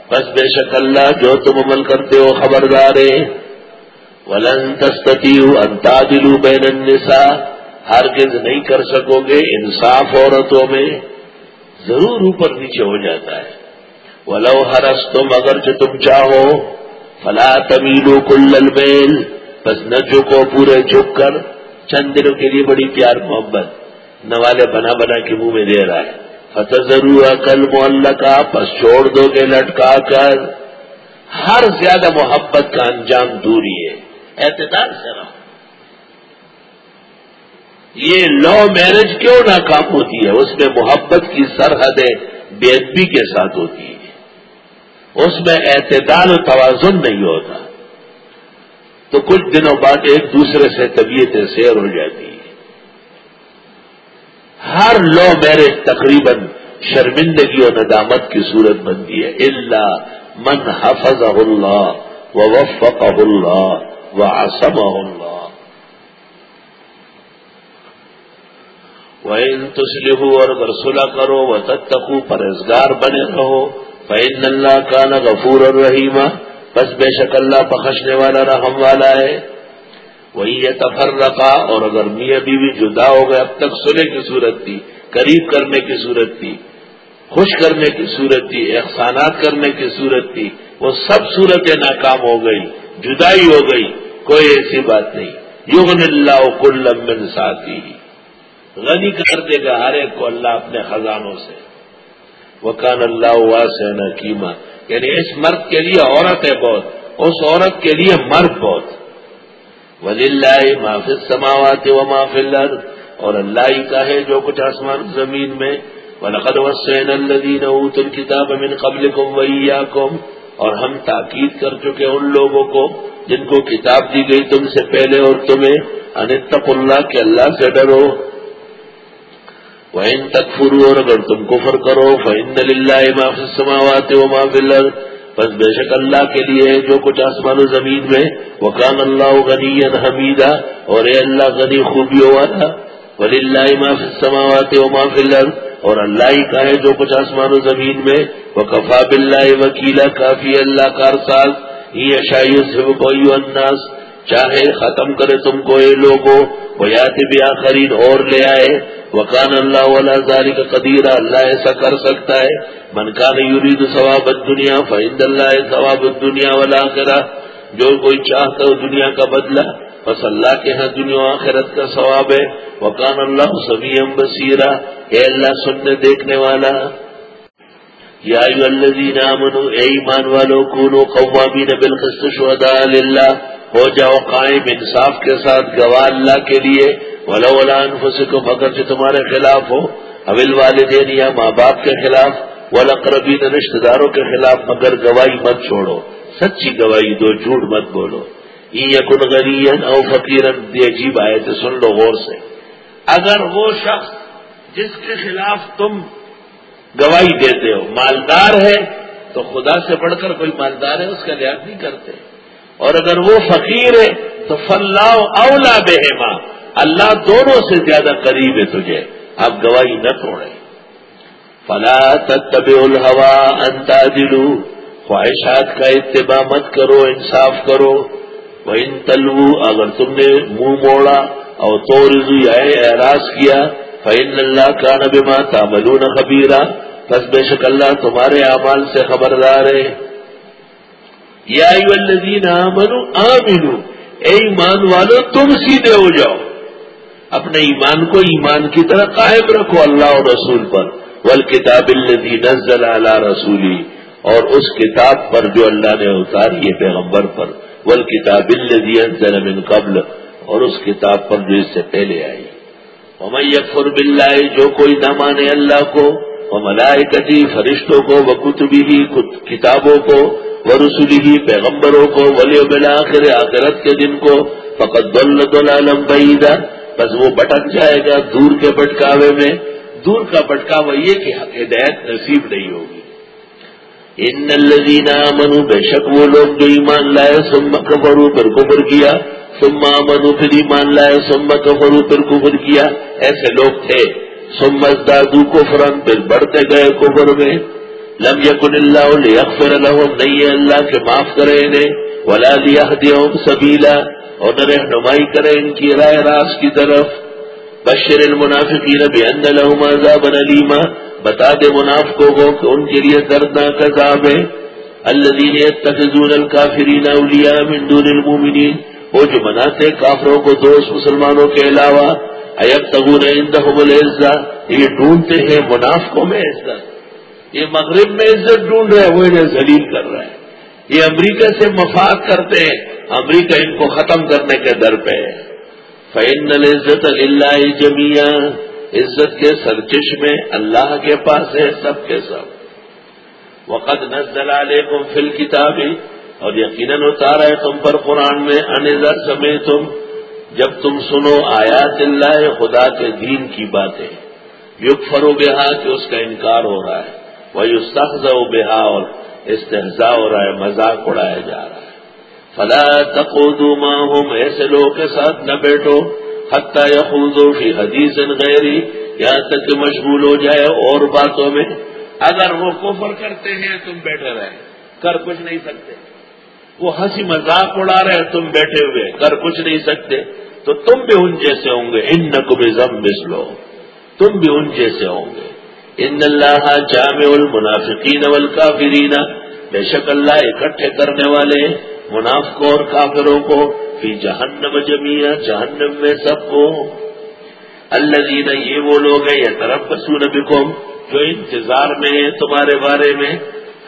بس بے شک اللہ جو تم عمل کرتے ہو خبردار ولن تستی انتا دلو بین النساء۔ ہرگز نہیں کر سکو گے انصاف عورتوں میں۔ ضرور اوپر نیچے ہو جاتا ہے۔ ولو ہرس تم اگر جو تم چاہو۔ فلا تمیلو کل المیل بس نہ جھکو پورے جھک کر۔ چند دنوں کے لیے بڑی پیار محبت۔ نوالے بنا بنا کے منہ میں دے رہا ہے۔ فتح ضرور کل محلہ کا پس چھوڑ دو گے لٹکا کر۔ ہر زیادہ محبت کا انجام دوری ہے۔ اعتدار سے رہو۔ یہ لو میرج کیوں ناکام ہوتی ہے؟ اس میں محبت کی سرحدیں بے ادبی کے ساتھ ہوتی ہے اس میں اعتدال و توازن نہیں ہوتا۔ تو کچھ دنوں بعد ایک دوسرے سے طبیعتیں سیر ہو جاتی۔ ہے ہر لو میرج تقریباً شرمندگی اور ندامت کی صورت بنتی ہے۔ اللہ من حفظ اللہ و وفق اللہ و آسم اللہ۔ وہ تسلح اور اگر صلح کرو وہ تتقو پرہزگار بنے رہو۔ فعن اللہ کا نہ غفور اور رحیمہ بس بے شک اللہ بخشنے والا رحم والا ہے۔ وہی یہ تفر رکھا اور اگر میاں بیوی جدا ہو گئے، اب تک سنے کی صورت تھی، قریب کرنے کی صورت تھی، خوش کرنے کی صورت تھی، احسانات کرنے کی صورت تھی، وہ سب صورتیں ناکام ہو گئی جدائی ہو گئی کوئی ایسی بات نہیں۔ یغن اللہ کل من ساتھی غنی کر دے گا ہر ایک کو اللہ اپنے خزانوں سے۔ وہ کان اللہ ہوا سے نہ کیما یعنی اس مرد کے لیے عورت ہے بہت، اس عورت کے لیے مرد بہت۔ ولی اللہ محافظ سماوات و محافل اور اللہ ہی کا ہے جو کچھ آسمان زمین میں۔ ولقد وسین الدین اوت الکتاب من قبل کم اور ہم تاکید کر چکے ان لوگوں کو جن کو کتاب دی گئی تم سے پہلے اور تمہیں۔ انتق اللہ کے اللہ سے ڈرو۔ وہ ان تک فرو اور اگر تم کفر کرو فن اللہ محافظ سماوات و محافل بس بے شک اللہ کے لیے جو کچھ آسمان و زمین میں وہ اللہ غنی حمیدہ، اور اے اللہ غنی خوبیوں والا ولی اللہ معاف سماوات و معاف اور اللہ ہی کا ہے جو کچھ آسمان و زمین میں وہ کفا بلّہ وکیلا، کافی اللہ کار ساز یہ اشائی سے چاہے ختم کرے تم کو اے لوگوں وہ یاد بھی آخرین اور لے آئے وکان اللہ والا ذالی کا قدیرہ اللہ ایسا کر سکتا ہے۔ من کان یورید ثواب دنیا فعند اللہ ثواب دنیا والا کرا جو کوئی چاہتا ہو دنیا کا بدلہ، بس اللہ کے ہاں دنیا آخرت کا ثواب ہے۔ وکان اللہ سمیم بصیرہ اے اللہ سننے دیکھنے والا۔ یا الذین آمنوا، اے ایمان والو کونو قوامین بالقسط شہداء للہ۔ ہو جاؤ قائم انصاف کے ساتھ گواہ اللہ کے لیے ولا ولا انفسکم، اگر جو تمہارے خلاف ہو اول والدین یا ماں باپ کے خلاف ولا قربین رشتے داروں کے خلاف مگر گواہی مت چھوڑو۔ سچی گواہی دو، جھوٹ مت بولو۔ یہ کن غری او فقیرن عجیب آئے تھے سن لو غور سے۔ اگر وہ شخص جس کے خلاف تم گواہی دیتے ہو، مالدار ہے، تو خدا سے بڑھ کر کوئی مالدار ہے، اس کا لحاظ نہیں کرتے۔ اور اگر وہ فقیر ہے تو فلاح اولا بہما، اللہ دونوں سے زیادہ قریب ہے تجھے اب گواہی نہ توڑے فلا تب الحوا انتا دلو خواہشات کا اتباع مت کرو، انصاف کرو۔ وہ ان تلو اگر تم نے منہ موڑا اور تو رضو اعراض کیا فعن اللہ کا نبی ماں تاملون خبیرہ بس بے شک اللہ تمہارے اعمال سے خبردار ہے۔ یا الذین آمنو آمنو۔ اے ایمان والو، تم سیدھے ہو جاؤ۔ اپنے ایمان کو ایمان کی طرح قائم رکھو اللہ اور رسول پر۔ ول کتاب الدی نزل علی رسولی اور اس کتاب پر جو اللہ نے اتاری ہے پیغمبر پر۔ ول کتاب الدی انزل من قبل۔ اور اس کتاب پر جو اس سے پہلے آئی۔ ومن یکفر باللہ، جو کوئی نہ مانے اللہ کو۔ وہ ملائکتی فرشتوں کو۔ وہ کتبی کتابوں کو۔ وہ رسولی ہی پیغمبروں کو ولی بلاخر آخرت کے دن کو فقط دولت العالم بعیدہ بس وہ بٹک جائے گا دور کے بٹکاوے میں۔ دور کا بٹکاوا یہ کہ ہدایت نصیب نہیں ہوگی۔ ان الزینہ منو بے شک وہ لوگ جو ایمان لائے سم کفرو پھر کفر کیا۔ سما منو پھر ایمان لائے سم کفرو پھر کفر کیا۔ ایسے لوگ تھے۔ سمت دادو کفرن پھر بڑھتے گئے کفر میں۔ لم یکن اللہ لیغفر لهم، نہیں ہے اللہ کے معاف کرے انہیں، ولا لیہدیہم سبیلا اور نہ رہنمائی کرے ان کی رائے راس کی طرف۔ بشر المنافقین بان لهم عذابا علیما بتا دے منافقوں کو کہ ان کے لیے دردناک عذاب ہے۔ الذین یتخذون الکافرین اولیاء من دون المؤمنین وہ جو مناتے کافروں کو دوست مسلمانوں کے علاوہ ایب تغور عندهم العزہ یہ ڈھونڈتے ہیں منافقوں میں عزت۔ یہ مغرب میں عزت ڈھونڈ رہے ہیں، وہ انہیں ذلیل کر رہا ہے یہ امریکہ سے مفاد کرتے ہیں، امریکہ ان کو ختم کرنے کے در پہ ہے۔ فین العزت اللہ جمیا عزت کے سرچش میں اللہ کے پاس ہے سب کے سب۔ وقت نزل علیکم فی الکتاب اور یقیناً اتارا ہے تم پر قرآن میں انضر سمے تم جب تم سنو آیات اللہ خدا کے دین کی باتیں یگ فرو بہا کہ اس کا انکار ہو رہا ہے۔ وہی سخت و بہا اور استحضا ہو رہا ہے مذاق اڑایا جا رہا ہے۔ فلا تقودو ماہم ایسے لوگوں کے ساتھ نہ بیٹھو۔ حتہ یا فی حدیث غیری یہاں تک کہ مشغول ہو جائے اور باتوں میں۔ اگر وہ کفر کرتے ہیں، تم بیٹھے رہے۔ کر کچھ نہیں سکتے۔ وہ ہنسی مذاق اڑا رہے، تم بیٹھے ہوئے۔ کر کچھ نہیں سکتے۔ تو تم بھی ان جیسے ہوں گے۔ ان نقم لو تم بھی ان جیسے ہوں گے۔ ان اللہ جامع المنافقین والکافرین، بے شک اللہ اکٹھے کرنے والے منافقوں اور کافروں کو فی جہنم جمیا جہنم میں سب کو۔ اللہ یہ وہ لوگ ہیں یہ طرف پسون جو انتظار میں ہیں تمہارے بارے میں۔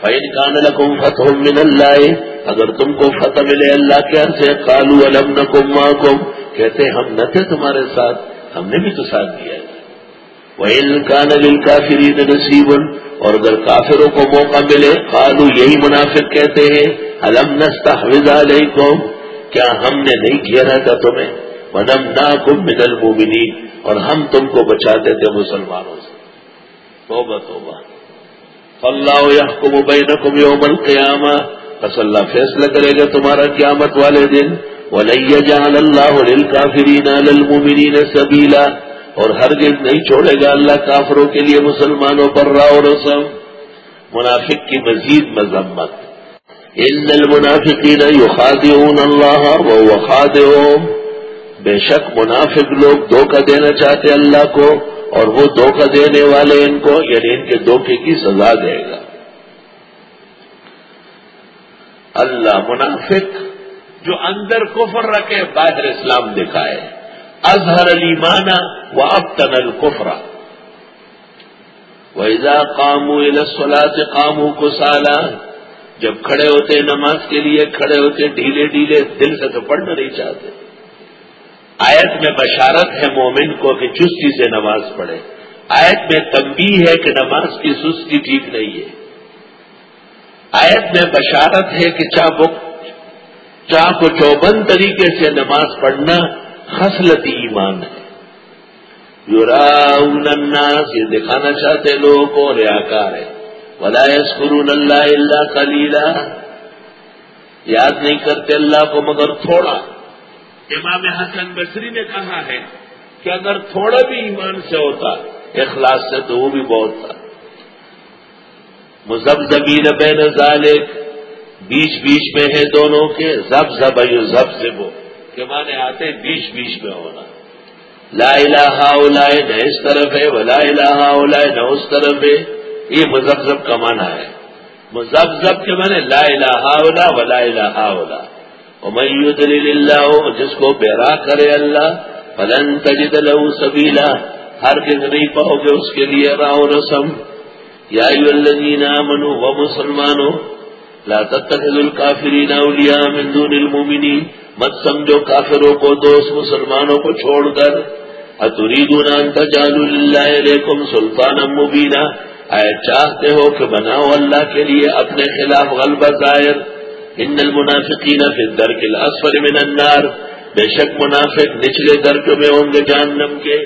فین کان لکم فتح من اللہ اگر تم کو فتح ملے اللہ کے سے کالو الم نکم کہتے ہم نہ تھے تمہارے ساتھ، ہم نے بھی تو ساتھ دیا وہ کان دل کافری نصیب اور اگر کافروں کو موقع ملے کالو یہی منافق کہتے ہیں الم نستا علیکم کیا ہم نے نہیں کیا رہا تھا تمہیں؟ ونم نا کم من اور ہم تم کو بچاتے تھے مسلمانوں سے۔ توبہ توبہ۔ اللہ يحكم بينكم يوم القيامة۔ بس اللہ فیصلہ کرے گا تمہارا قیامت والے دن۔ جان اللہ للكافرين على المؤمنين سبيلا۔ اور ہرگز نہیں چھوڑے گا اللہ کافروں کے لیے، مسلمانوں پر راؤ رسم۔ منافق کی مزید مذمت۔ ان المنافقین يخادعون اللہ وهو خادعهم۔ بے شک منافق لوگ دھوکہ دینا چاہتے اللہ کو اور وہ دھوکہ دینے والے ان کو یعنی ان کے دھوکے کی سزا دے گا۔ اللہ منافق جو اندر کفر رکھے، باہر اسلام دکھائے۔ اظہر علی مانا وہ اب تن ویزا کامو السلا سے کامو کو سالا جب کھڑے ہوتے نماز کے لیے، کھڑے ہوتے ڈھیلے ڈھیلے، دل سے تو پڑھنا نہیں چاہتے۔ آیت میں بشارت ہے مومن کو کہ چستی سے نماز پڑھے۔ آیت میں تمبی ہے کہ نماز کی سستی ٹھیک نہیں ہے۔ آیت میں بشارت ہے کہ چاہ چاہ کو چوبند طریقے سے نماز پڑھنا خصلتی ایمان ہے۔ الناس، یہ دکھانا چاہتے لوگوں کو ریاکار ہے۔ ولایس قرون اللہ اللہ کلیلہ یاد نہیں کرتے اللہ کو مگر تھوڑا۔ امام حسن بصری نے کہا ہے کہ اگر تھوڑا بھی ایمان سے ہوتا، اخلاص سے تو وہ بھی بہت تھا۔ مزب زمین بین ذالک، بیچ بیچ میں ہے دونوں کے زب زب زب سے وہ کہ مانے آتے بیچ بیچ میں ہونا۔ لا الہ الا نہ اس طرف ہے وہ لا الہ الا نہ اس طرف ہے۔ یہ مزب کا مانا ہے۔ مزب کے مانے لا الہ الا ولا الہ الا دلیل اللہ، جس کو بیرا کرے اللہ، فلن تجد له سبیلا۔ ہر کس نہیں پاؤ گے اس کے لیے راؤ رسم۔ یا الذین آمنوا و مسلمانوں لا تتخذوا الكافرین اولیاء من دون المؤمنین۔ مت سمجھو کافروں کو، دوست مسلمانوں کو چھوڑ کر۔ اتریدون ان تجعلوا للہ علیکم سلطانا مبینا۔ اے چاہتے ہو کہ بناؤ اللہ کے لیے اپنے خلاف غلبہ ظاہر۔ ان المنافقین فی الدرک الاسفل من النار۔ بے شک منافق نچلے درک میں ہوں گے جہنم کے۔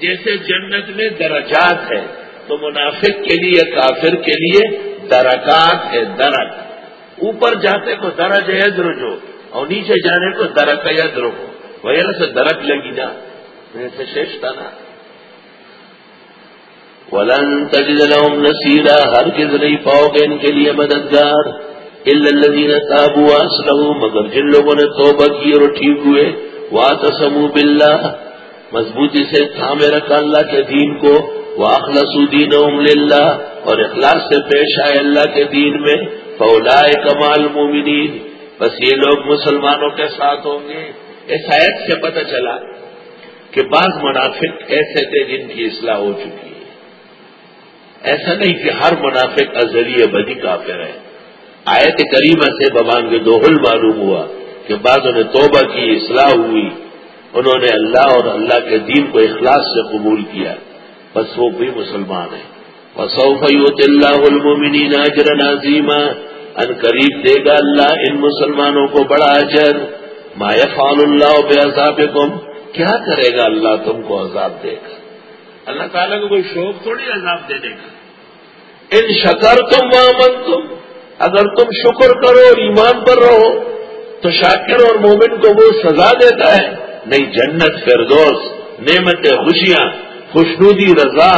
جیسے جنت میں درجات ہے تو منافق کے لیے، کافر کے لیے درکات ہے درک۔ اوپر جاتے کو درج ہے درجو اور نیچے جانے کو درک یا درو وغیرہ سے درک لگی نا۔ ایسے شیشتا نا۔ ولن تجد لهم ہر کس نہیں پاؤ گے ان کے لیے مددگار۔ الدین تابو اسلح مگر جن لوگوں نے توبہ کی اور ٹھیک ہوئے وا تسم بلّہ مضبوطی سے تھامے رکھا اللہ کے دین کو۔ وہ اخلصین اللہ اور اخلاص سے پیش آئے اللہ کے دین میں فولا کمال مومنین بس یہ لوگ مسلمانوں کے ساتھ ہوں گے۔ اس آیت سے پتہ چلا کہ بعض منافق ایسے تھے جن کی اصلاح ہو چکی ہے۔ ایسا نہیں کہ ہر منافق ازلی بدی کافر ہے۔ آیت کریمہ سے ببان کے دوہل معلوم ہوا کہ بعض انہیں توبہ کی، اصلاح ہوئی۔ انہوں نے اللہ اور اللہ کے دین کو اخلاص سے قبول کیا۔ بس وہ بھی مسلمان ہیں۔ وسوفیوت اللہ المومنین اجر نازیمہ ان قریب دے گا اللہ ان مسلمانوں کو بڑا اجر۔ ما فال اللہ بے عذاب کیا کرے گا اللہ تم کو عذاب دے گا۔ اللہ تعالیٰ کو کوئی شوق تھوڑی عذاب دینے کا ان شکر تم وامن تم اگر تم شکر کرو اور ایمان پر رہو، تو شاکر اور مومن کو وہ سزا دیتا ہے۔ نہیں جنت فردوس نعمت خوشیاں۔ خوشنودی رضا،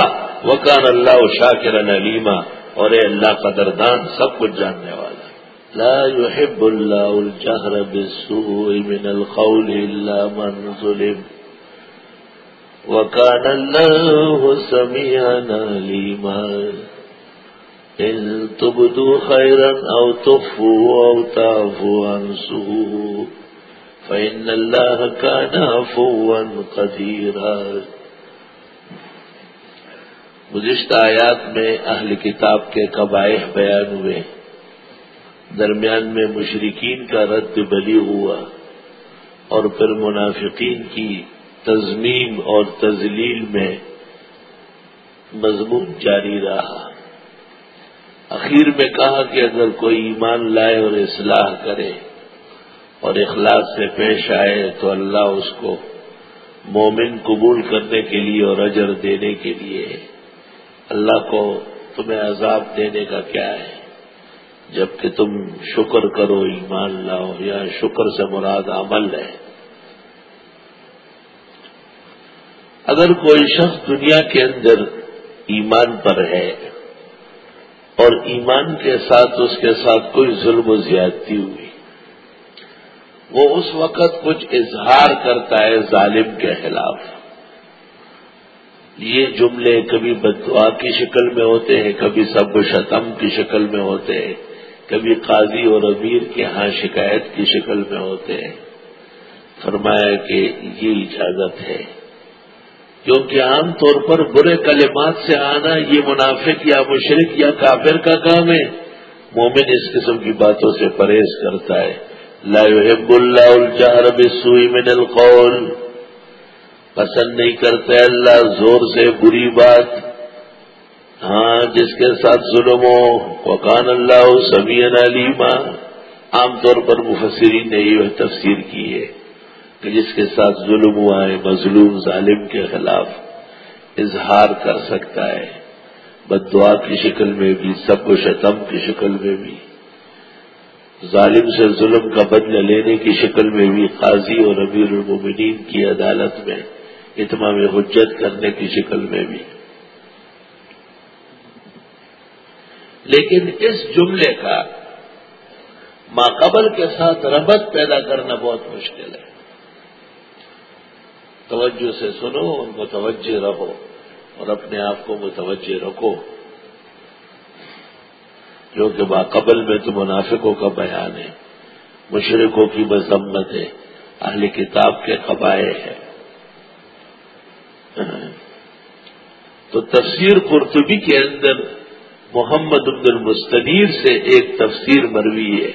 وکان اللہ شاکر علیما اور اے اللہ قدردان سب کچھ جاننے والا لا يحب الله الجهر بالسوء من القول إلا من ظلم۔ وكان الله سميعا عليما إن تبدوا خيرا أو تخفوا أو تعفوا عن سوء فإن الله كان عفوا قديرا گزشتہ آیات میں اہل کتاب کے قبائح بیان ہوئے۔ درمیان میں مشرقین کا رد بلی ہوا اور پھر منافقین کی تزمیم اور تزلیل میں مضمون جاری رہا۔ اخیر میں کہا کہ اگر کوئی ایمان لائے اور اصلاح کرے اور اخلاص سے پیش آئے تو اللہ اس کو مومن قبول کرنے کے لیے اور اجر دینے کے لیے اللہ کو تمہیں عذاب دینے کا کیا ہے؟ جبکہ تم شکر کرو، ایمان لاؤ، یا شکر سے مراد عمل ہے۔ اگر کوئی شخص دنیا کے اندر ایمان پر ہے اور ایمان کے ساتھ اس کے ساتھ کوئی ظلم و زیادتی ہوئی، وہ اس وقت کچھ اظہار کرتا ہے ظالم کے خلاف۔ یہ جملے کبھی بدعا کی شکل میں ہوتے ہیں، کبھی سب و شتم کی شکل میں ہوتے ہیں، کبھی قاضی اور امیر کے ہاں شکایت کی شکل میں ہوتے ہیں۔ فرمایا کہ یہ اجازت ہے۔ کیونکہ عام طور پر برے کلمات سے آنا یہ منافق یا مشرق یا کافر کا کام ہے۔ مومن اس قسم کی باتوں سے پرہیز کرتا ہے۔ لا يحب اللہ الجہر بسوئی من القول۔ پسند نہیں کرتے، اللہ زور سے بری بات۔ ہاں جس کے ساتھ ظلم ہو، وکان اللہ سمیع علیما۔ عام طور پر مفسرین نے یہ تفسیر کی ہے کہ جس کے ساتھ ظلم ہوا ہے، مظلوم، ظالم کے خلاف اظہار کر سکتا ہے۔ بد دعا کی شکل میں بھی، سب کو شتم کی شکل میں بھی۔ ظالم سے ظلم کا بدلہ لینے کی شکل میں بھی قاضی اور امیر المومنین کی عدالت میں۔ اتمام حجت کرنے کی شکل میں بھی۔ لیکن اس جملے کا ماقبل کے ساتھ ربط پیدا کرنا بہت مشکل ہے۔ توجہ سے سنو، ان کو توجہ رہو اور اپنے آپ کو متوجہ رکھو۔ جو کہ ماقبل میں تو منافقوں کا بیان ہے مشرقوں کی مذمت ہے، اہل کتاب کے قبائے ہے تو تفسیر قرطبی کے اندر محمد عبد المستنیر سے ایک تفسیر مروی ہے۔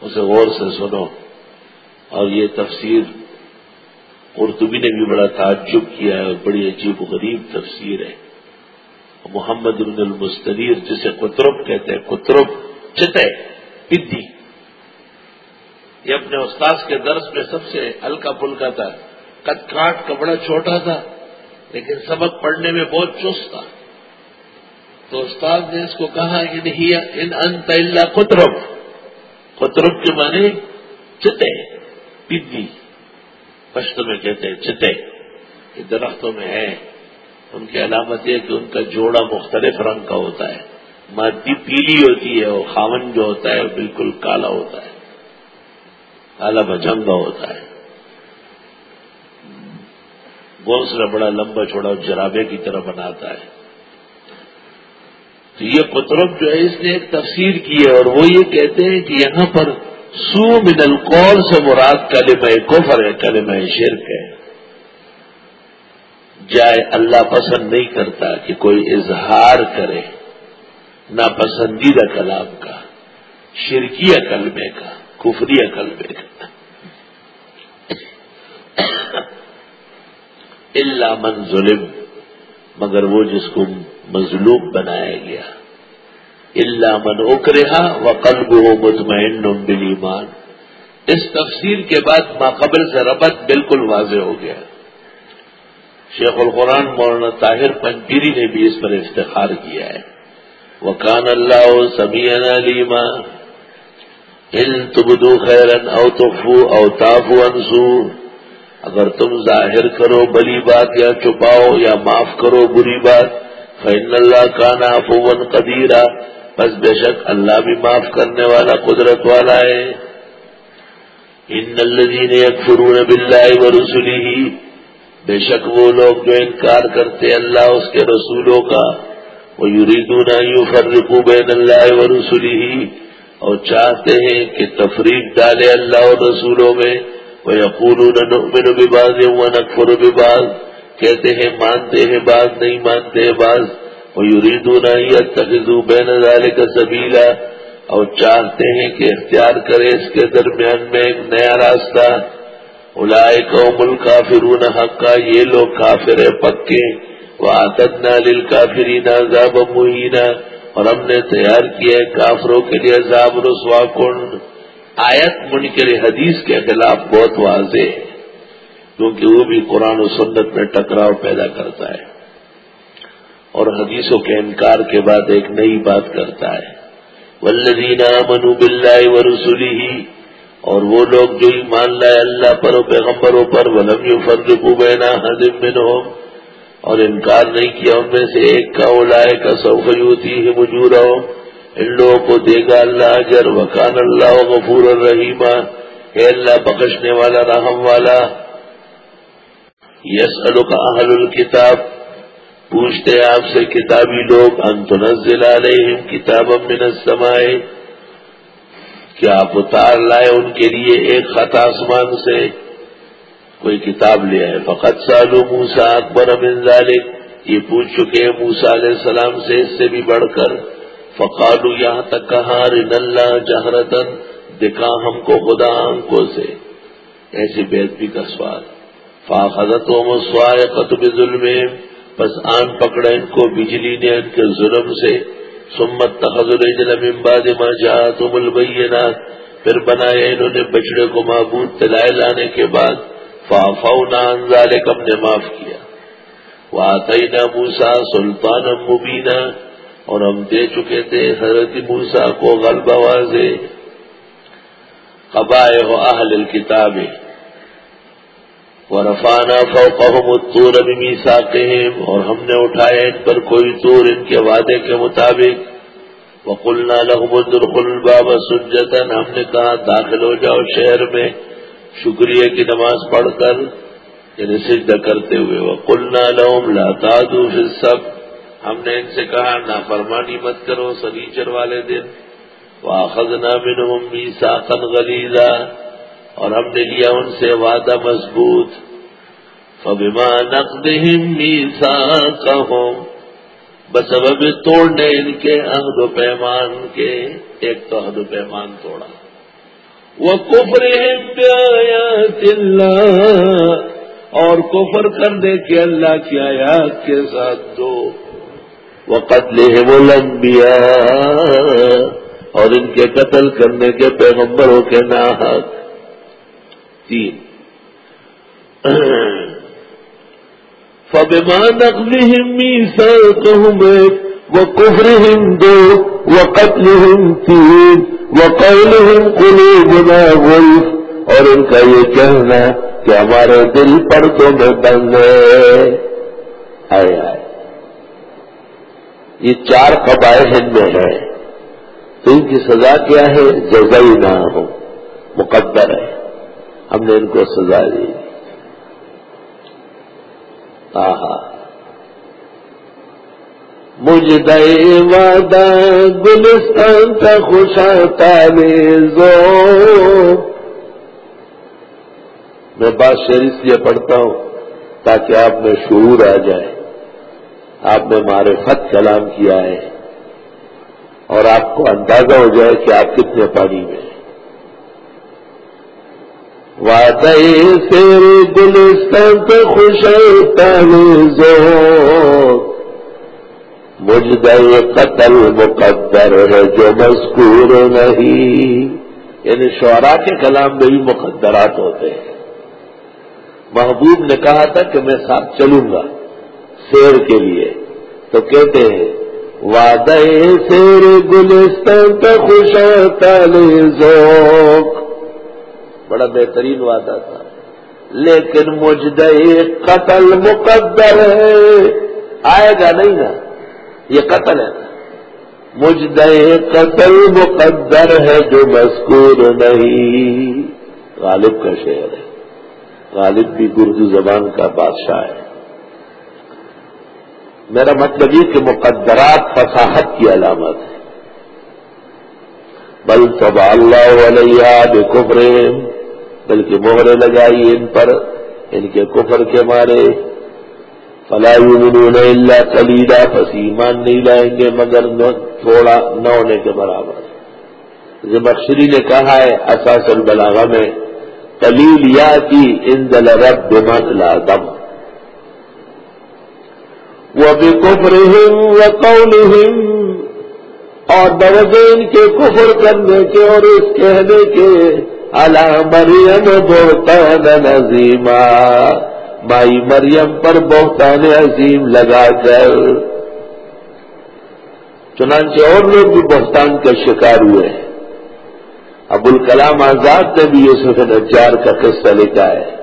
اسے غور سے سنو۔ اور یہ تفسیر قرطبی نے بھی بڑا تعجب کیا ہے بڑی عجیب و غریب تفسیر ہے۔ محمد ابن المستنیر جسے قطرب کہتے ہیں، قطرب چتے پدی۔ یہ اپنے استاذ کے درس میں سب سے ہلکا پھلکا تھا۔ کٹ کاٹ کپڑا چھوٹا تھا۔ لیکن سبق پڑھنے میں بہت چست تھا۔ تو استاد نے اس کو کہا ان انت اللہ قطرب۔ قطرب کے معنی چتے پدی پشت میں کہتے ہیں چتے یہ درختوں میں ہے ان کی علامت یہ کہ ان کا جوڑا مختلف رنگ کا ہوتا ہے۔ مادی پیلی ہوتی ہے، اور خاون جو ہوتا ہے، وہ بالکل کالا ہوتا ہے۔ کالا بجنگا ہوتا ہے۔ گوسلا بڑا لمبا چھوڑا جرابے کی طرح بناتا ہے۔ تو یہ قطرب جو ہے اس نے ایک تفسیر کی ہے اور وہ یہ کہتے ہیں کہ یہاں پر سو من القول سے مراد کلمہ کفر ہے، کلمہ شرک ہے۔ جائے اللہ پسند نہیں کرتا کہ کوئی اظہار کرے نہ پسندیدہ کلام کا شرکی کلمے کا کفری کلمے کا۔ اللہ من ظلم، مگر وہ جس کو مظلوم بنایا گیا۔ اللہ من اکرہا و قلب ہو مطمئن بلیمان اس تفسیر کے بعد ماقبل سے ربط بالکل واضح ہو گیا۔ شیخ القرآن مولانا طاہر پنپیری نے بھی اس پر افتخار کیا ہے۔ وہ کان اللہ سمیع علیما۔ ان تبدو خیرن او تخفو او تافو انسو۔ اگر تم ظاہر کرو بلی بات یا چھپاؤ یا معاف کرو بری بات فن اللہ کا نا فون قدیرہ بس بے شک اللہ بھی معاف کرنے والا قدرت والا ہے۔ ان الذین یکفرون باللہ و رسولی بے شک وہ لوگ جو انکار کرتے اللہ اس کے رسولوں کا۔ وہ یریدون یفرقوا بین اللہ و اور چاہتے ہیں کہ تفریق ڈالے اللہ اور رسولوں میں۔ وہ یقولون نؤمن ببعض و نکفر کہتے ہیں مانتے ہیں بعض، نہیں مانتے بعض۔ وہ یریدون یتخذوا بین ذلك سبیلا اور چاہتے ہیں کہ اختیار کرے اس کے درمیان میں ایک نیا راستہ۔ الائے قوم الکافرون حق کا یہ لوگ کافر پکے۔ وہ آتد نالل کافری عذاب مہینہ اور ہم نے تیار کیا ہے کافروں کے لیے عذاب رسوا کنڈ آیت منکر حدیث کے خلاف بہت واضح ہے، کیونکہ وہ بھی قرآن و سنت میں ٹکراؤ پیدا کرتا ہے۔ اور حدیثوں کے انکار کے بعد ایک نئی بات کرتا ہے۔ ولدینہ منو بلّہ و رسولی ہی اور وہ لوگ جو ایمان لائے اللہ پر و پیغمبروں پر، ولم یو فرد کو بہنا حضم بن ہو اور انکار نہیں کیا ان میں سے ایک کا اولائے کا سوفیوتی ہی مجور ہو ان لوگوں کو دے گا اللہ جر وکان اللہ غفور الرحیمہ اے اللہ، بخشنے والا، رحم والا۔ یس کا اہل الکتاب، پوچھتے ہیں آپ سے، کتابی لوگ انتنزل علیہم کتاب من السماء۔ کیا آپ اتار لائے ان کے لیے ایک خط آسمان سے؟ کوئی کتاب لیا ہے فقط سالو موسا اکبر من ذالک۔ یہ پوچھ چکے ہیں موسا علیہ السلام سے، اس سے بھی بڑھ کر۔ فقالو یہاں تک کہا رن اللہ جہرتن دکھا ہم کو خدا آنکھوں سے۔ ایسی بےدبی کا سوال۔ فاخذت و مسوائے قطب ظلم بس آن پکڑا ان کو بجلی نے ان کے ظلم سے۔ سمت تخذر امباد ما جا تم البینات، پھر بنایا انہوں نے بچڑے کو معبود تلائے لانے کے بعد۔ فافا نان کم نے معاف کیا۔ وہ آتا نہ موسا سلطان مبینہ اور ہم دے چکے تھے حضرت موسا کو غلبہ واضح قبائے ہو اہل کتابیں ورفانہ فوقهم الطور بميثاقهم، اور ہم نے اٹھائے ان پر کوئی طور ان کے وعدے کے مطابق۔ وقلنا لهم ادخلوا الباب سجدا، ہم نے کہا داخل ہو جاؤ شہر میں۔ شکریہ کی نماز پڑھ کر یعنی سجدہ کرتے ہوئے۔ وقلنا لهم لا تعدوا في السبت۔ ہم نے ان سے کہا، نافرمانی مت کرو سنیچر والے دن۔ واخذنا منهم ميثاقا غليظا۔ اور ہم نے لیا ان سے وعدہ مضبوط۔ فبما نقدہم میثاقہم بسبب توڑنے ان کے عہد و پیمان کے۔ ایک تو عہد و پیمان توڑا۔ وہ کفر اللہ اور کفر کر دے کے اللہ کی آیات کے ساتھ دو۔ وہ قتل اور ان کے قتل کرنے کے پیغمبروں کے ناحق۔ تین۔ فبما نقلهم ميثاقهم، وكفرهم دو وقتلهم تين وقولهم قلوبنا غلف۔ اور ان کا یہ کہنا کہ ہمارے دل پر تو میں بند ہے۔ آئے آئے۔ یہ چار قبائل ہند میں ہے تو ان کی سزا کیا ہے؟ جزائی نہ ہو، مقدر ہے۔ ہم نے ان کو سزا دی۔ مجھ دے وعدہ گلستان کا خوش زو میں بات شیر اس لیے پڑھتا ہوں تاکہ آپ میں شعور آ جائے۔ آپ نے مارے خط کلام کیا ہے اور آپ کو اندازہ ہو جائے کہ آپ کتنے پانی میں وعدہ سیر گلستان پہ خوش مجھ گئے قتل مقدر ہے جو مذکور نہیں۔ یعنی شعرا کے کلام میں بھی مقدرات ہوتے ہیں۔ محبوب نے کہا تھا کہ میں ساتھ چلوں گا۔ شیر کے لیے۔ تو کہتے ہیں، وعدہ سیر گلستان پہ خوش ذوق۔ بڑا بہترین وعدہ تھا۔ لیکن مجھ قتل مقدر ہے۔ آئے گا نہیں نا؟ یہ قتل ہے۔ مجھ قتل مقدر ہے جو مذکور نہیں۔ غالب کا شعر ہے۔ غالب بھی اردو زبان کا بادشاہ ہے۔ میرا مطلب یہ کہ مقدرات فصاحت کی علامت ہے۔ بل سب اللہ علیہ بے بلکہ مہرے لگائی ان پر، ان کے کفر کے مارے۔ فلاح اللہ کلیدہ پس ایمان نہیں لائیں گے مگر تھوڑا، نہ ہونے کے برابر۔ زمخشری نے کہا ہے اساس البلاغہ میں کلیل یا کی ان دل رب لا دم۔ وہ بھی کفر و ان کے کفر کرنے کے اور اس کہنے کے اللہ مریم بولتا نظیمہ مائی مریم پر بہتان عظیم لگا کر۔ چنانچہ اور لوگ بھی بہتان کا شکار ہوئے۔ ہیں ابو الکلام آزاد نے بھی یوسف نجار کا قصہ لکھا ہے۔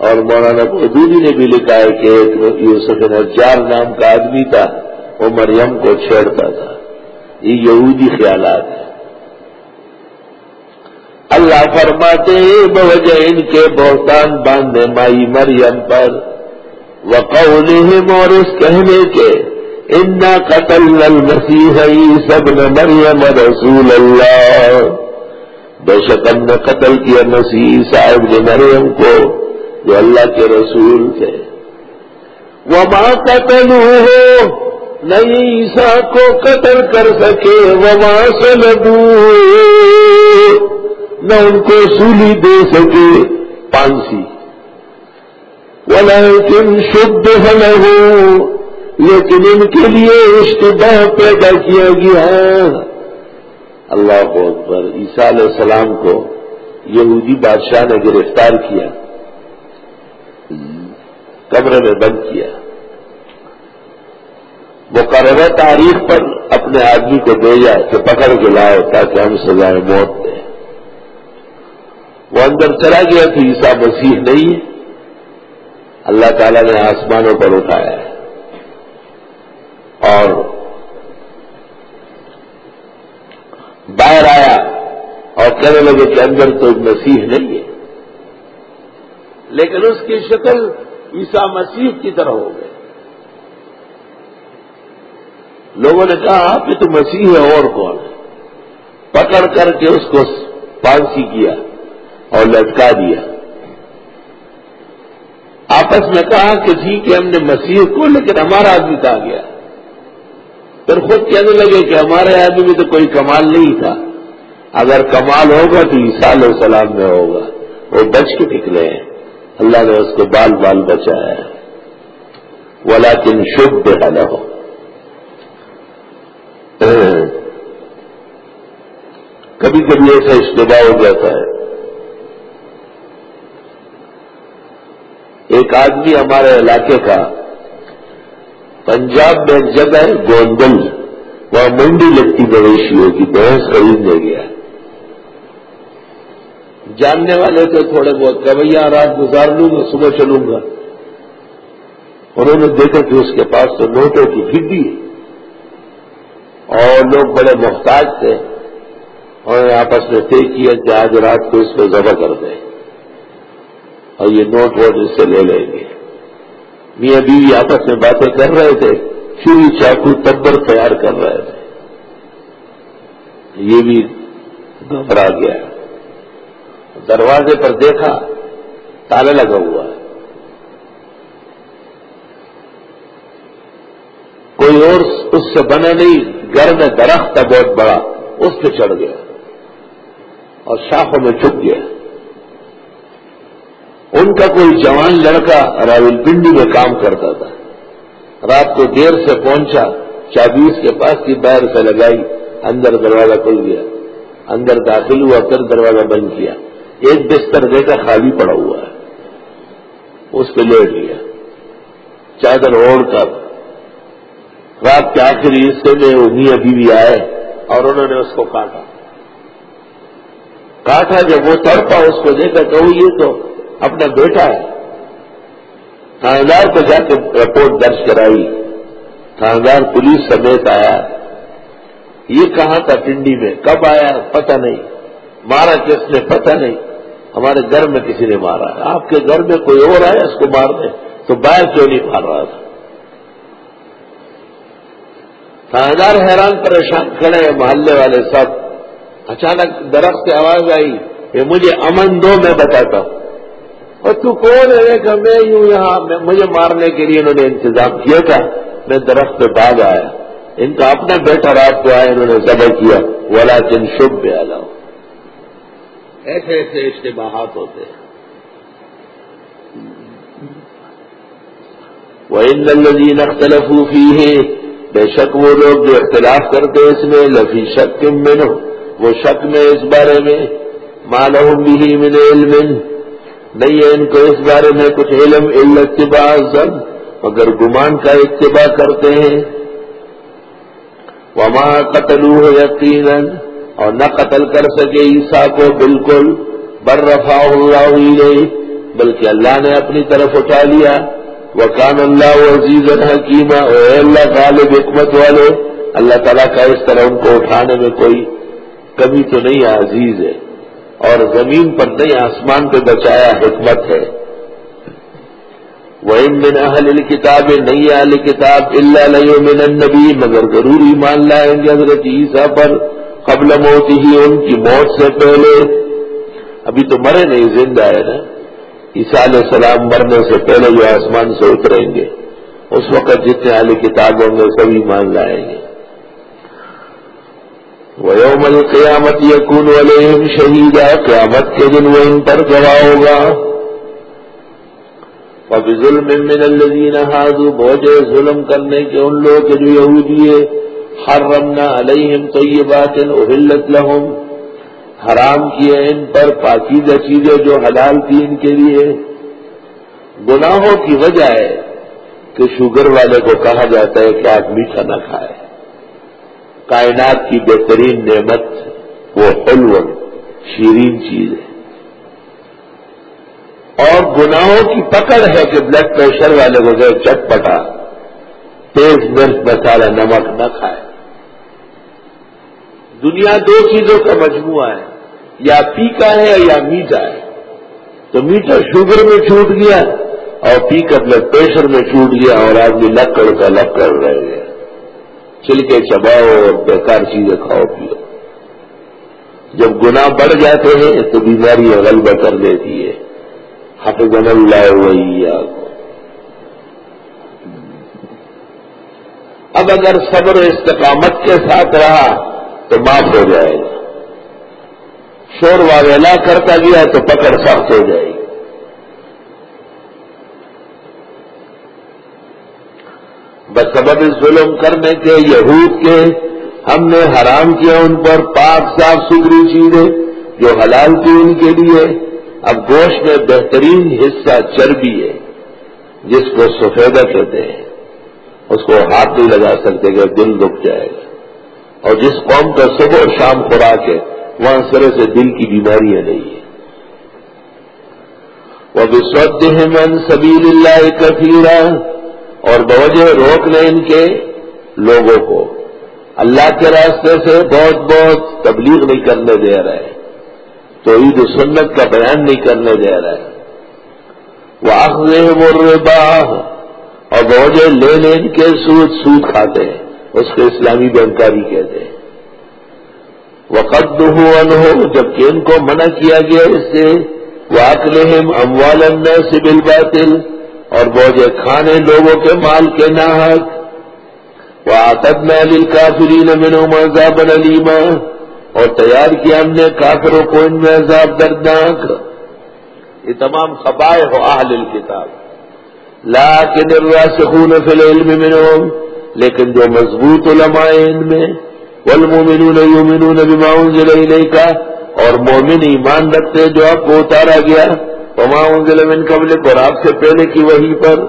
اور مولانا قدودی نے بھی لکھا ہے کہ ایک یوسف نجار نام کا آدمی تھا، وہ مریم کو چھیڑتا تھا۔ یہ یہودی خیالات ہیں۔ اللہ فرماتے بوجہ ان کے بہتان باندھے مائی مریم پر۔ وقولہم اور اس کہنے کے، انا قتل المسیح سب نے مریم رسول اللہ۔ بے شک ہم نے قتل کیا مسیح صاحب نے مریم کو۔ جو اللہ کے رسول تھے۔ وہ ماں قتل ہو نئی عیسا کو قتل کر سکے۔ وہ ماں سے لگو نہ ان کو سولی دے سکے۔ پانسی۔ لیکن شدھ حل ہو لیکن ان کے لیے اشتباہ پیدا کیا گیا۔ اللہ کو اکبر، عیسیٰ علیہ السلام کو یہودی بادشاہ نے گرفتار کیا۔ کمرے میں بند کیا۔ مقررہ تاریخ پر اپنے آدمی کو بھیجا کہ پکڑ کے لاؤ تاکہ ہم سزائے موت دیں وہ اندر چلا گیا تو عیسا مسیح نہیں ہے۔ اللہ تعالیٰ نے آسمانوں پر اٹھایا۔ ہے اور باہر آیا اور کہنے لگے کہ اندر تو مسیح نہیں ہے۔ لیکن اس کی شکل عیسا مسیح کی طرح ہو گئے۔ لوگوں نے کہا، آپ یہ تو مسیح ہے اور کون ہے؟ پکڑ کر کے اس کو پانسی کیا اور لٹکا دیا۔ آپس میں کہا کہ جی کہ ہم نے مسیح کو، لیکن ہمارا آدمی کہا گیا؟ پھر خود کہنے لگے کہ ہمارے آدمی میں تو کوئی کمال نہیں تھا۔ اگر کمال ہوگا تو عیسیٰ علیہ السلام میں ہوگا۔ وہ بچ کے نکلے ہیں۔ اللہ نے اس کو بال بال بچایا ہے۔ ولا کن شب بے ہو کبھی کبھی ایسا اشتباہ ہو جاتا ہے۔ ایک آدمی ہمارے علاقے کا پنجاب میں ایک جگہ ہے، گوندل۔ وہاں منڈی لگتی مویشیوں کی بحث خریدنے گیا۔ جاننے والے تھے تھوڑے بہت کہ رات گزار لوں گا، صبح چلوں گا۔ انہوں نے دیکھا کہ اس کے پاس تو نوٹوں کی گڈی اور لوگ بڑے محتاج تھے۔ اور آپس میں طے کیا کہ آج رات کو اس کو ذبح کر دیں۔ اور یہ نوٹ ووٹ اس سے لے لیں گے۔ میاں بیوی آپس میں باتیں کر رہے تھے۔ چوری چاقو تبر تیار کر رہے تھے۔ یہ بھی گھبرا گیا۔ دروازے پر دیکھا تالا لگا ہوا ہے۔ کوئی اور اس سے بنا نہیں، گھر میں درخت تھا بہت بڑا، اس پہ چڑھ گیا۔ اور شاخوں میں چھپ گیا۔ ان کا کوئی جوان لڑکا راول پنڈی میں کام کرتا تھا۔ رات کو دیر سے پہنچا چابی اس کے پاس کی باہر سے لگائی، اندر دروازہ کھل گیا۔ اندر داخل ہوا، پھر دروازہ بند کیا۔ ایک بستر دیکھا خالی پڑا ہوا ہے۔ اس پہ لیٹ لیا۔ چادر اوڑھ کر۔ رات کے آخری حصے میں وہ میاں بیوی آئے اور انہوں نے اس کو کاٹا۔ کاٹا جب وہ تڑپا اس کو دیکھا کہ یہ تو اپنا بیٹا ہے۔ تھاندار کو جا کے رپورٹ درج کرائی۔ تھاندار پولیس سمیت آیا۔ یہ کہاں تھا ٹنڈی میں؟ کب آیا؟ پتہ نہیں۔ مارا کس نے؟ پتہ نہیں۔ ہمارے گھر میں کسی نے مارا ہے۔ آپ کے گھر میں کوئی اور آیا اس کو مارنے؟ تو باہر کیوں نہیں مار رہا تھا؟ تھاندار حیران پریشان کھڑے محلے والے سب۔ اچانک درخت سے آواز آئی کہ مجھے امن دو، میں بتاتا ہوں۔ اور تو کون ہے؟ کہ میں یوں یہاں مجھے مارنے کے لیے انہوں نے انتظام کیا تھا۔ میں درخت پہ باغ آیا۔ ان کا اپنا بیٹا رات کو آیا، انہوں نے ذبح کیا ولا چن شب پہ آ جاؤ ایسے ایسے اشتباہات ہوتے ہیں۔ وہ ان لذین اختلفی ہے بے شک وہ لوگ جو اختلاف کرتے اس میں لفی شک من وہ شک میں اس بارے میں مالحم بھی من علم، نہیں ہے ان کو اس بارے میں کچھ علم اتباع زن مگر گمان کا اتباع کرتے ہیں۔ وما قتل یقیناً اور نہ قتل کر سکے عیسا کو، بالکل۔ بر رفا اللہ علیہ بلکہ اللہ نے اپنی طرف اٹھا لیا۔ وہ کان اللہ عزیز الحکیمہ اور اللہ غالب حکمت والے، اللہ تعالیٰ کا اس طرح ان کو اٹھانے میں کوئی کمی تو نہیں ہے عزیز ہے۔ اور زمین پر نہیں، آسمان پہ بچایا حکمت ہے۔ وہ من اہل کتاب نہیں اہل کتاب اللہ من النبی مگر ضرور ایمان لائیں گے حضرت عیسیٰ پر۔ قبل موت ہی ان کی موت سے پہلے۔ ابھی تو مرے نہیں، زندہ ہے نا۔ عیسیٰ علیہ السلام مرنے سے پہلے جو آسمان سے اتریں گے، اس وقت جتنے اہل کتاب ہوں گے سبھی مان لائیں گے۔ وہ یوم القیامت یقون علیہم شہیدا قیامت کے دن وہ ان پر گواہ ہوگا۔ اور ظلم من الذین حاضو ظلم کرنے کے ان لوگ کے جو یہودی ہے حرمنا علیہم طیبات احلت لہم۔ حرام کیے ان پر، پاکیزہ چیزیں جو حلال تھی ان کے لیے۔ گناہوں کی وجہ ہے کہ شوگر والے کو کہا جاتا ہے کہ آپ میٹھا نہ کھائے کائنات کی بہترین نعمت وہ حلو شیرین چیز ہے۔ اور گناہوں کی پکڑ ہے کہ بلڈ پریشر والے کو جو چٹ پٹا تیز مرچ مسالہ نمک نہ کھائے۔ دنیا دو چیزوں کا مجموعہ ہے، یا پیکا ہے یا میٹھا ہے۔ تو میٹھا شوگر میں چھوٹ گیا اور پی کا بلڈ پریشر میں چھوٹ گیا اور آدمی لکڑ کا لکڑ رہ گیا۔ چلکے چباؤ اور بیکار چیزیں کھاؤ، پیو۔ جب گنا بڑھ جاتے ہیں تو بیماری غلبہ کر دیتی ہے۔ ہٹ گنل لائے وہی اب اگر صبر و استقامت کے ساتھ رہا تو معاف ہو جائے گا۔ شور واویلا کرتا گیا تو پکڑ سخت ہو جائے گی۔ بس سبب ظلم کرنے کے یہود کے ہم نے حرام کیا ان پر پاک صاف ستھری چیزیں جو حلال تھی ان کے لیے۔ اب گوشت میں بہترین حصہ چربی ہے، جس کو سفیدہ کہتے ہیں۔ اس کو ہاتھ نہیں لگا سکتے کہ دل دکھ جائے گا۔ اور جس قوم کا صبح اور شام خوراک ہے، وہاں سرے سے دل کی بیماریاں نہیں ہیں۔ وہ وسوت من سبیل اللہ کثیرا اور بوجہ روک لیں ان کے لوگوں کو۔ اللہ کے راستے سے بہت بہت تبلیغ نہیں کرنے دے رہے تو عید و سنت کا بیان نہیں کرنے دے رہے وہ آخر وہ اور بوجھے لین لین کے سود سود کھاتے ہیں، اس کو اسلامی بینکاری کہتے ہیں۔ وقت ہو جبکہ ان کو منع کیا گیا اس سے واقلہم اموال الناس بالباطل، اور بوجھے کھانے لوگوں کے مال کے ناحق۔ وعتدنا للكافرين منهم عذابا علیما اور تیار کیا ہم نے کافروں کو ان میں عذاب دردناک۔ یہ تمام خبائے ہو اہل الکتاب۔ لیکن الراسخون فی العلم منهم، لیکن جو مضبوط علماء ان میں والمؤمنون یؤمنون بما انزل الیک، اور مومن ایمان رکھتے جو آپ کو اتارا گیا، وما انزل من قبل اور آپ سے پہلے کی وہی پر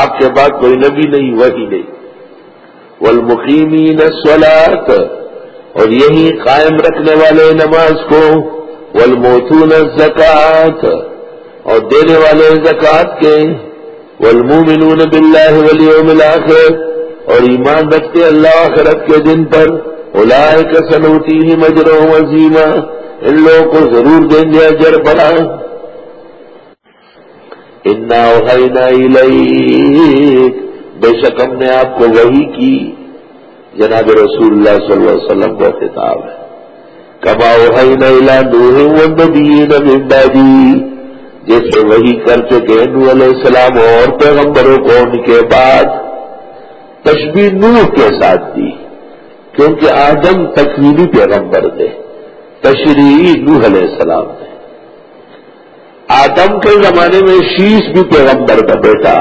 آپ کے بعد کوئی نبی نہیں وہی نہیں۔ والمقیمین الصلاة، اور یہی قائم رکھنے والے نماز کو، والموتون الزکات اور دینے والے زکات کے والمومنون باللہ والیوم الاخر اور ایمان رکھتے اللہ آخرت کے دن پر اولئک سنوتی مجر عظیمہ ان لوگوں کو ضرور دیں گے اجر بڑا۔ انا اوحینا الیک، بے شک ہم نے آپ کو وہی کی۔ جناب رسول اللہ صلی اللہ علیہ وسلم کا خطاب ہے۔ کما نبی جیسے وہی کر چکے نو علیہ السلام اور پیغمبروں کو ان کے بعد تشبیر نوح کے ساتھ دی، کیونکہ آدم تکوینی پیغمبر تھے تشریح نوح علیہ السلام نے آدم کے زمانے میں شیش بھی پیغمبر کا بیٹا،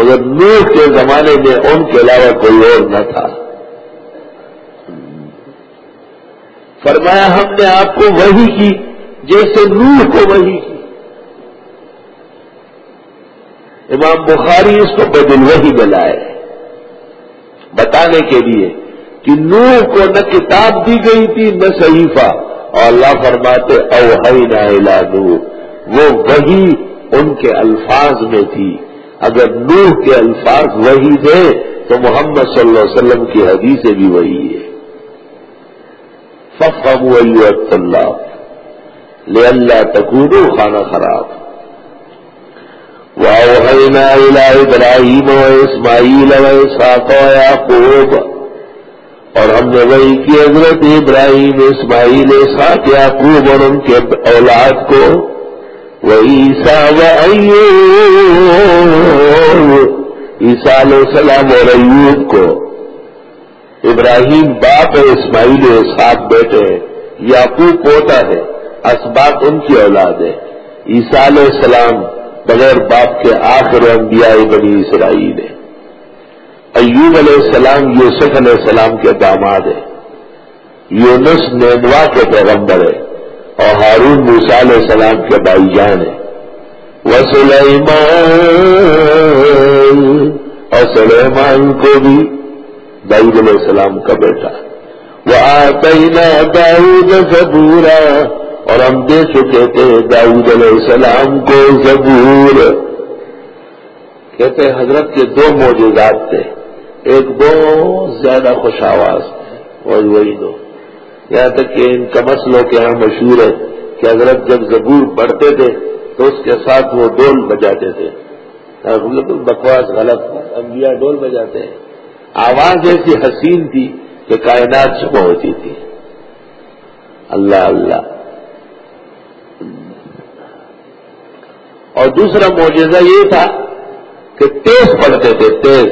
مگر نوح کے زمانے میں ان کے علاوہ کوئی اور نہ تھا۔ فرمایا، ہم نے آپ کو وہی کی، جیسے نوح کو وہی کی۔ امام بخاری اس کو بدل وہی بلائے۔ بتانے کے لیے کہ نوح کو نہ کتاب دی گئی تھی، نہ صحیفہ۔ اور اللہ فرماتے اوہی نہ وہ وہی ان کے الفاظ میں تھی۔ اگر نوح کے الفاظ وہی تھے، تو محمد صلی اللہ علیہ وسلم کی حدیث بھی وہی ہے فخم اللہ لے اللہ تکون خانہ خراب۔ واؤنا ابراہیم و اسماعیل و اسحاق و یعقوب اور ہم نے وہی کی حضرت ابراہیم اسماعیل اسحاق یعقوب اور ان کے اولاد کو عیسیٰ علیہ السلام اور ایوب کو ابراہیم باپ ہے اسماعیل سات بیٹے ہیں، یعقوب پوتا ہے اسباب ان کی اولاد ہے عیسیٰ علیہ السلام بغیر باپ کے آخر انبیاء بنی اسرائیل ہے ایوب علیہ السلام، یوسف علیہ السلام کے داماد ہے یونس نینوا کے پیغمبر ہے اور ہارون موسا علیہ السلام کے بھائی جان ہے وہ سلیمان، اور سلیمان کو بھی داؤد علیہ السلام کا بیٹا۔ وہ آتینا داؤد زبورا اور ہم دے چکے تھے داؤد علیہ السلام کو زبور، کہتے حضرت کے دو موجودات تھے۔ ایک بہت زیادہ خوش آواز تھے وہی وہی دو۔ یہاں تک کہ ان کا مسئلوں کے یہاں مشہور ہے کہ حضرت جب زبور پڑھتے تھے تو اس کے ساتھ وہ ڈول بجاتے تھے۔ بکواس غلط انبیاء ڈول بجاتے ہیں۔ آواز ایسی حسین تھی کہ کائنات صبح ہوتی تھی۔ اللہ اللہ۔ اور دوسرا معجزہ یہ تھا کہ تیز پڑھتے تھے، تیز۔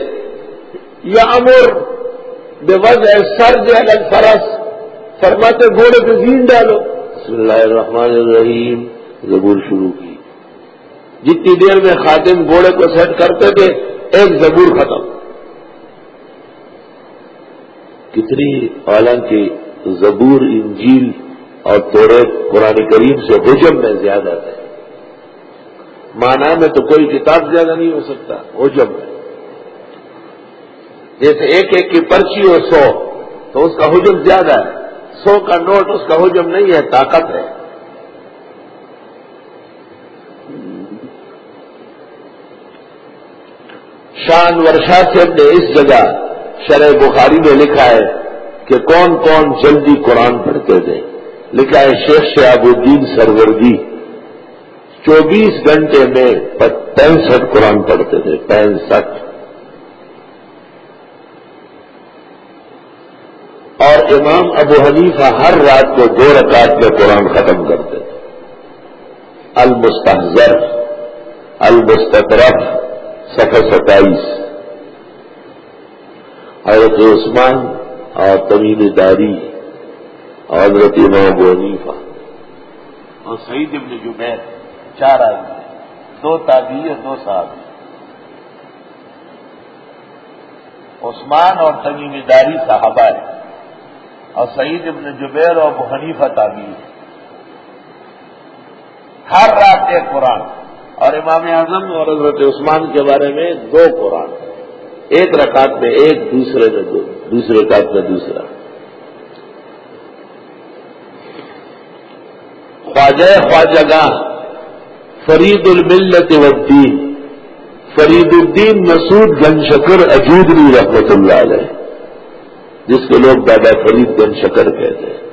یا امور بے وجہ سر جو فرس، فرماتے گھوڑے پہ زین ڈالو۔ بسم اللہ الرحمن الرحیم، زبور شروع کی۔ جتنی دیر میں خاتم گھوڑے کو سیٹ کرتے تھے، ایک زبور ختم۔ کتنی حالانکہ زبور انجیل اور توڑے قرآن کریم سے حجم میں زیادہ ہے مانا میں تو کوئی کتاب زیادہ نہیں ہو سکتا حجم میں جیسے ایک ایک کی پرچی ہو سو، تو اس کا حجم زیادہ ہے۔ سو کا نوٹ، اس کا حجم نہیں ہے، طاقت ہے۔ شان ورشا سے نے اس جگہ شرح بخاری میں لکھا ہے کہ کون کون جلدی قرآن پڑھتے تھے۔ لکھا ہے شیخ شہاب الدین سروردی چوبیس گھنٹے میں پینسٹھ قرآن پڑھتے تھے، پینسٹھ۔ اور امام ابو حنیفہ ہر رات کو دو رکعت میں قرآن ختم کرتے تھے۔ المستحضر المستطرف سفر ستائیس۔ حضرت عثمان اور طویل داری، حضرت امام ابو حنیفہ۔ اور سعید ابن جبیر۔ چار آدمی دو تابی اور دو صاحب عثمان اور تمیم داری صاحبہ ہے اور سعید ابن جبیر اور حنیفہ تعبیر ہے ہر رات ایک قرآن۔ اور امام اعظم اور حضرت عثمان کے بارے میں دو قرآن۔ ایک رکعت میں ایک، دوسرے میں دو۔ دوسرے رکعت میں دوسرا۔ خواجہ خواجہ فرید الملت والدین. فرید الدین مسعود گن شکر اجودری رحمت اللہ علیہ. جس کو لوگ دادا فرید گن شکر کہتے ہیں.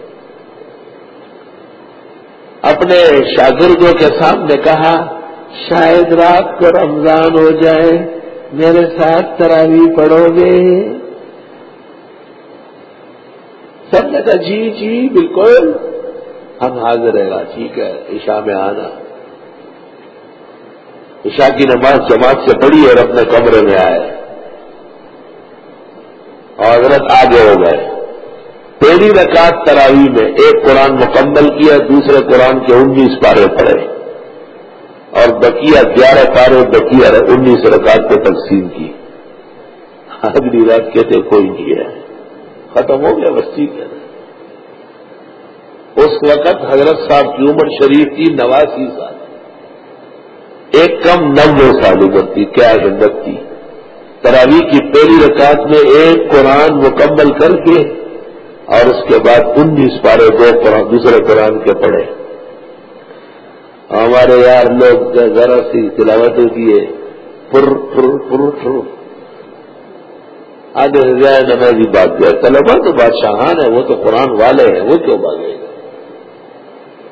اپنے شاگردوں کے سامنے کہا، شاید رات کو رمضان ہو جائے، میرے ساتھ تراوی پڑھو گے. سب نے کہا جی جی بالکل. ہم حاضر رہے گا ٹھیک ہے عشاء میں آنا۔ عشاء کی نماز جماعت سے پڑھی اور اپنے کمرے میں آئے۔ اور حضرت آگے ہو گئے۔ پہلی رکعت تراوی میں ایک قرآن مکمل کیا، دوسرے قرآن کے انیس پارے پڑے اور بکیا گیارہ پارے بکیا انیس رکعت کو تقسیم کی۔ اگلی رات کہتے کوئی نہیں ہے۔ ختم ہو گیا بس ٹھیک ہے اس وقت حضرت صاحب کی عمر شریف کی نواسی سال۔ ایک کم نو سال عمر تھی کیا ہمت تھی تراوی کی پہلی رکعت میں ایک قرآن مکمل کر کے اور اس کے بعد انیس پارے دو قرآن، دوسرے قرآن کے پڑھے۔ ہمارے یار لوگ ذرا سی تلاوتوں کیے۔ پھر پھر پھر پھر۔ آگے سے جائے نمازی بات جائے۔ طلبا تو بادشاہان ہے وہ تو قرآن والے ہیں، وہ کیوں بھاگے؟ گا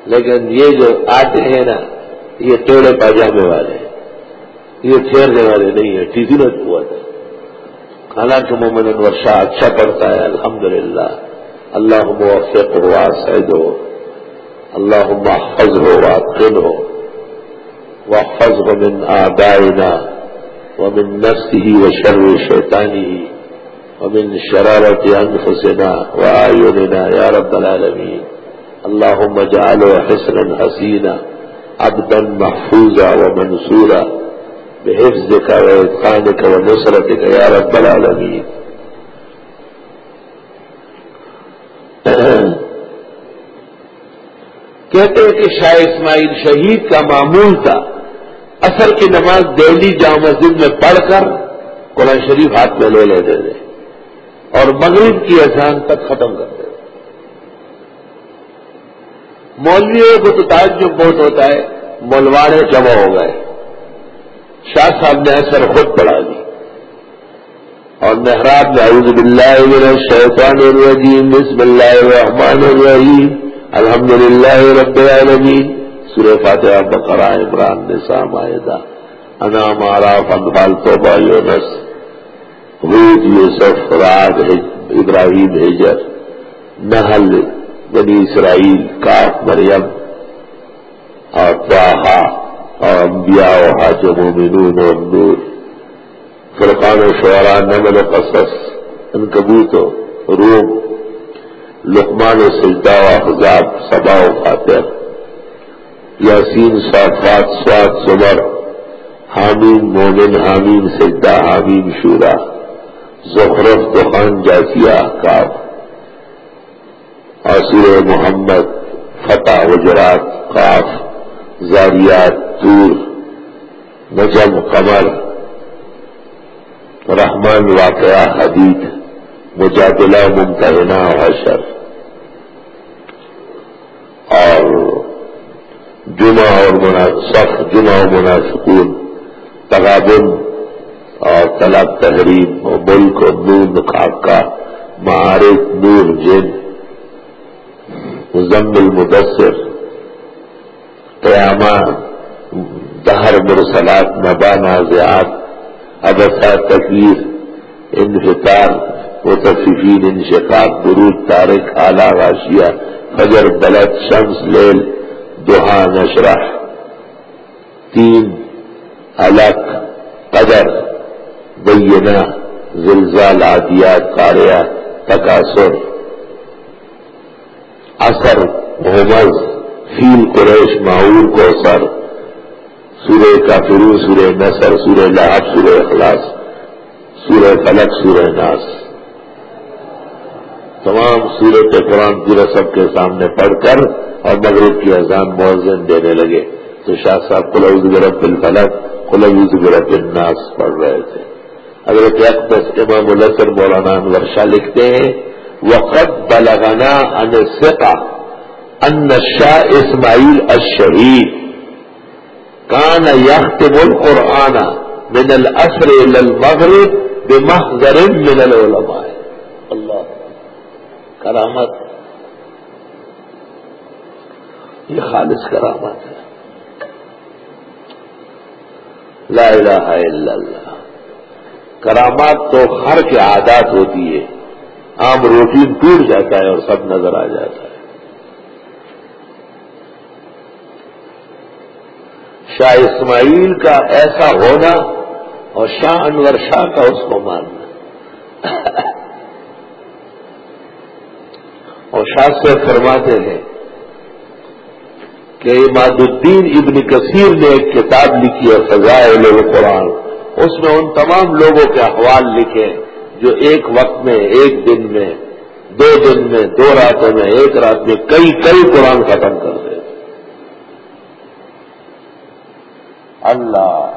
لیکن یہ جو آتے ہیں نا یہ ٹوڑے پاجامے والے، یہ ٹھہرنے والے نہیں ہیں ٹی وی ہوا تھا۔ حالانکہ محمد انور شاہ اچھا پڑھتا ہے، الحمدللہ۔ اللهم وفقه واسعده اللهم احفظه واتقنه واحفظه من آبائنا ومن نفسه وشر شيطانه ومن شرارة أنفسنا وآيوننا يا رب العالمين اللهم اجعله حسنا حسينا عبدا محفوظا ومنصورا بحفظك وإتقانك ونصرتك يا رب العالمين کہتے ہیں کہ شاہ اسماعیل شہید کا معمول تھا۔ اثر کی نماز دہلی جامع مسجد میں پڑھ کر قرآن شریف ہاتھ میں لے لیتے تھے اور مغرب کی اذان تک ختم کرتے تھے۔ مولویوں کو تو تعجب بہت ہوتا ہے مولواڑے جمع ہو گئے۔ شاہ صاحب نے اثر خود پڑھا دی۔ اور محراب میں اعوذ باللہ من الشیطان الرجیم، بسم اللہ الرحمن الرحیم۔ الحمد للہ رب العالمین۔ سورہ فاتحہ، بقرہ، عمران، نساء معاہدہ انام عراف انفال، توبہ، یونس حود یوسف راگ ابراہیم حجر نحل بنی اسرائیل کاف مریم۔ اور طاہا اور انبیاء و حاجم مومنون اور نور۔ فرقان و شعرا نمل و قصص ان کبوت و روم۔ لقمان و سجدہ و احزاب سبا و فاتح۔ یاسین صافات سواد سمر حامیم، مومن، حامیم، سجدہ، حامیم، شورا۔ زخرف، دخان جاسیہ کاب آسر محمد، فتح وجرات، قاف، زاریات تور نجم، قمر، رحمان، واقعہ حدید مجادلہ، ممتحنہ حشر۔ اور جمعہ اور سخ جمعہ و مناسکون تغابن اور طلب تحریم ملک اور نور خاکہ معارف نور، جن مزمل مدثر قیامات دہر مرسلات نبا نازعات ابسا تکویر انفطار وہ تصفین انشقاق، بروج تارک اعلی غاشیہ فجر، بلد، شمس، لیل دوہا نشرح، تین الگ قدر، بینا، زلزال، عادیات کاریا تقاصر اثر محمد فیل قریش معور کو سر سورہ کافرو سورہ نصر، سورہ لہب سورہ اخلاص، سورہ فلک سورہ ناس۔ تمام سورت قرآن پورا سب کے سامنے پڑھ کر اور مغرب کی اذان موزن دینے لگے۔ تو شاہ صاحب قلعود گرب الفلک قلعود گرب الناس پڑھ رہے تھے۔ اگر اقدس امام الحسن مولانا ورشا لکھتے ہیں وقت بلغنا ان سکا ان شاہ اسماعیل الشہید کان یخت مل قرآن من الاسر المغرب بے من العلماء. اللہ کرامت یہ خالص کرامت ہے لا الہ الا اللہ. کرامات تو ہر کے عادات ہوتی ہے عام روٹین ٹوٹ جاتا ہے اور سب نظر آ جاتا ہے۔ شاہ اسماعیل کا ایسا ہونا اور شاہ انور شاہ کا اس کو ماننا۔ اور شاہ سے فرماتے ہیں کہ اماد الدین ابن کثیر نے ایک کتاب لکھی ہے فضائل القرآن۔ اس میں ان تمام لوگوں کے احوال لکھے جو ایک وقت میں، ایک دن میں، دو دن میں، دو راتوں میں، ایک رات میں کئی کئی قرآن ختم کرتے اللہ۔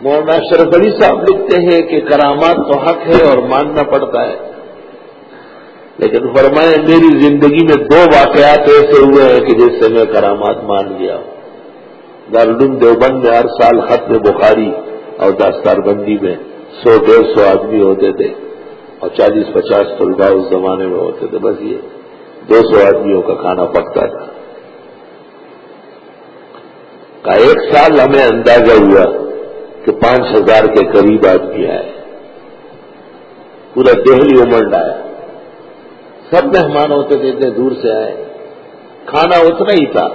مولانا شرف علی صاحب لکھتے ہیں کہ کرامات تو حق ہے اور ماننا پڑتا ہے۔ لیکن فرمائے، میری زندگی میں دو واقعات ایسے ہوئے ہیں کہ جس سے میں کرامات مان گیا دارالعلوم دیوبند میں ہر سال ختم بخاری اور داستار بندی میں سو ڈیڑھ سو آدمی ہوتے تھے اور چالیس پچاس طلبا اس زمانے میں ہوتے تھے۔ بس یہ دو سو آدمیوں کا کھانا پکتا تھا۔ کا ایک سال ہمیں اندازہ ہوا کہ پانچ ہزار کے قریب آدمی آئے۔ پورا دہلی امنڈ آیا سب مہمان ہوتے تھے، اتنے دور سے آئے۔ کھانا اتنا ہی تھا۔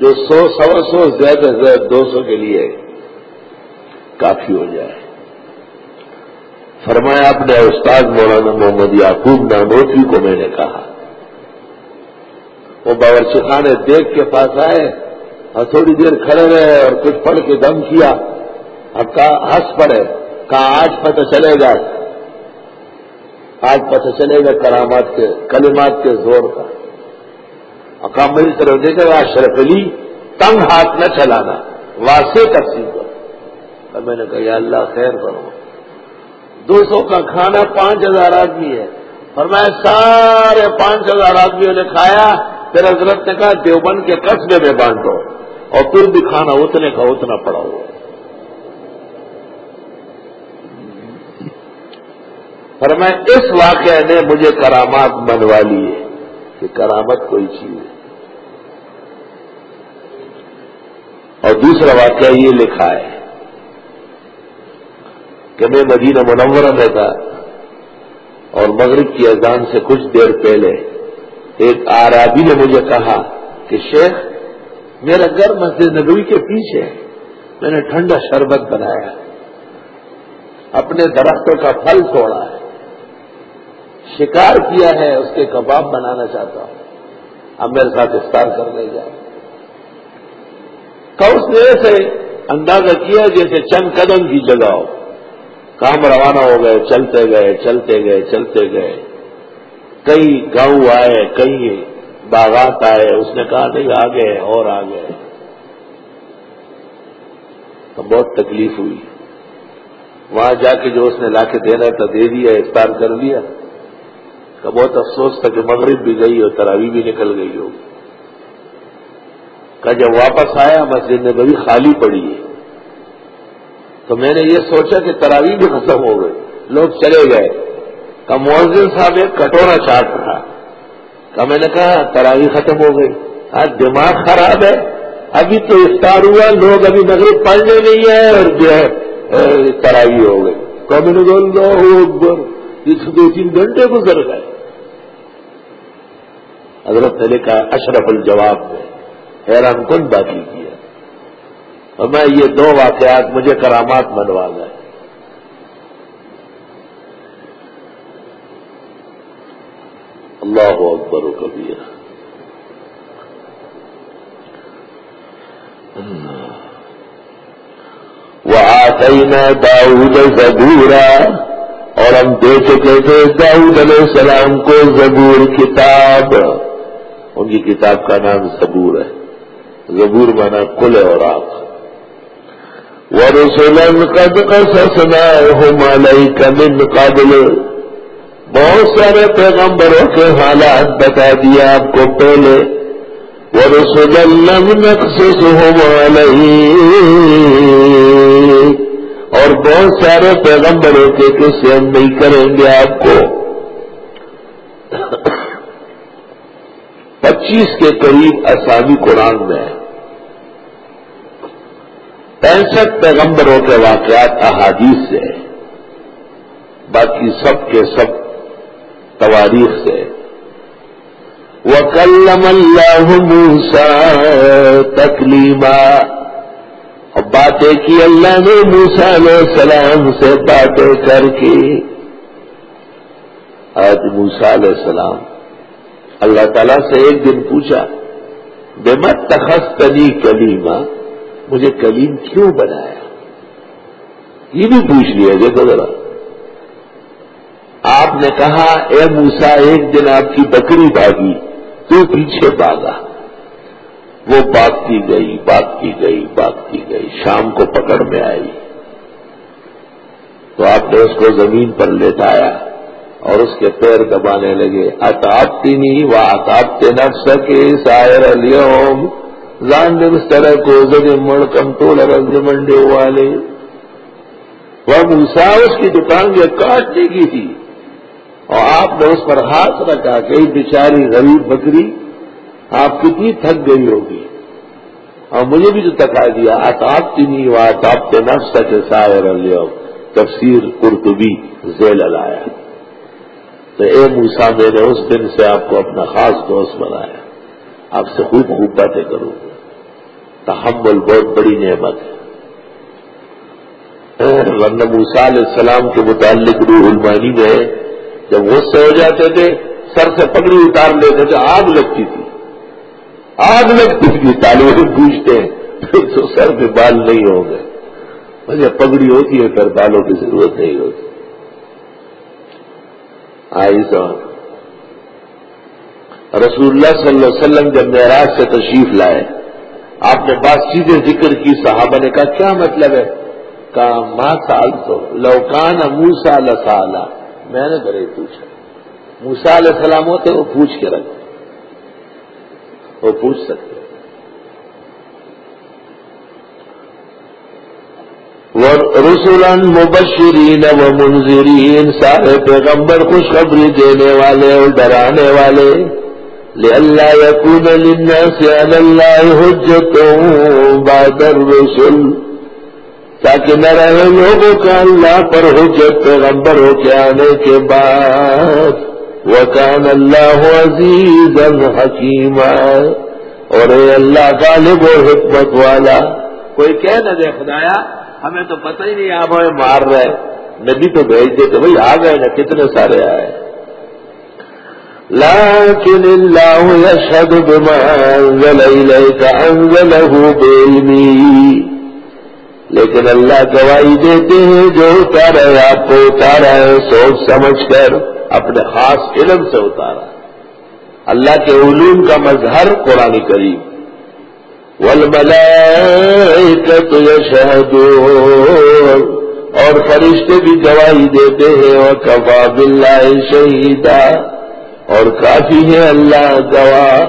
جو سو سوا سو زیادہ سے زیادہ دو سو کے لیے کافی ہو جائے۔ فرمایا، اپنے استاد مولانا محمد یعقوب نانوتری کو میں نے کہا، وہ باورچی خانے دیکھ کے پاس آئے، اور تھوڑی دیر کھڑے رہے اور کچھ پڑھ کے دم کیا۔ اب کہا، ہنس پڑے۔ کہا، آج پتہ چلے گا۔ آج پتہ چلے گا کرامات کے، کلمات کے زور کا۔ اور کام میری طرف دیکھے گا شرف علی، تنگ ہاتھ نہ چلانا واسے تقسیم کرو میں نے کہا، یا اللہ، خیر کرو۔ دو سو کا کھانا پانچ ہزار آدمی ہے۔ اور میں سارے پانچ ہزار آدمیوں نے کھایا۔ پھر حضرت نے کہا، دیوبند کے قصبے میں بانٹو اور پھر بھی کھانا اتنے کا اتنا پڑا ہوا پر میں اس واقعے نے مجھے کرامات بنوا لی ہے کہ کرامت کوئی چیز ہے۔ اور دوسرا واقعہ یہ لکھا ہے کہ میں مدینہ منورہ میں تھا اور مغرب کی اذان سے کچھ دیر پہلے ایک آرابی نے مجھے کہا کہ شیخ، میرا گھر مسجد نبوی کے پیچھے میں نے ٹھنڈا شربت بنایا۔ اپنے درختوں کا پھل توڑا۔ ہے شکار کیا ہے، اس کے کباب بنانا چاہتا ہوں۔ اب میرے ساتھ افطار کرنے جاؤ۔ کہ اس نے ایسے اندازہ کیا جیسے چند قدم کی جگہ ہو۔ کام روانہ ہو گئے، چلتے گئے چلتے گئے چلتے گئے۔ کئی گاؤں آئے، کئی باغات آئے، اس نے کہا نہیں آ گئے اور آ گئے تو بہت تکلیف ہوئی۔ وہاں جا کے جو اس نے لا کے دینا تھا، دے دیا افطار کر دیا کا بہت افسوس تھا کہ مغرب بھی گئی اور تراوی بھی نکل گئی ہو۔ کہ جب واپس آیا، مسجد میں بڑی خالی پڑی ہے۔ تو میں نے یہ سوچا کہ تراوی بھی ختم ہو گئی۔ لوگ چلے گئے۔ کا معذر صاحب ایک کٹورا چاٹ رہا۔ کا میں نے کہا تراوی ختم ہو گئی۔ آج دماغ خراب ہے۔ ابھی تو افطار ہوا، لوگ ابھی مغرب پڑھنے نہیں آئے اور جو ہے ترائی ہو گئی۔ کبھی اکبر دو تین گھنٹے گزر گئے۔ حضرت نے لکھا اشرف الجواب میں۔ حیران کن باقی کیا اور میں یہ دو واقعات مجھے کرامات منوا گئے اللہ اکبر و کبیر۔ وہ آئی میں داؤد زبورا، اور ہم دے چکے تھے داؤد علیہ السلام کو زبور کتاب۔ ان کی کتاب کا نام زبور ہے۔ زبور مانا کل اور آپ وہ قد قصصنا ہم علیک من قبل۔ بہت سارے پیغمبروں کے حالات بتا دیا آپ کو پہلے۔ وہ لم نقصصهم علیہ اور بہت سارے پیغمبروں کے قصے ہم نہیں کریں گے آپ کو۔ پچیس کے قریب اسامی قرآن میں ہے۔ پینسٹھ پیغمبروں کے واقعات احادیث سے باقی سب کے سب تواریخ سے وکلم اللہ موسا تکلیما اور باتیں کی اللہ نے موسا علیہ السلام سے باتیں کر کے آج موسا علیہ السلام اللہ تعالیٰ سے ایک دن پوچھا بے مت تخصنی کلیما؟ مجھے کلیم کیوں بنایا؟ یہ بھی پوچھ لیا، دیکھو ذرا۔ آپ نے کہا، اے موسا ایک دن آپ کی بکری بھاگی تو پیچھے بھاگا وہ باغتی گئی باغتی گئی باغتی گئی، شام کو پکڑ میں آئی۔ تو آپ نے اس کو زمین پر لیٹایا۔ اور اس کے پیر دبانے لگے اتاپتی نہیں وہ اتاپتے نفس کے سائر اليوم زان اس طرح کو زد مڑ کم تو منڈے والے۔ وہ موسا اس کی دکان میں کاٹنے کی تھی۔ اور آپ نے اس پر ہاتھ رکھا کہ بیچاری غریب بکری، آپ کتنی تھک گئی ہوگی۔ اور مجھے بھی جو تکا دیا۔ اتاپتی نہیں وہ اتاپتے نفس کے سائر اليوم تفسیر قرطبی، زیل لایا تو اے موسا میں نے اس دن سے آپ کو اپنا خاص دوست بنایا آپ سے خوب خوب باتیں کروں تحمل بہت بڑی نعمت ہے۔ ورنہ موسا علیہ السلام کے متعلق روح المانی میں جب غصے ہو جاتے تھے، سر سے پگڑی اتار لیتے تھے، آگ لگتی تھی۔ آگ لگتی تھی تعلیم پوچھتے ہیں۔ تو سر پہ بال نہیں ہوں گے۔ مجھے پگڑی ہوتی ہے، پھر بالوں کی ضرورت نہیں ہوتی۔ رسول اللہ صلی اللہ علیہ وسلم جب معراج سے تشریف لائے، آپ نے بات سیدھے ذکر کی، صحابہ نے کہا، کیا مطلب ہے؟ کہا ماں سال تو لوکان موسا لسالہ میں نے بڑے پوچھا۔ موسا علیہ السلام ہوتے، وہ پوچھ کے رکھتے وہ پوچھ سکتے۔ رسولن مبشرین و منظرین سارے پیغمبر خوشخبری دینے والے اور ڈرانے والے۔ اللہ یقون سے اللہ حجتوں بادر رسول تاکہ نہ رہے لوگوں کا اللہ پر حجت پیغمبر ہو کے آنے کے بعد۔ وہ اللہ عزیز حکیم اور اے اللہ غالب و حکمت والا۔ کوئی کہہ نہ دے خدایا ہمیں تو پتہ ہی نہیں آپ ہمیں مار رہے نبی تو بھیج دیتے بھائی آ گئے نا، کتنے سارے آئے لیکن اللہ یشہد بما انزل الیک انزلہ بعلمی لیکن اللہ گواہی دیتے ہیں، جو اتارا ہے، آپ کو اتارا ہے، سوچ سمجھ کر اپنے خاص علم سے اتارا۔ اللہ کے علوم کا مظہر قرآن کریم۔ والملائکت یشہدون، اور فرشتے بھی گواہی دیتے ہیں اور کفا باللہ شہیدا، اور کافی ہے اللہ گواہ۔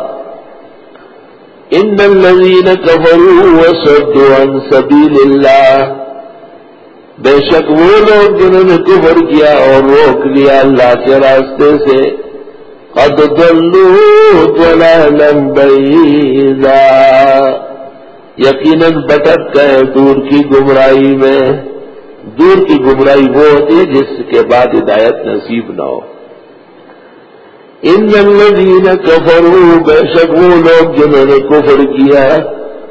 ان الذین کفروا وصدوا عن سبیل اللہ بے شک وہ لوگ جنہوں نے کفر کیا اور روک لیا اللہ کے راستے سے، قد ضلوا ضلالا بعيدا یقیناً بٹک گئے دور کی گمراہی میں۔ دور کی گمراہی وہ ہوتی ہے جس کے بعد ہدایت نصیب نہ ہو۔ ان الذین کفروا بے شک وہ لوگ جنہوں نے کفر کیا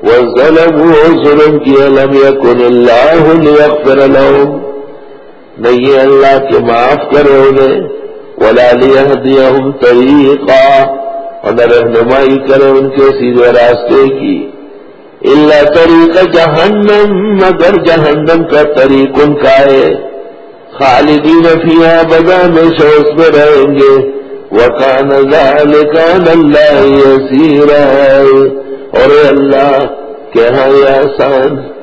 وہ ظلم وہ ظلم کیا، لم یکن اللہ لیغفر لهم۔ نہیں اللہ کے معاف کرے انہیں، ولا لیہدیہم طریقا اور نہ رہنمائی کرے ان کے سیدھے راستے کی۔ اللہ طریق جہنم، مگر جہنم کا طریق ان کا ہے۔ خالدین فیہا بدا میں اس میں رہیں گے۔ وکان ذلك على الله اور اے اللہ کیا ہے یہ آسان۔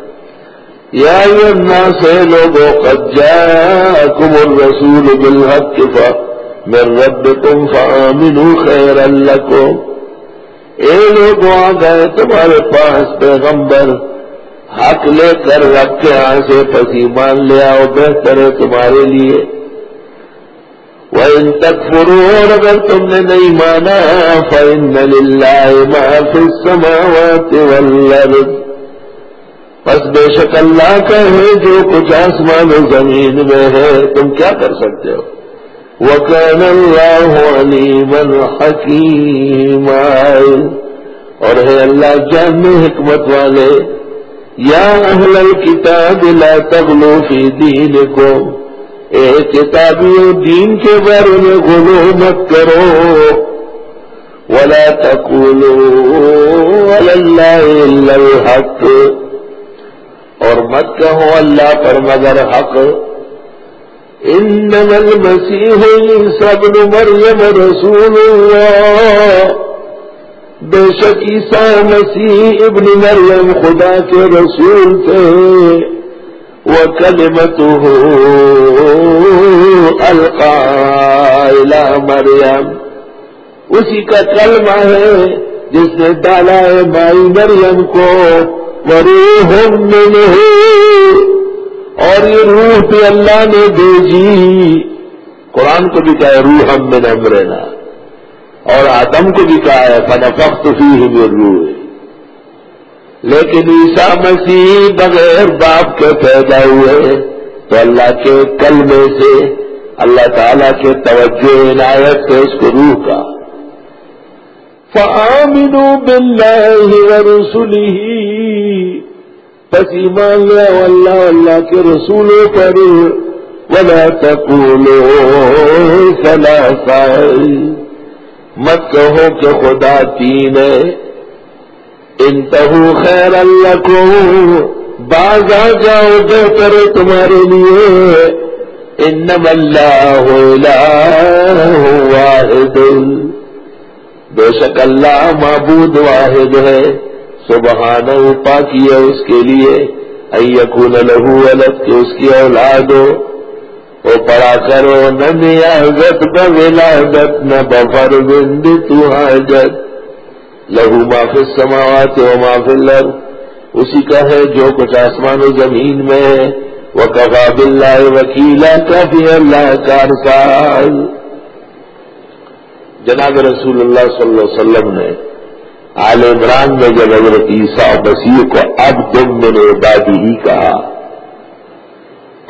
یا الناس لوگوں قد جاءكم الرسول بالحق من ربكم فآمنوا خيرا لكم اے لوگ آ گئے تمہارے پاس پیغمبر، حق لے کر رب کے ہاں سے پسیمان لے آؤ، بہتر ہے تمہارے لیے۔ وَإِن تَكْفُرُوا، اور اگر تم نے نہیں مانا، فَإِنَّ لِلَّهِ مَا فِي بے شک اللہ کا ہے جو کچھ آسمان و زمین میں ہے، تم کیا کر سکتے ہو؟ وَكَانَ اللَّهُ عَلِيمًا حَكِيمًا۔ اور ہے اللہ، جان حکمت والے، یا اہل الكتاب لا تغلو فی دینکم۔ اے کتابی دین کے بارے میں گلو مت کرو۔ ولا اللہ الحق۔ اور مت کہو اللہ پر مگر حق۔ ان المسیح سب مریم رسول اللہ بے شک عیسیٰ مسیح ابن مریم خدا کے رسول تھے وكلمته ألقى إلى مریم اسی کا کلمہ ہے جس نے ڈالا ہے مائی مریم کو، وروح منہ اور یہ روح پہ اللہ نے بھیجی۔ قرآن کو بھی کہا ہے، روح ہم میں نمرنا اور آدم کو بھی کہا ہے، فنفخت فیہ من روح۔ لیکن عیسیٰ مسیح بغیر باپ کے پیدا ہوئے۔ تو اللہ کے کلمے سے، اللہ تعالیٰ کے توجہ عنایت سے اس کو روح کا۔ فآمنوا باللہ ورسوله پس ایمان لیا اللہ اللہ کے رسولوں پر۔ ولا تقولوا ثلاثہ مت کہو کہ خدا تین ہے۔ انتہو خیر اللہ کو باز آ جاؤ بہتر تمہارے لیے۔ انم اللہ واحد۔ بے شک اللہ معبود واحد ہے۔ سبحان پاکی ہے اس کے لیے۔ ایکون لہو الگ کہ اس کی اولاد ہو۔ وہ پڑا کرو، نہ نیازت بولادت نہ بفر بند، تو حاجت۔ لہو معافی سماوات و معافی لر اسی کا ہے جو کچھ آسمان و زمین میں ہے۔ وہ کفا بلّہ وکیلا کافی اللہ کارسال جناب رسول اللہ صلی اللہ علیہ وسلم نے آل عمران میں جب حضرت عیسیٰ مسیح کو اب تم میں نے عبادی ہی کہا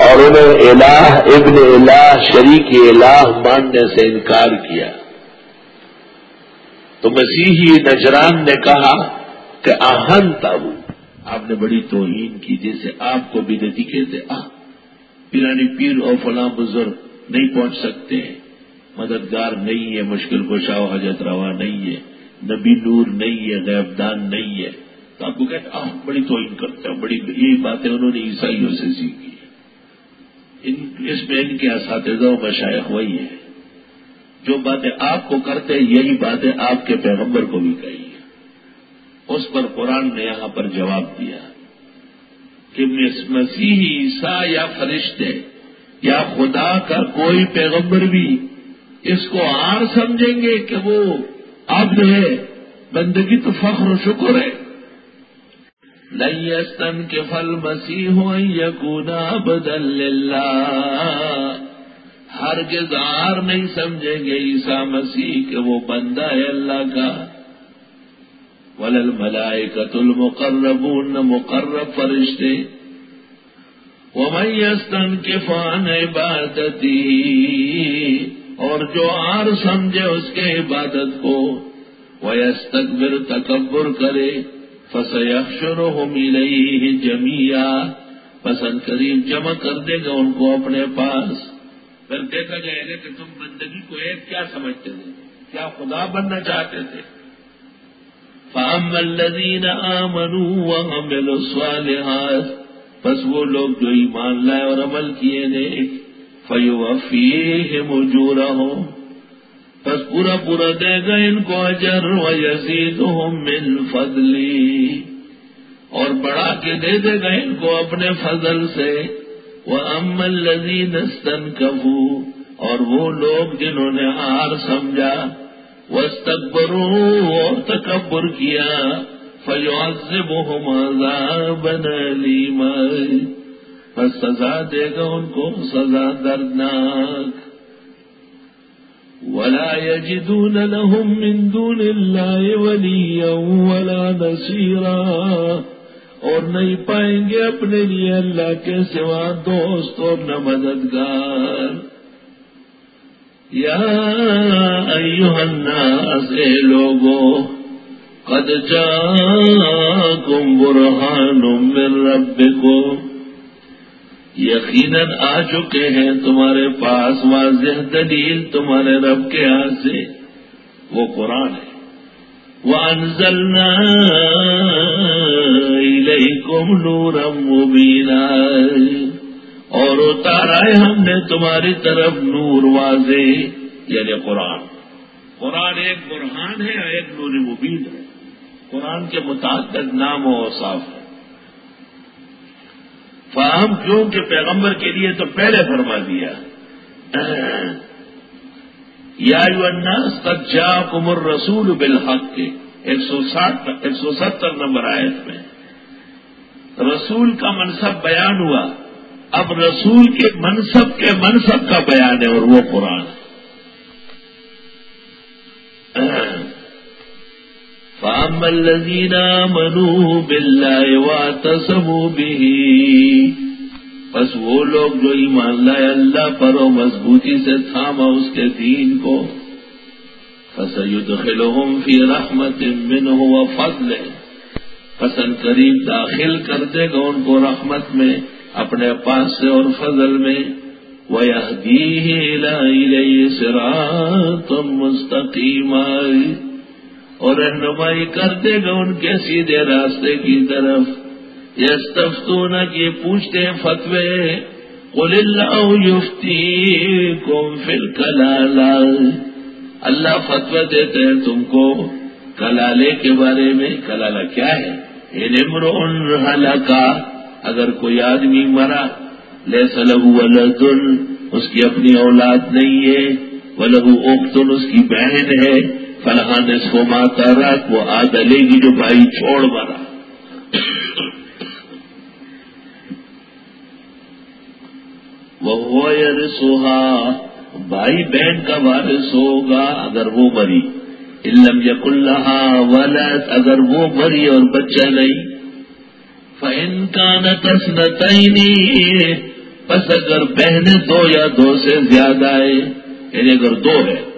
اور انہیں الہ، ابن الہ، شریک الہ ماننے سے انکار کیا تو مسیحی نجران نے کہا کہ آہن تابو آپ نے بڑی توہین کی جیسے آپ کو بھی ندی کہتے آ پیرانی پیر اور فلاں بزرگ نہیں پہنچ سکتے ہیں مددگار نہیں ہے، مشکل کشا حجت روا نہیں ہے۔ نبی نور نہیں ہے، غیبدان نہیں ہے۔ تو آپ کو کہتے آ بڑی توہین کرتے ہیں بڑی یہی باتیں انہوں نے عیسائیوں سے سیکھی اس میں ان کے اساتذہ و مشائق وہی ہیں۔ جو باتیں آپ کو کرتے یہی باتیں آپ کے پیغمبر کو بھی کہی ہے اس پر قرآن نے یہاں پر جواب دیا کہ مسیحی عیسیٰ یا فرشتے، یا خدا کا کوئی پیغمبر بھی اس کو آر سمجھیں گے کہ وہ اب ہے، بندگی تو فخر و شکر ہے۔ نہیں کے پھل مسیح ہو یقونا بدل اللہ ہر آر نہیں سمجھیں گے عیسا مسیح کہ وہ بندہ ہے اللہ کا۔ ولل ملائے قتل مقرب مقرب فرشتے۔ وہ میستن کے فان عبادتی۔ اور جو آر سمجھے اس کے عبادت کو وہ تکبر تکبر کرے فسیخر ہو ملئی جمیا پسند قریب جمع کر دے گا ان کو اپنے پاس۔ پھر دیکھا جائے گا کہ تم بندگی کو ایک کیا سمجھتے تھے؟ کیا خدا بننا چاہتے تھے؟ فام الدین آمنو وعملوا الصالحات بس وہ لوگ جو ایمان لائے اور عمل کیے نیک فیوفیہم اجورہم بس پورا پورا دے گا ان کو اجر و یزیدہم من فضلی۔ اور بڑھا کے دے دے گا ان کو اپنے فضل سے۔ وہ امن لذیذ اور وہ لوگ جنہوں نے ہار سمجھا۔ وہ اور تکبر کیا۔ فیوز سے وہ بن لی بس سزا دے گا ان کو سزا دردناک۔ ولا يجدون لهم من دون الله وليا ولا نصيرا۔ اور نہیں پائیں گے اپنے لیے اللہ کے سوا دوست اور نہ مددگار۔ یا الناس، اے لوگوں قد جاءكم برهان من ربكم یقیناً آ چکے ہیں تمہارے پاس واضح دلیل تمہارے رب کے ہاتھ سے۔ وہ قرآن ہے۔ وہ انزلنا الیکم نورم مبینہ اور اتارا ہے ہم نے تمہاری طرف نور واضح یعنی قرآن۔ قرآن ایک برہان ہے اور ایک نور مبین ہے۔ قرآن کے متعدد نام و صاف ہے فاہم کیوں کہ پیغمبر کے لیے تو پہلے فرما دیا۔ یا سجا کمر رسول بالحق۔ کے ایک سو ساٹھ ایک سو ستر نمبر آیت میں۔ رسول کا منصب بیان ہوا۔ اب رسول کے منصب کے منصب کا بیان ہے اور وہ قرآن فام الزینہ منو بلا تسمو بھی بس وہ لوگ جو ایمان لائے، اللہ پر و مضبوطی سے تھاما اس کے دین کو۔ فسیدخلہم فی رحمت من ہوا فضل پسند قریب داخل کر دے گا ان کو رحمت میں، اپنے پاس سے اور فضل میں۔ وہ سرا تم مستقیم اور رہنمائی کر دے گا ان کے سیدھے راستے کی طرف۔ یس تفتون کی پوچھتے ہیں فتوے، قل اللہ یفتی کم فل کلالا اللہ فتوی دیتے ہیں تم کو کلالے کے بارے میں۔ کلالہ کیا ہے؟ یعنی ہلا کا اگر کوئی آدمی مرا لے سلح ولدن، اس کی اپنی اولاد نہیں ہے وہ لہو اوکتن اس کی بہن ہے۔ فلاح نے اس کو ماتا رکھ وہ آ ڈلے گی جو بھائی چھوڑ مرا وہ سوہا بھائی بہن کا وارث ہوگا اگر وہ مری۔ علم یق اللہ ولد، اگر وہ مری اور بچہ نہیں۔ فن کا نہ تس بس اگر بہنیں دو یا دو سے زیادہ ہے یعنی اگر دو ہے۔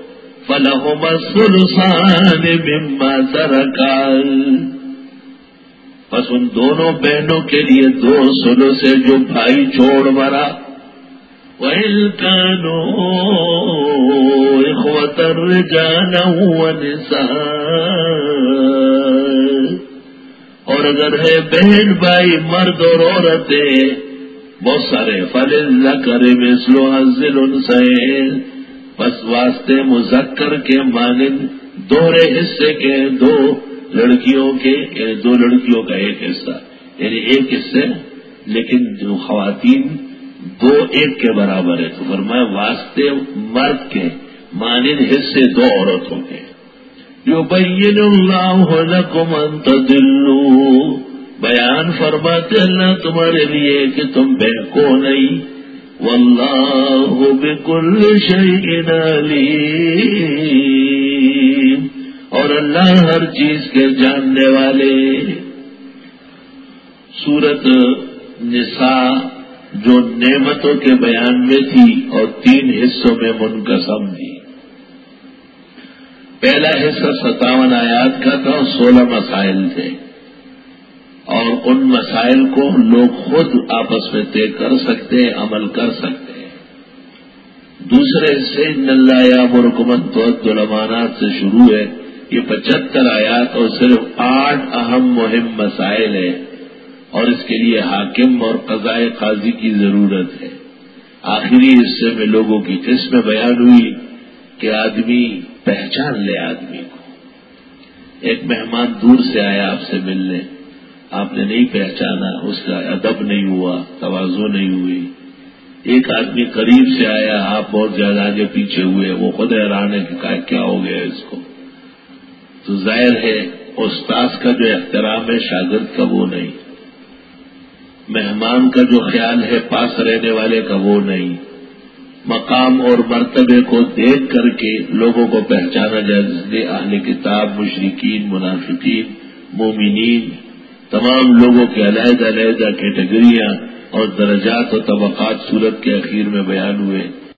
فلاح مسلسان مما سرکال بس ان دونوں بہنوں کے لیے دو سلو سے جو بھائی چھوڑ مرا۔ الرِّجَالَ وَنِسَاءَ۔ اور اگر ہے بہن بھائی مرد اور عورتیں، بہت سارے۔ فل کرے مسلو حضل بس واسطے مذکر کے مانند دوہرے حصے کے دو لڑکیوں کے یعنی دو لڑکیوں کا ایک حصہ یعنی ایک حصے، لیکن جو خواتین دو ایک کے برابر ہے تو فرمایا واسطے مرد کے مانند حصے دو عورتوں کے۔ جو بین اللہ لکم انت دلو بیان فرماتے اللہ تمہارے لیے کہ تم بہکو نہیں۔ واللہ بکل شیئن علیم۔ اور اللہ ہر چیز کے جاننے والے۔ سورت نساء جو نعمتوں کے بیان میں تھی اور تین حصوں میں منقسم تھی۔ پہلا حصہ ستاون آیات کا تھا اور سولہ مسائل تھے۔ اور ان مسائل کو لوگ خود آپس میں طے کر سکتے ہیں، عمل کر سکتے ہیں۔ دوسرے حصے نلہ یا مرکمن تو علمانات سے شروع ہے۔ یہ پچہتر آیات اور صرف آٹھ اہم مہم مسائل ہیں۔ اور اس کے لیے حاکم اور قضائے قاضی کی ضرورت ہے۔ آخری حصے میں لوگوں کی قسم بیان ہوئی کہ آدمی پہچان لے آدمی کو۔ ایک مہمان دور سے آیا آپ سے ملنے۔ آپ نے نہیں پہچانا، اس کا ادب نہیں ہوا توازو نہیں ہوئی۔ ایک آدمی قریب سے آیا، آپ بہت زیادہ آگے پیچھے ہوئے، وہ خود حیران ہے کہ کیا ہو گیا اس کو۔ تو ظاہر ہے، استاذ کا جو احترام ہے، شاگرد کا وہ نہیں۔ مہمان کا جو خیال ہے، پاس رہنے والے کا وہ نہیں۔ مقام اور مرتبے کو دیکھ کر کے لوگوں کو پہچانا جائے، جس نے اہل کتاب مشرقین منافقین، مومنین تمام لوگوں کے علیحدہ علیحدہ کیٹیگریاں اور درجات و طبقات صورت کے اخیر میں بیان ہوئے۔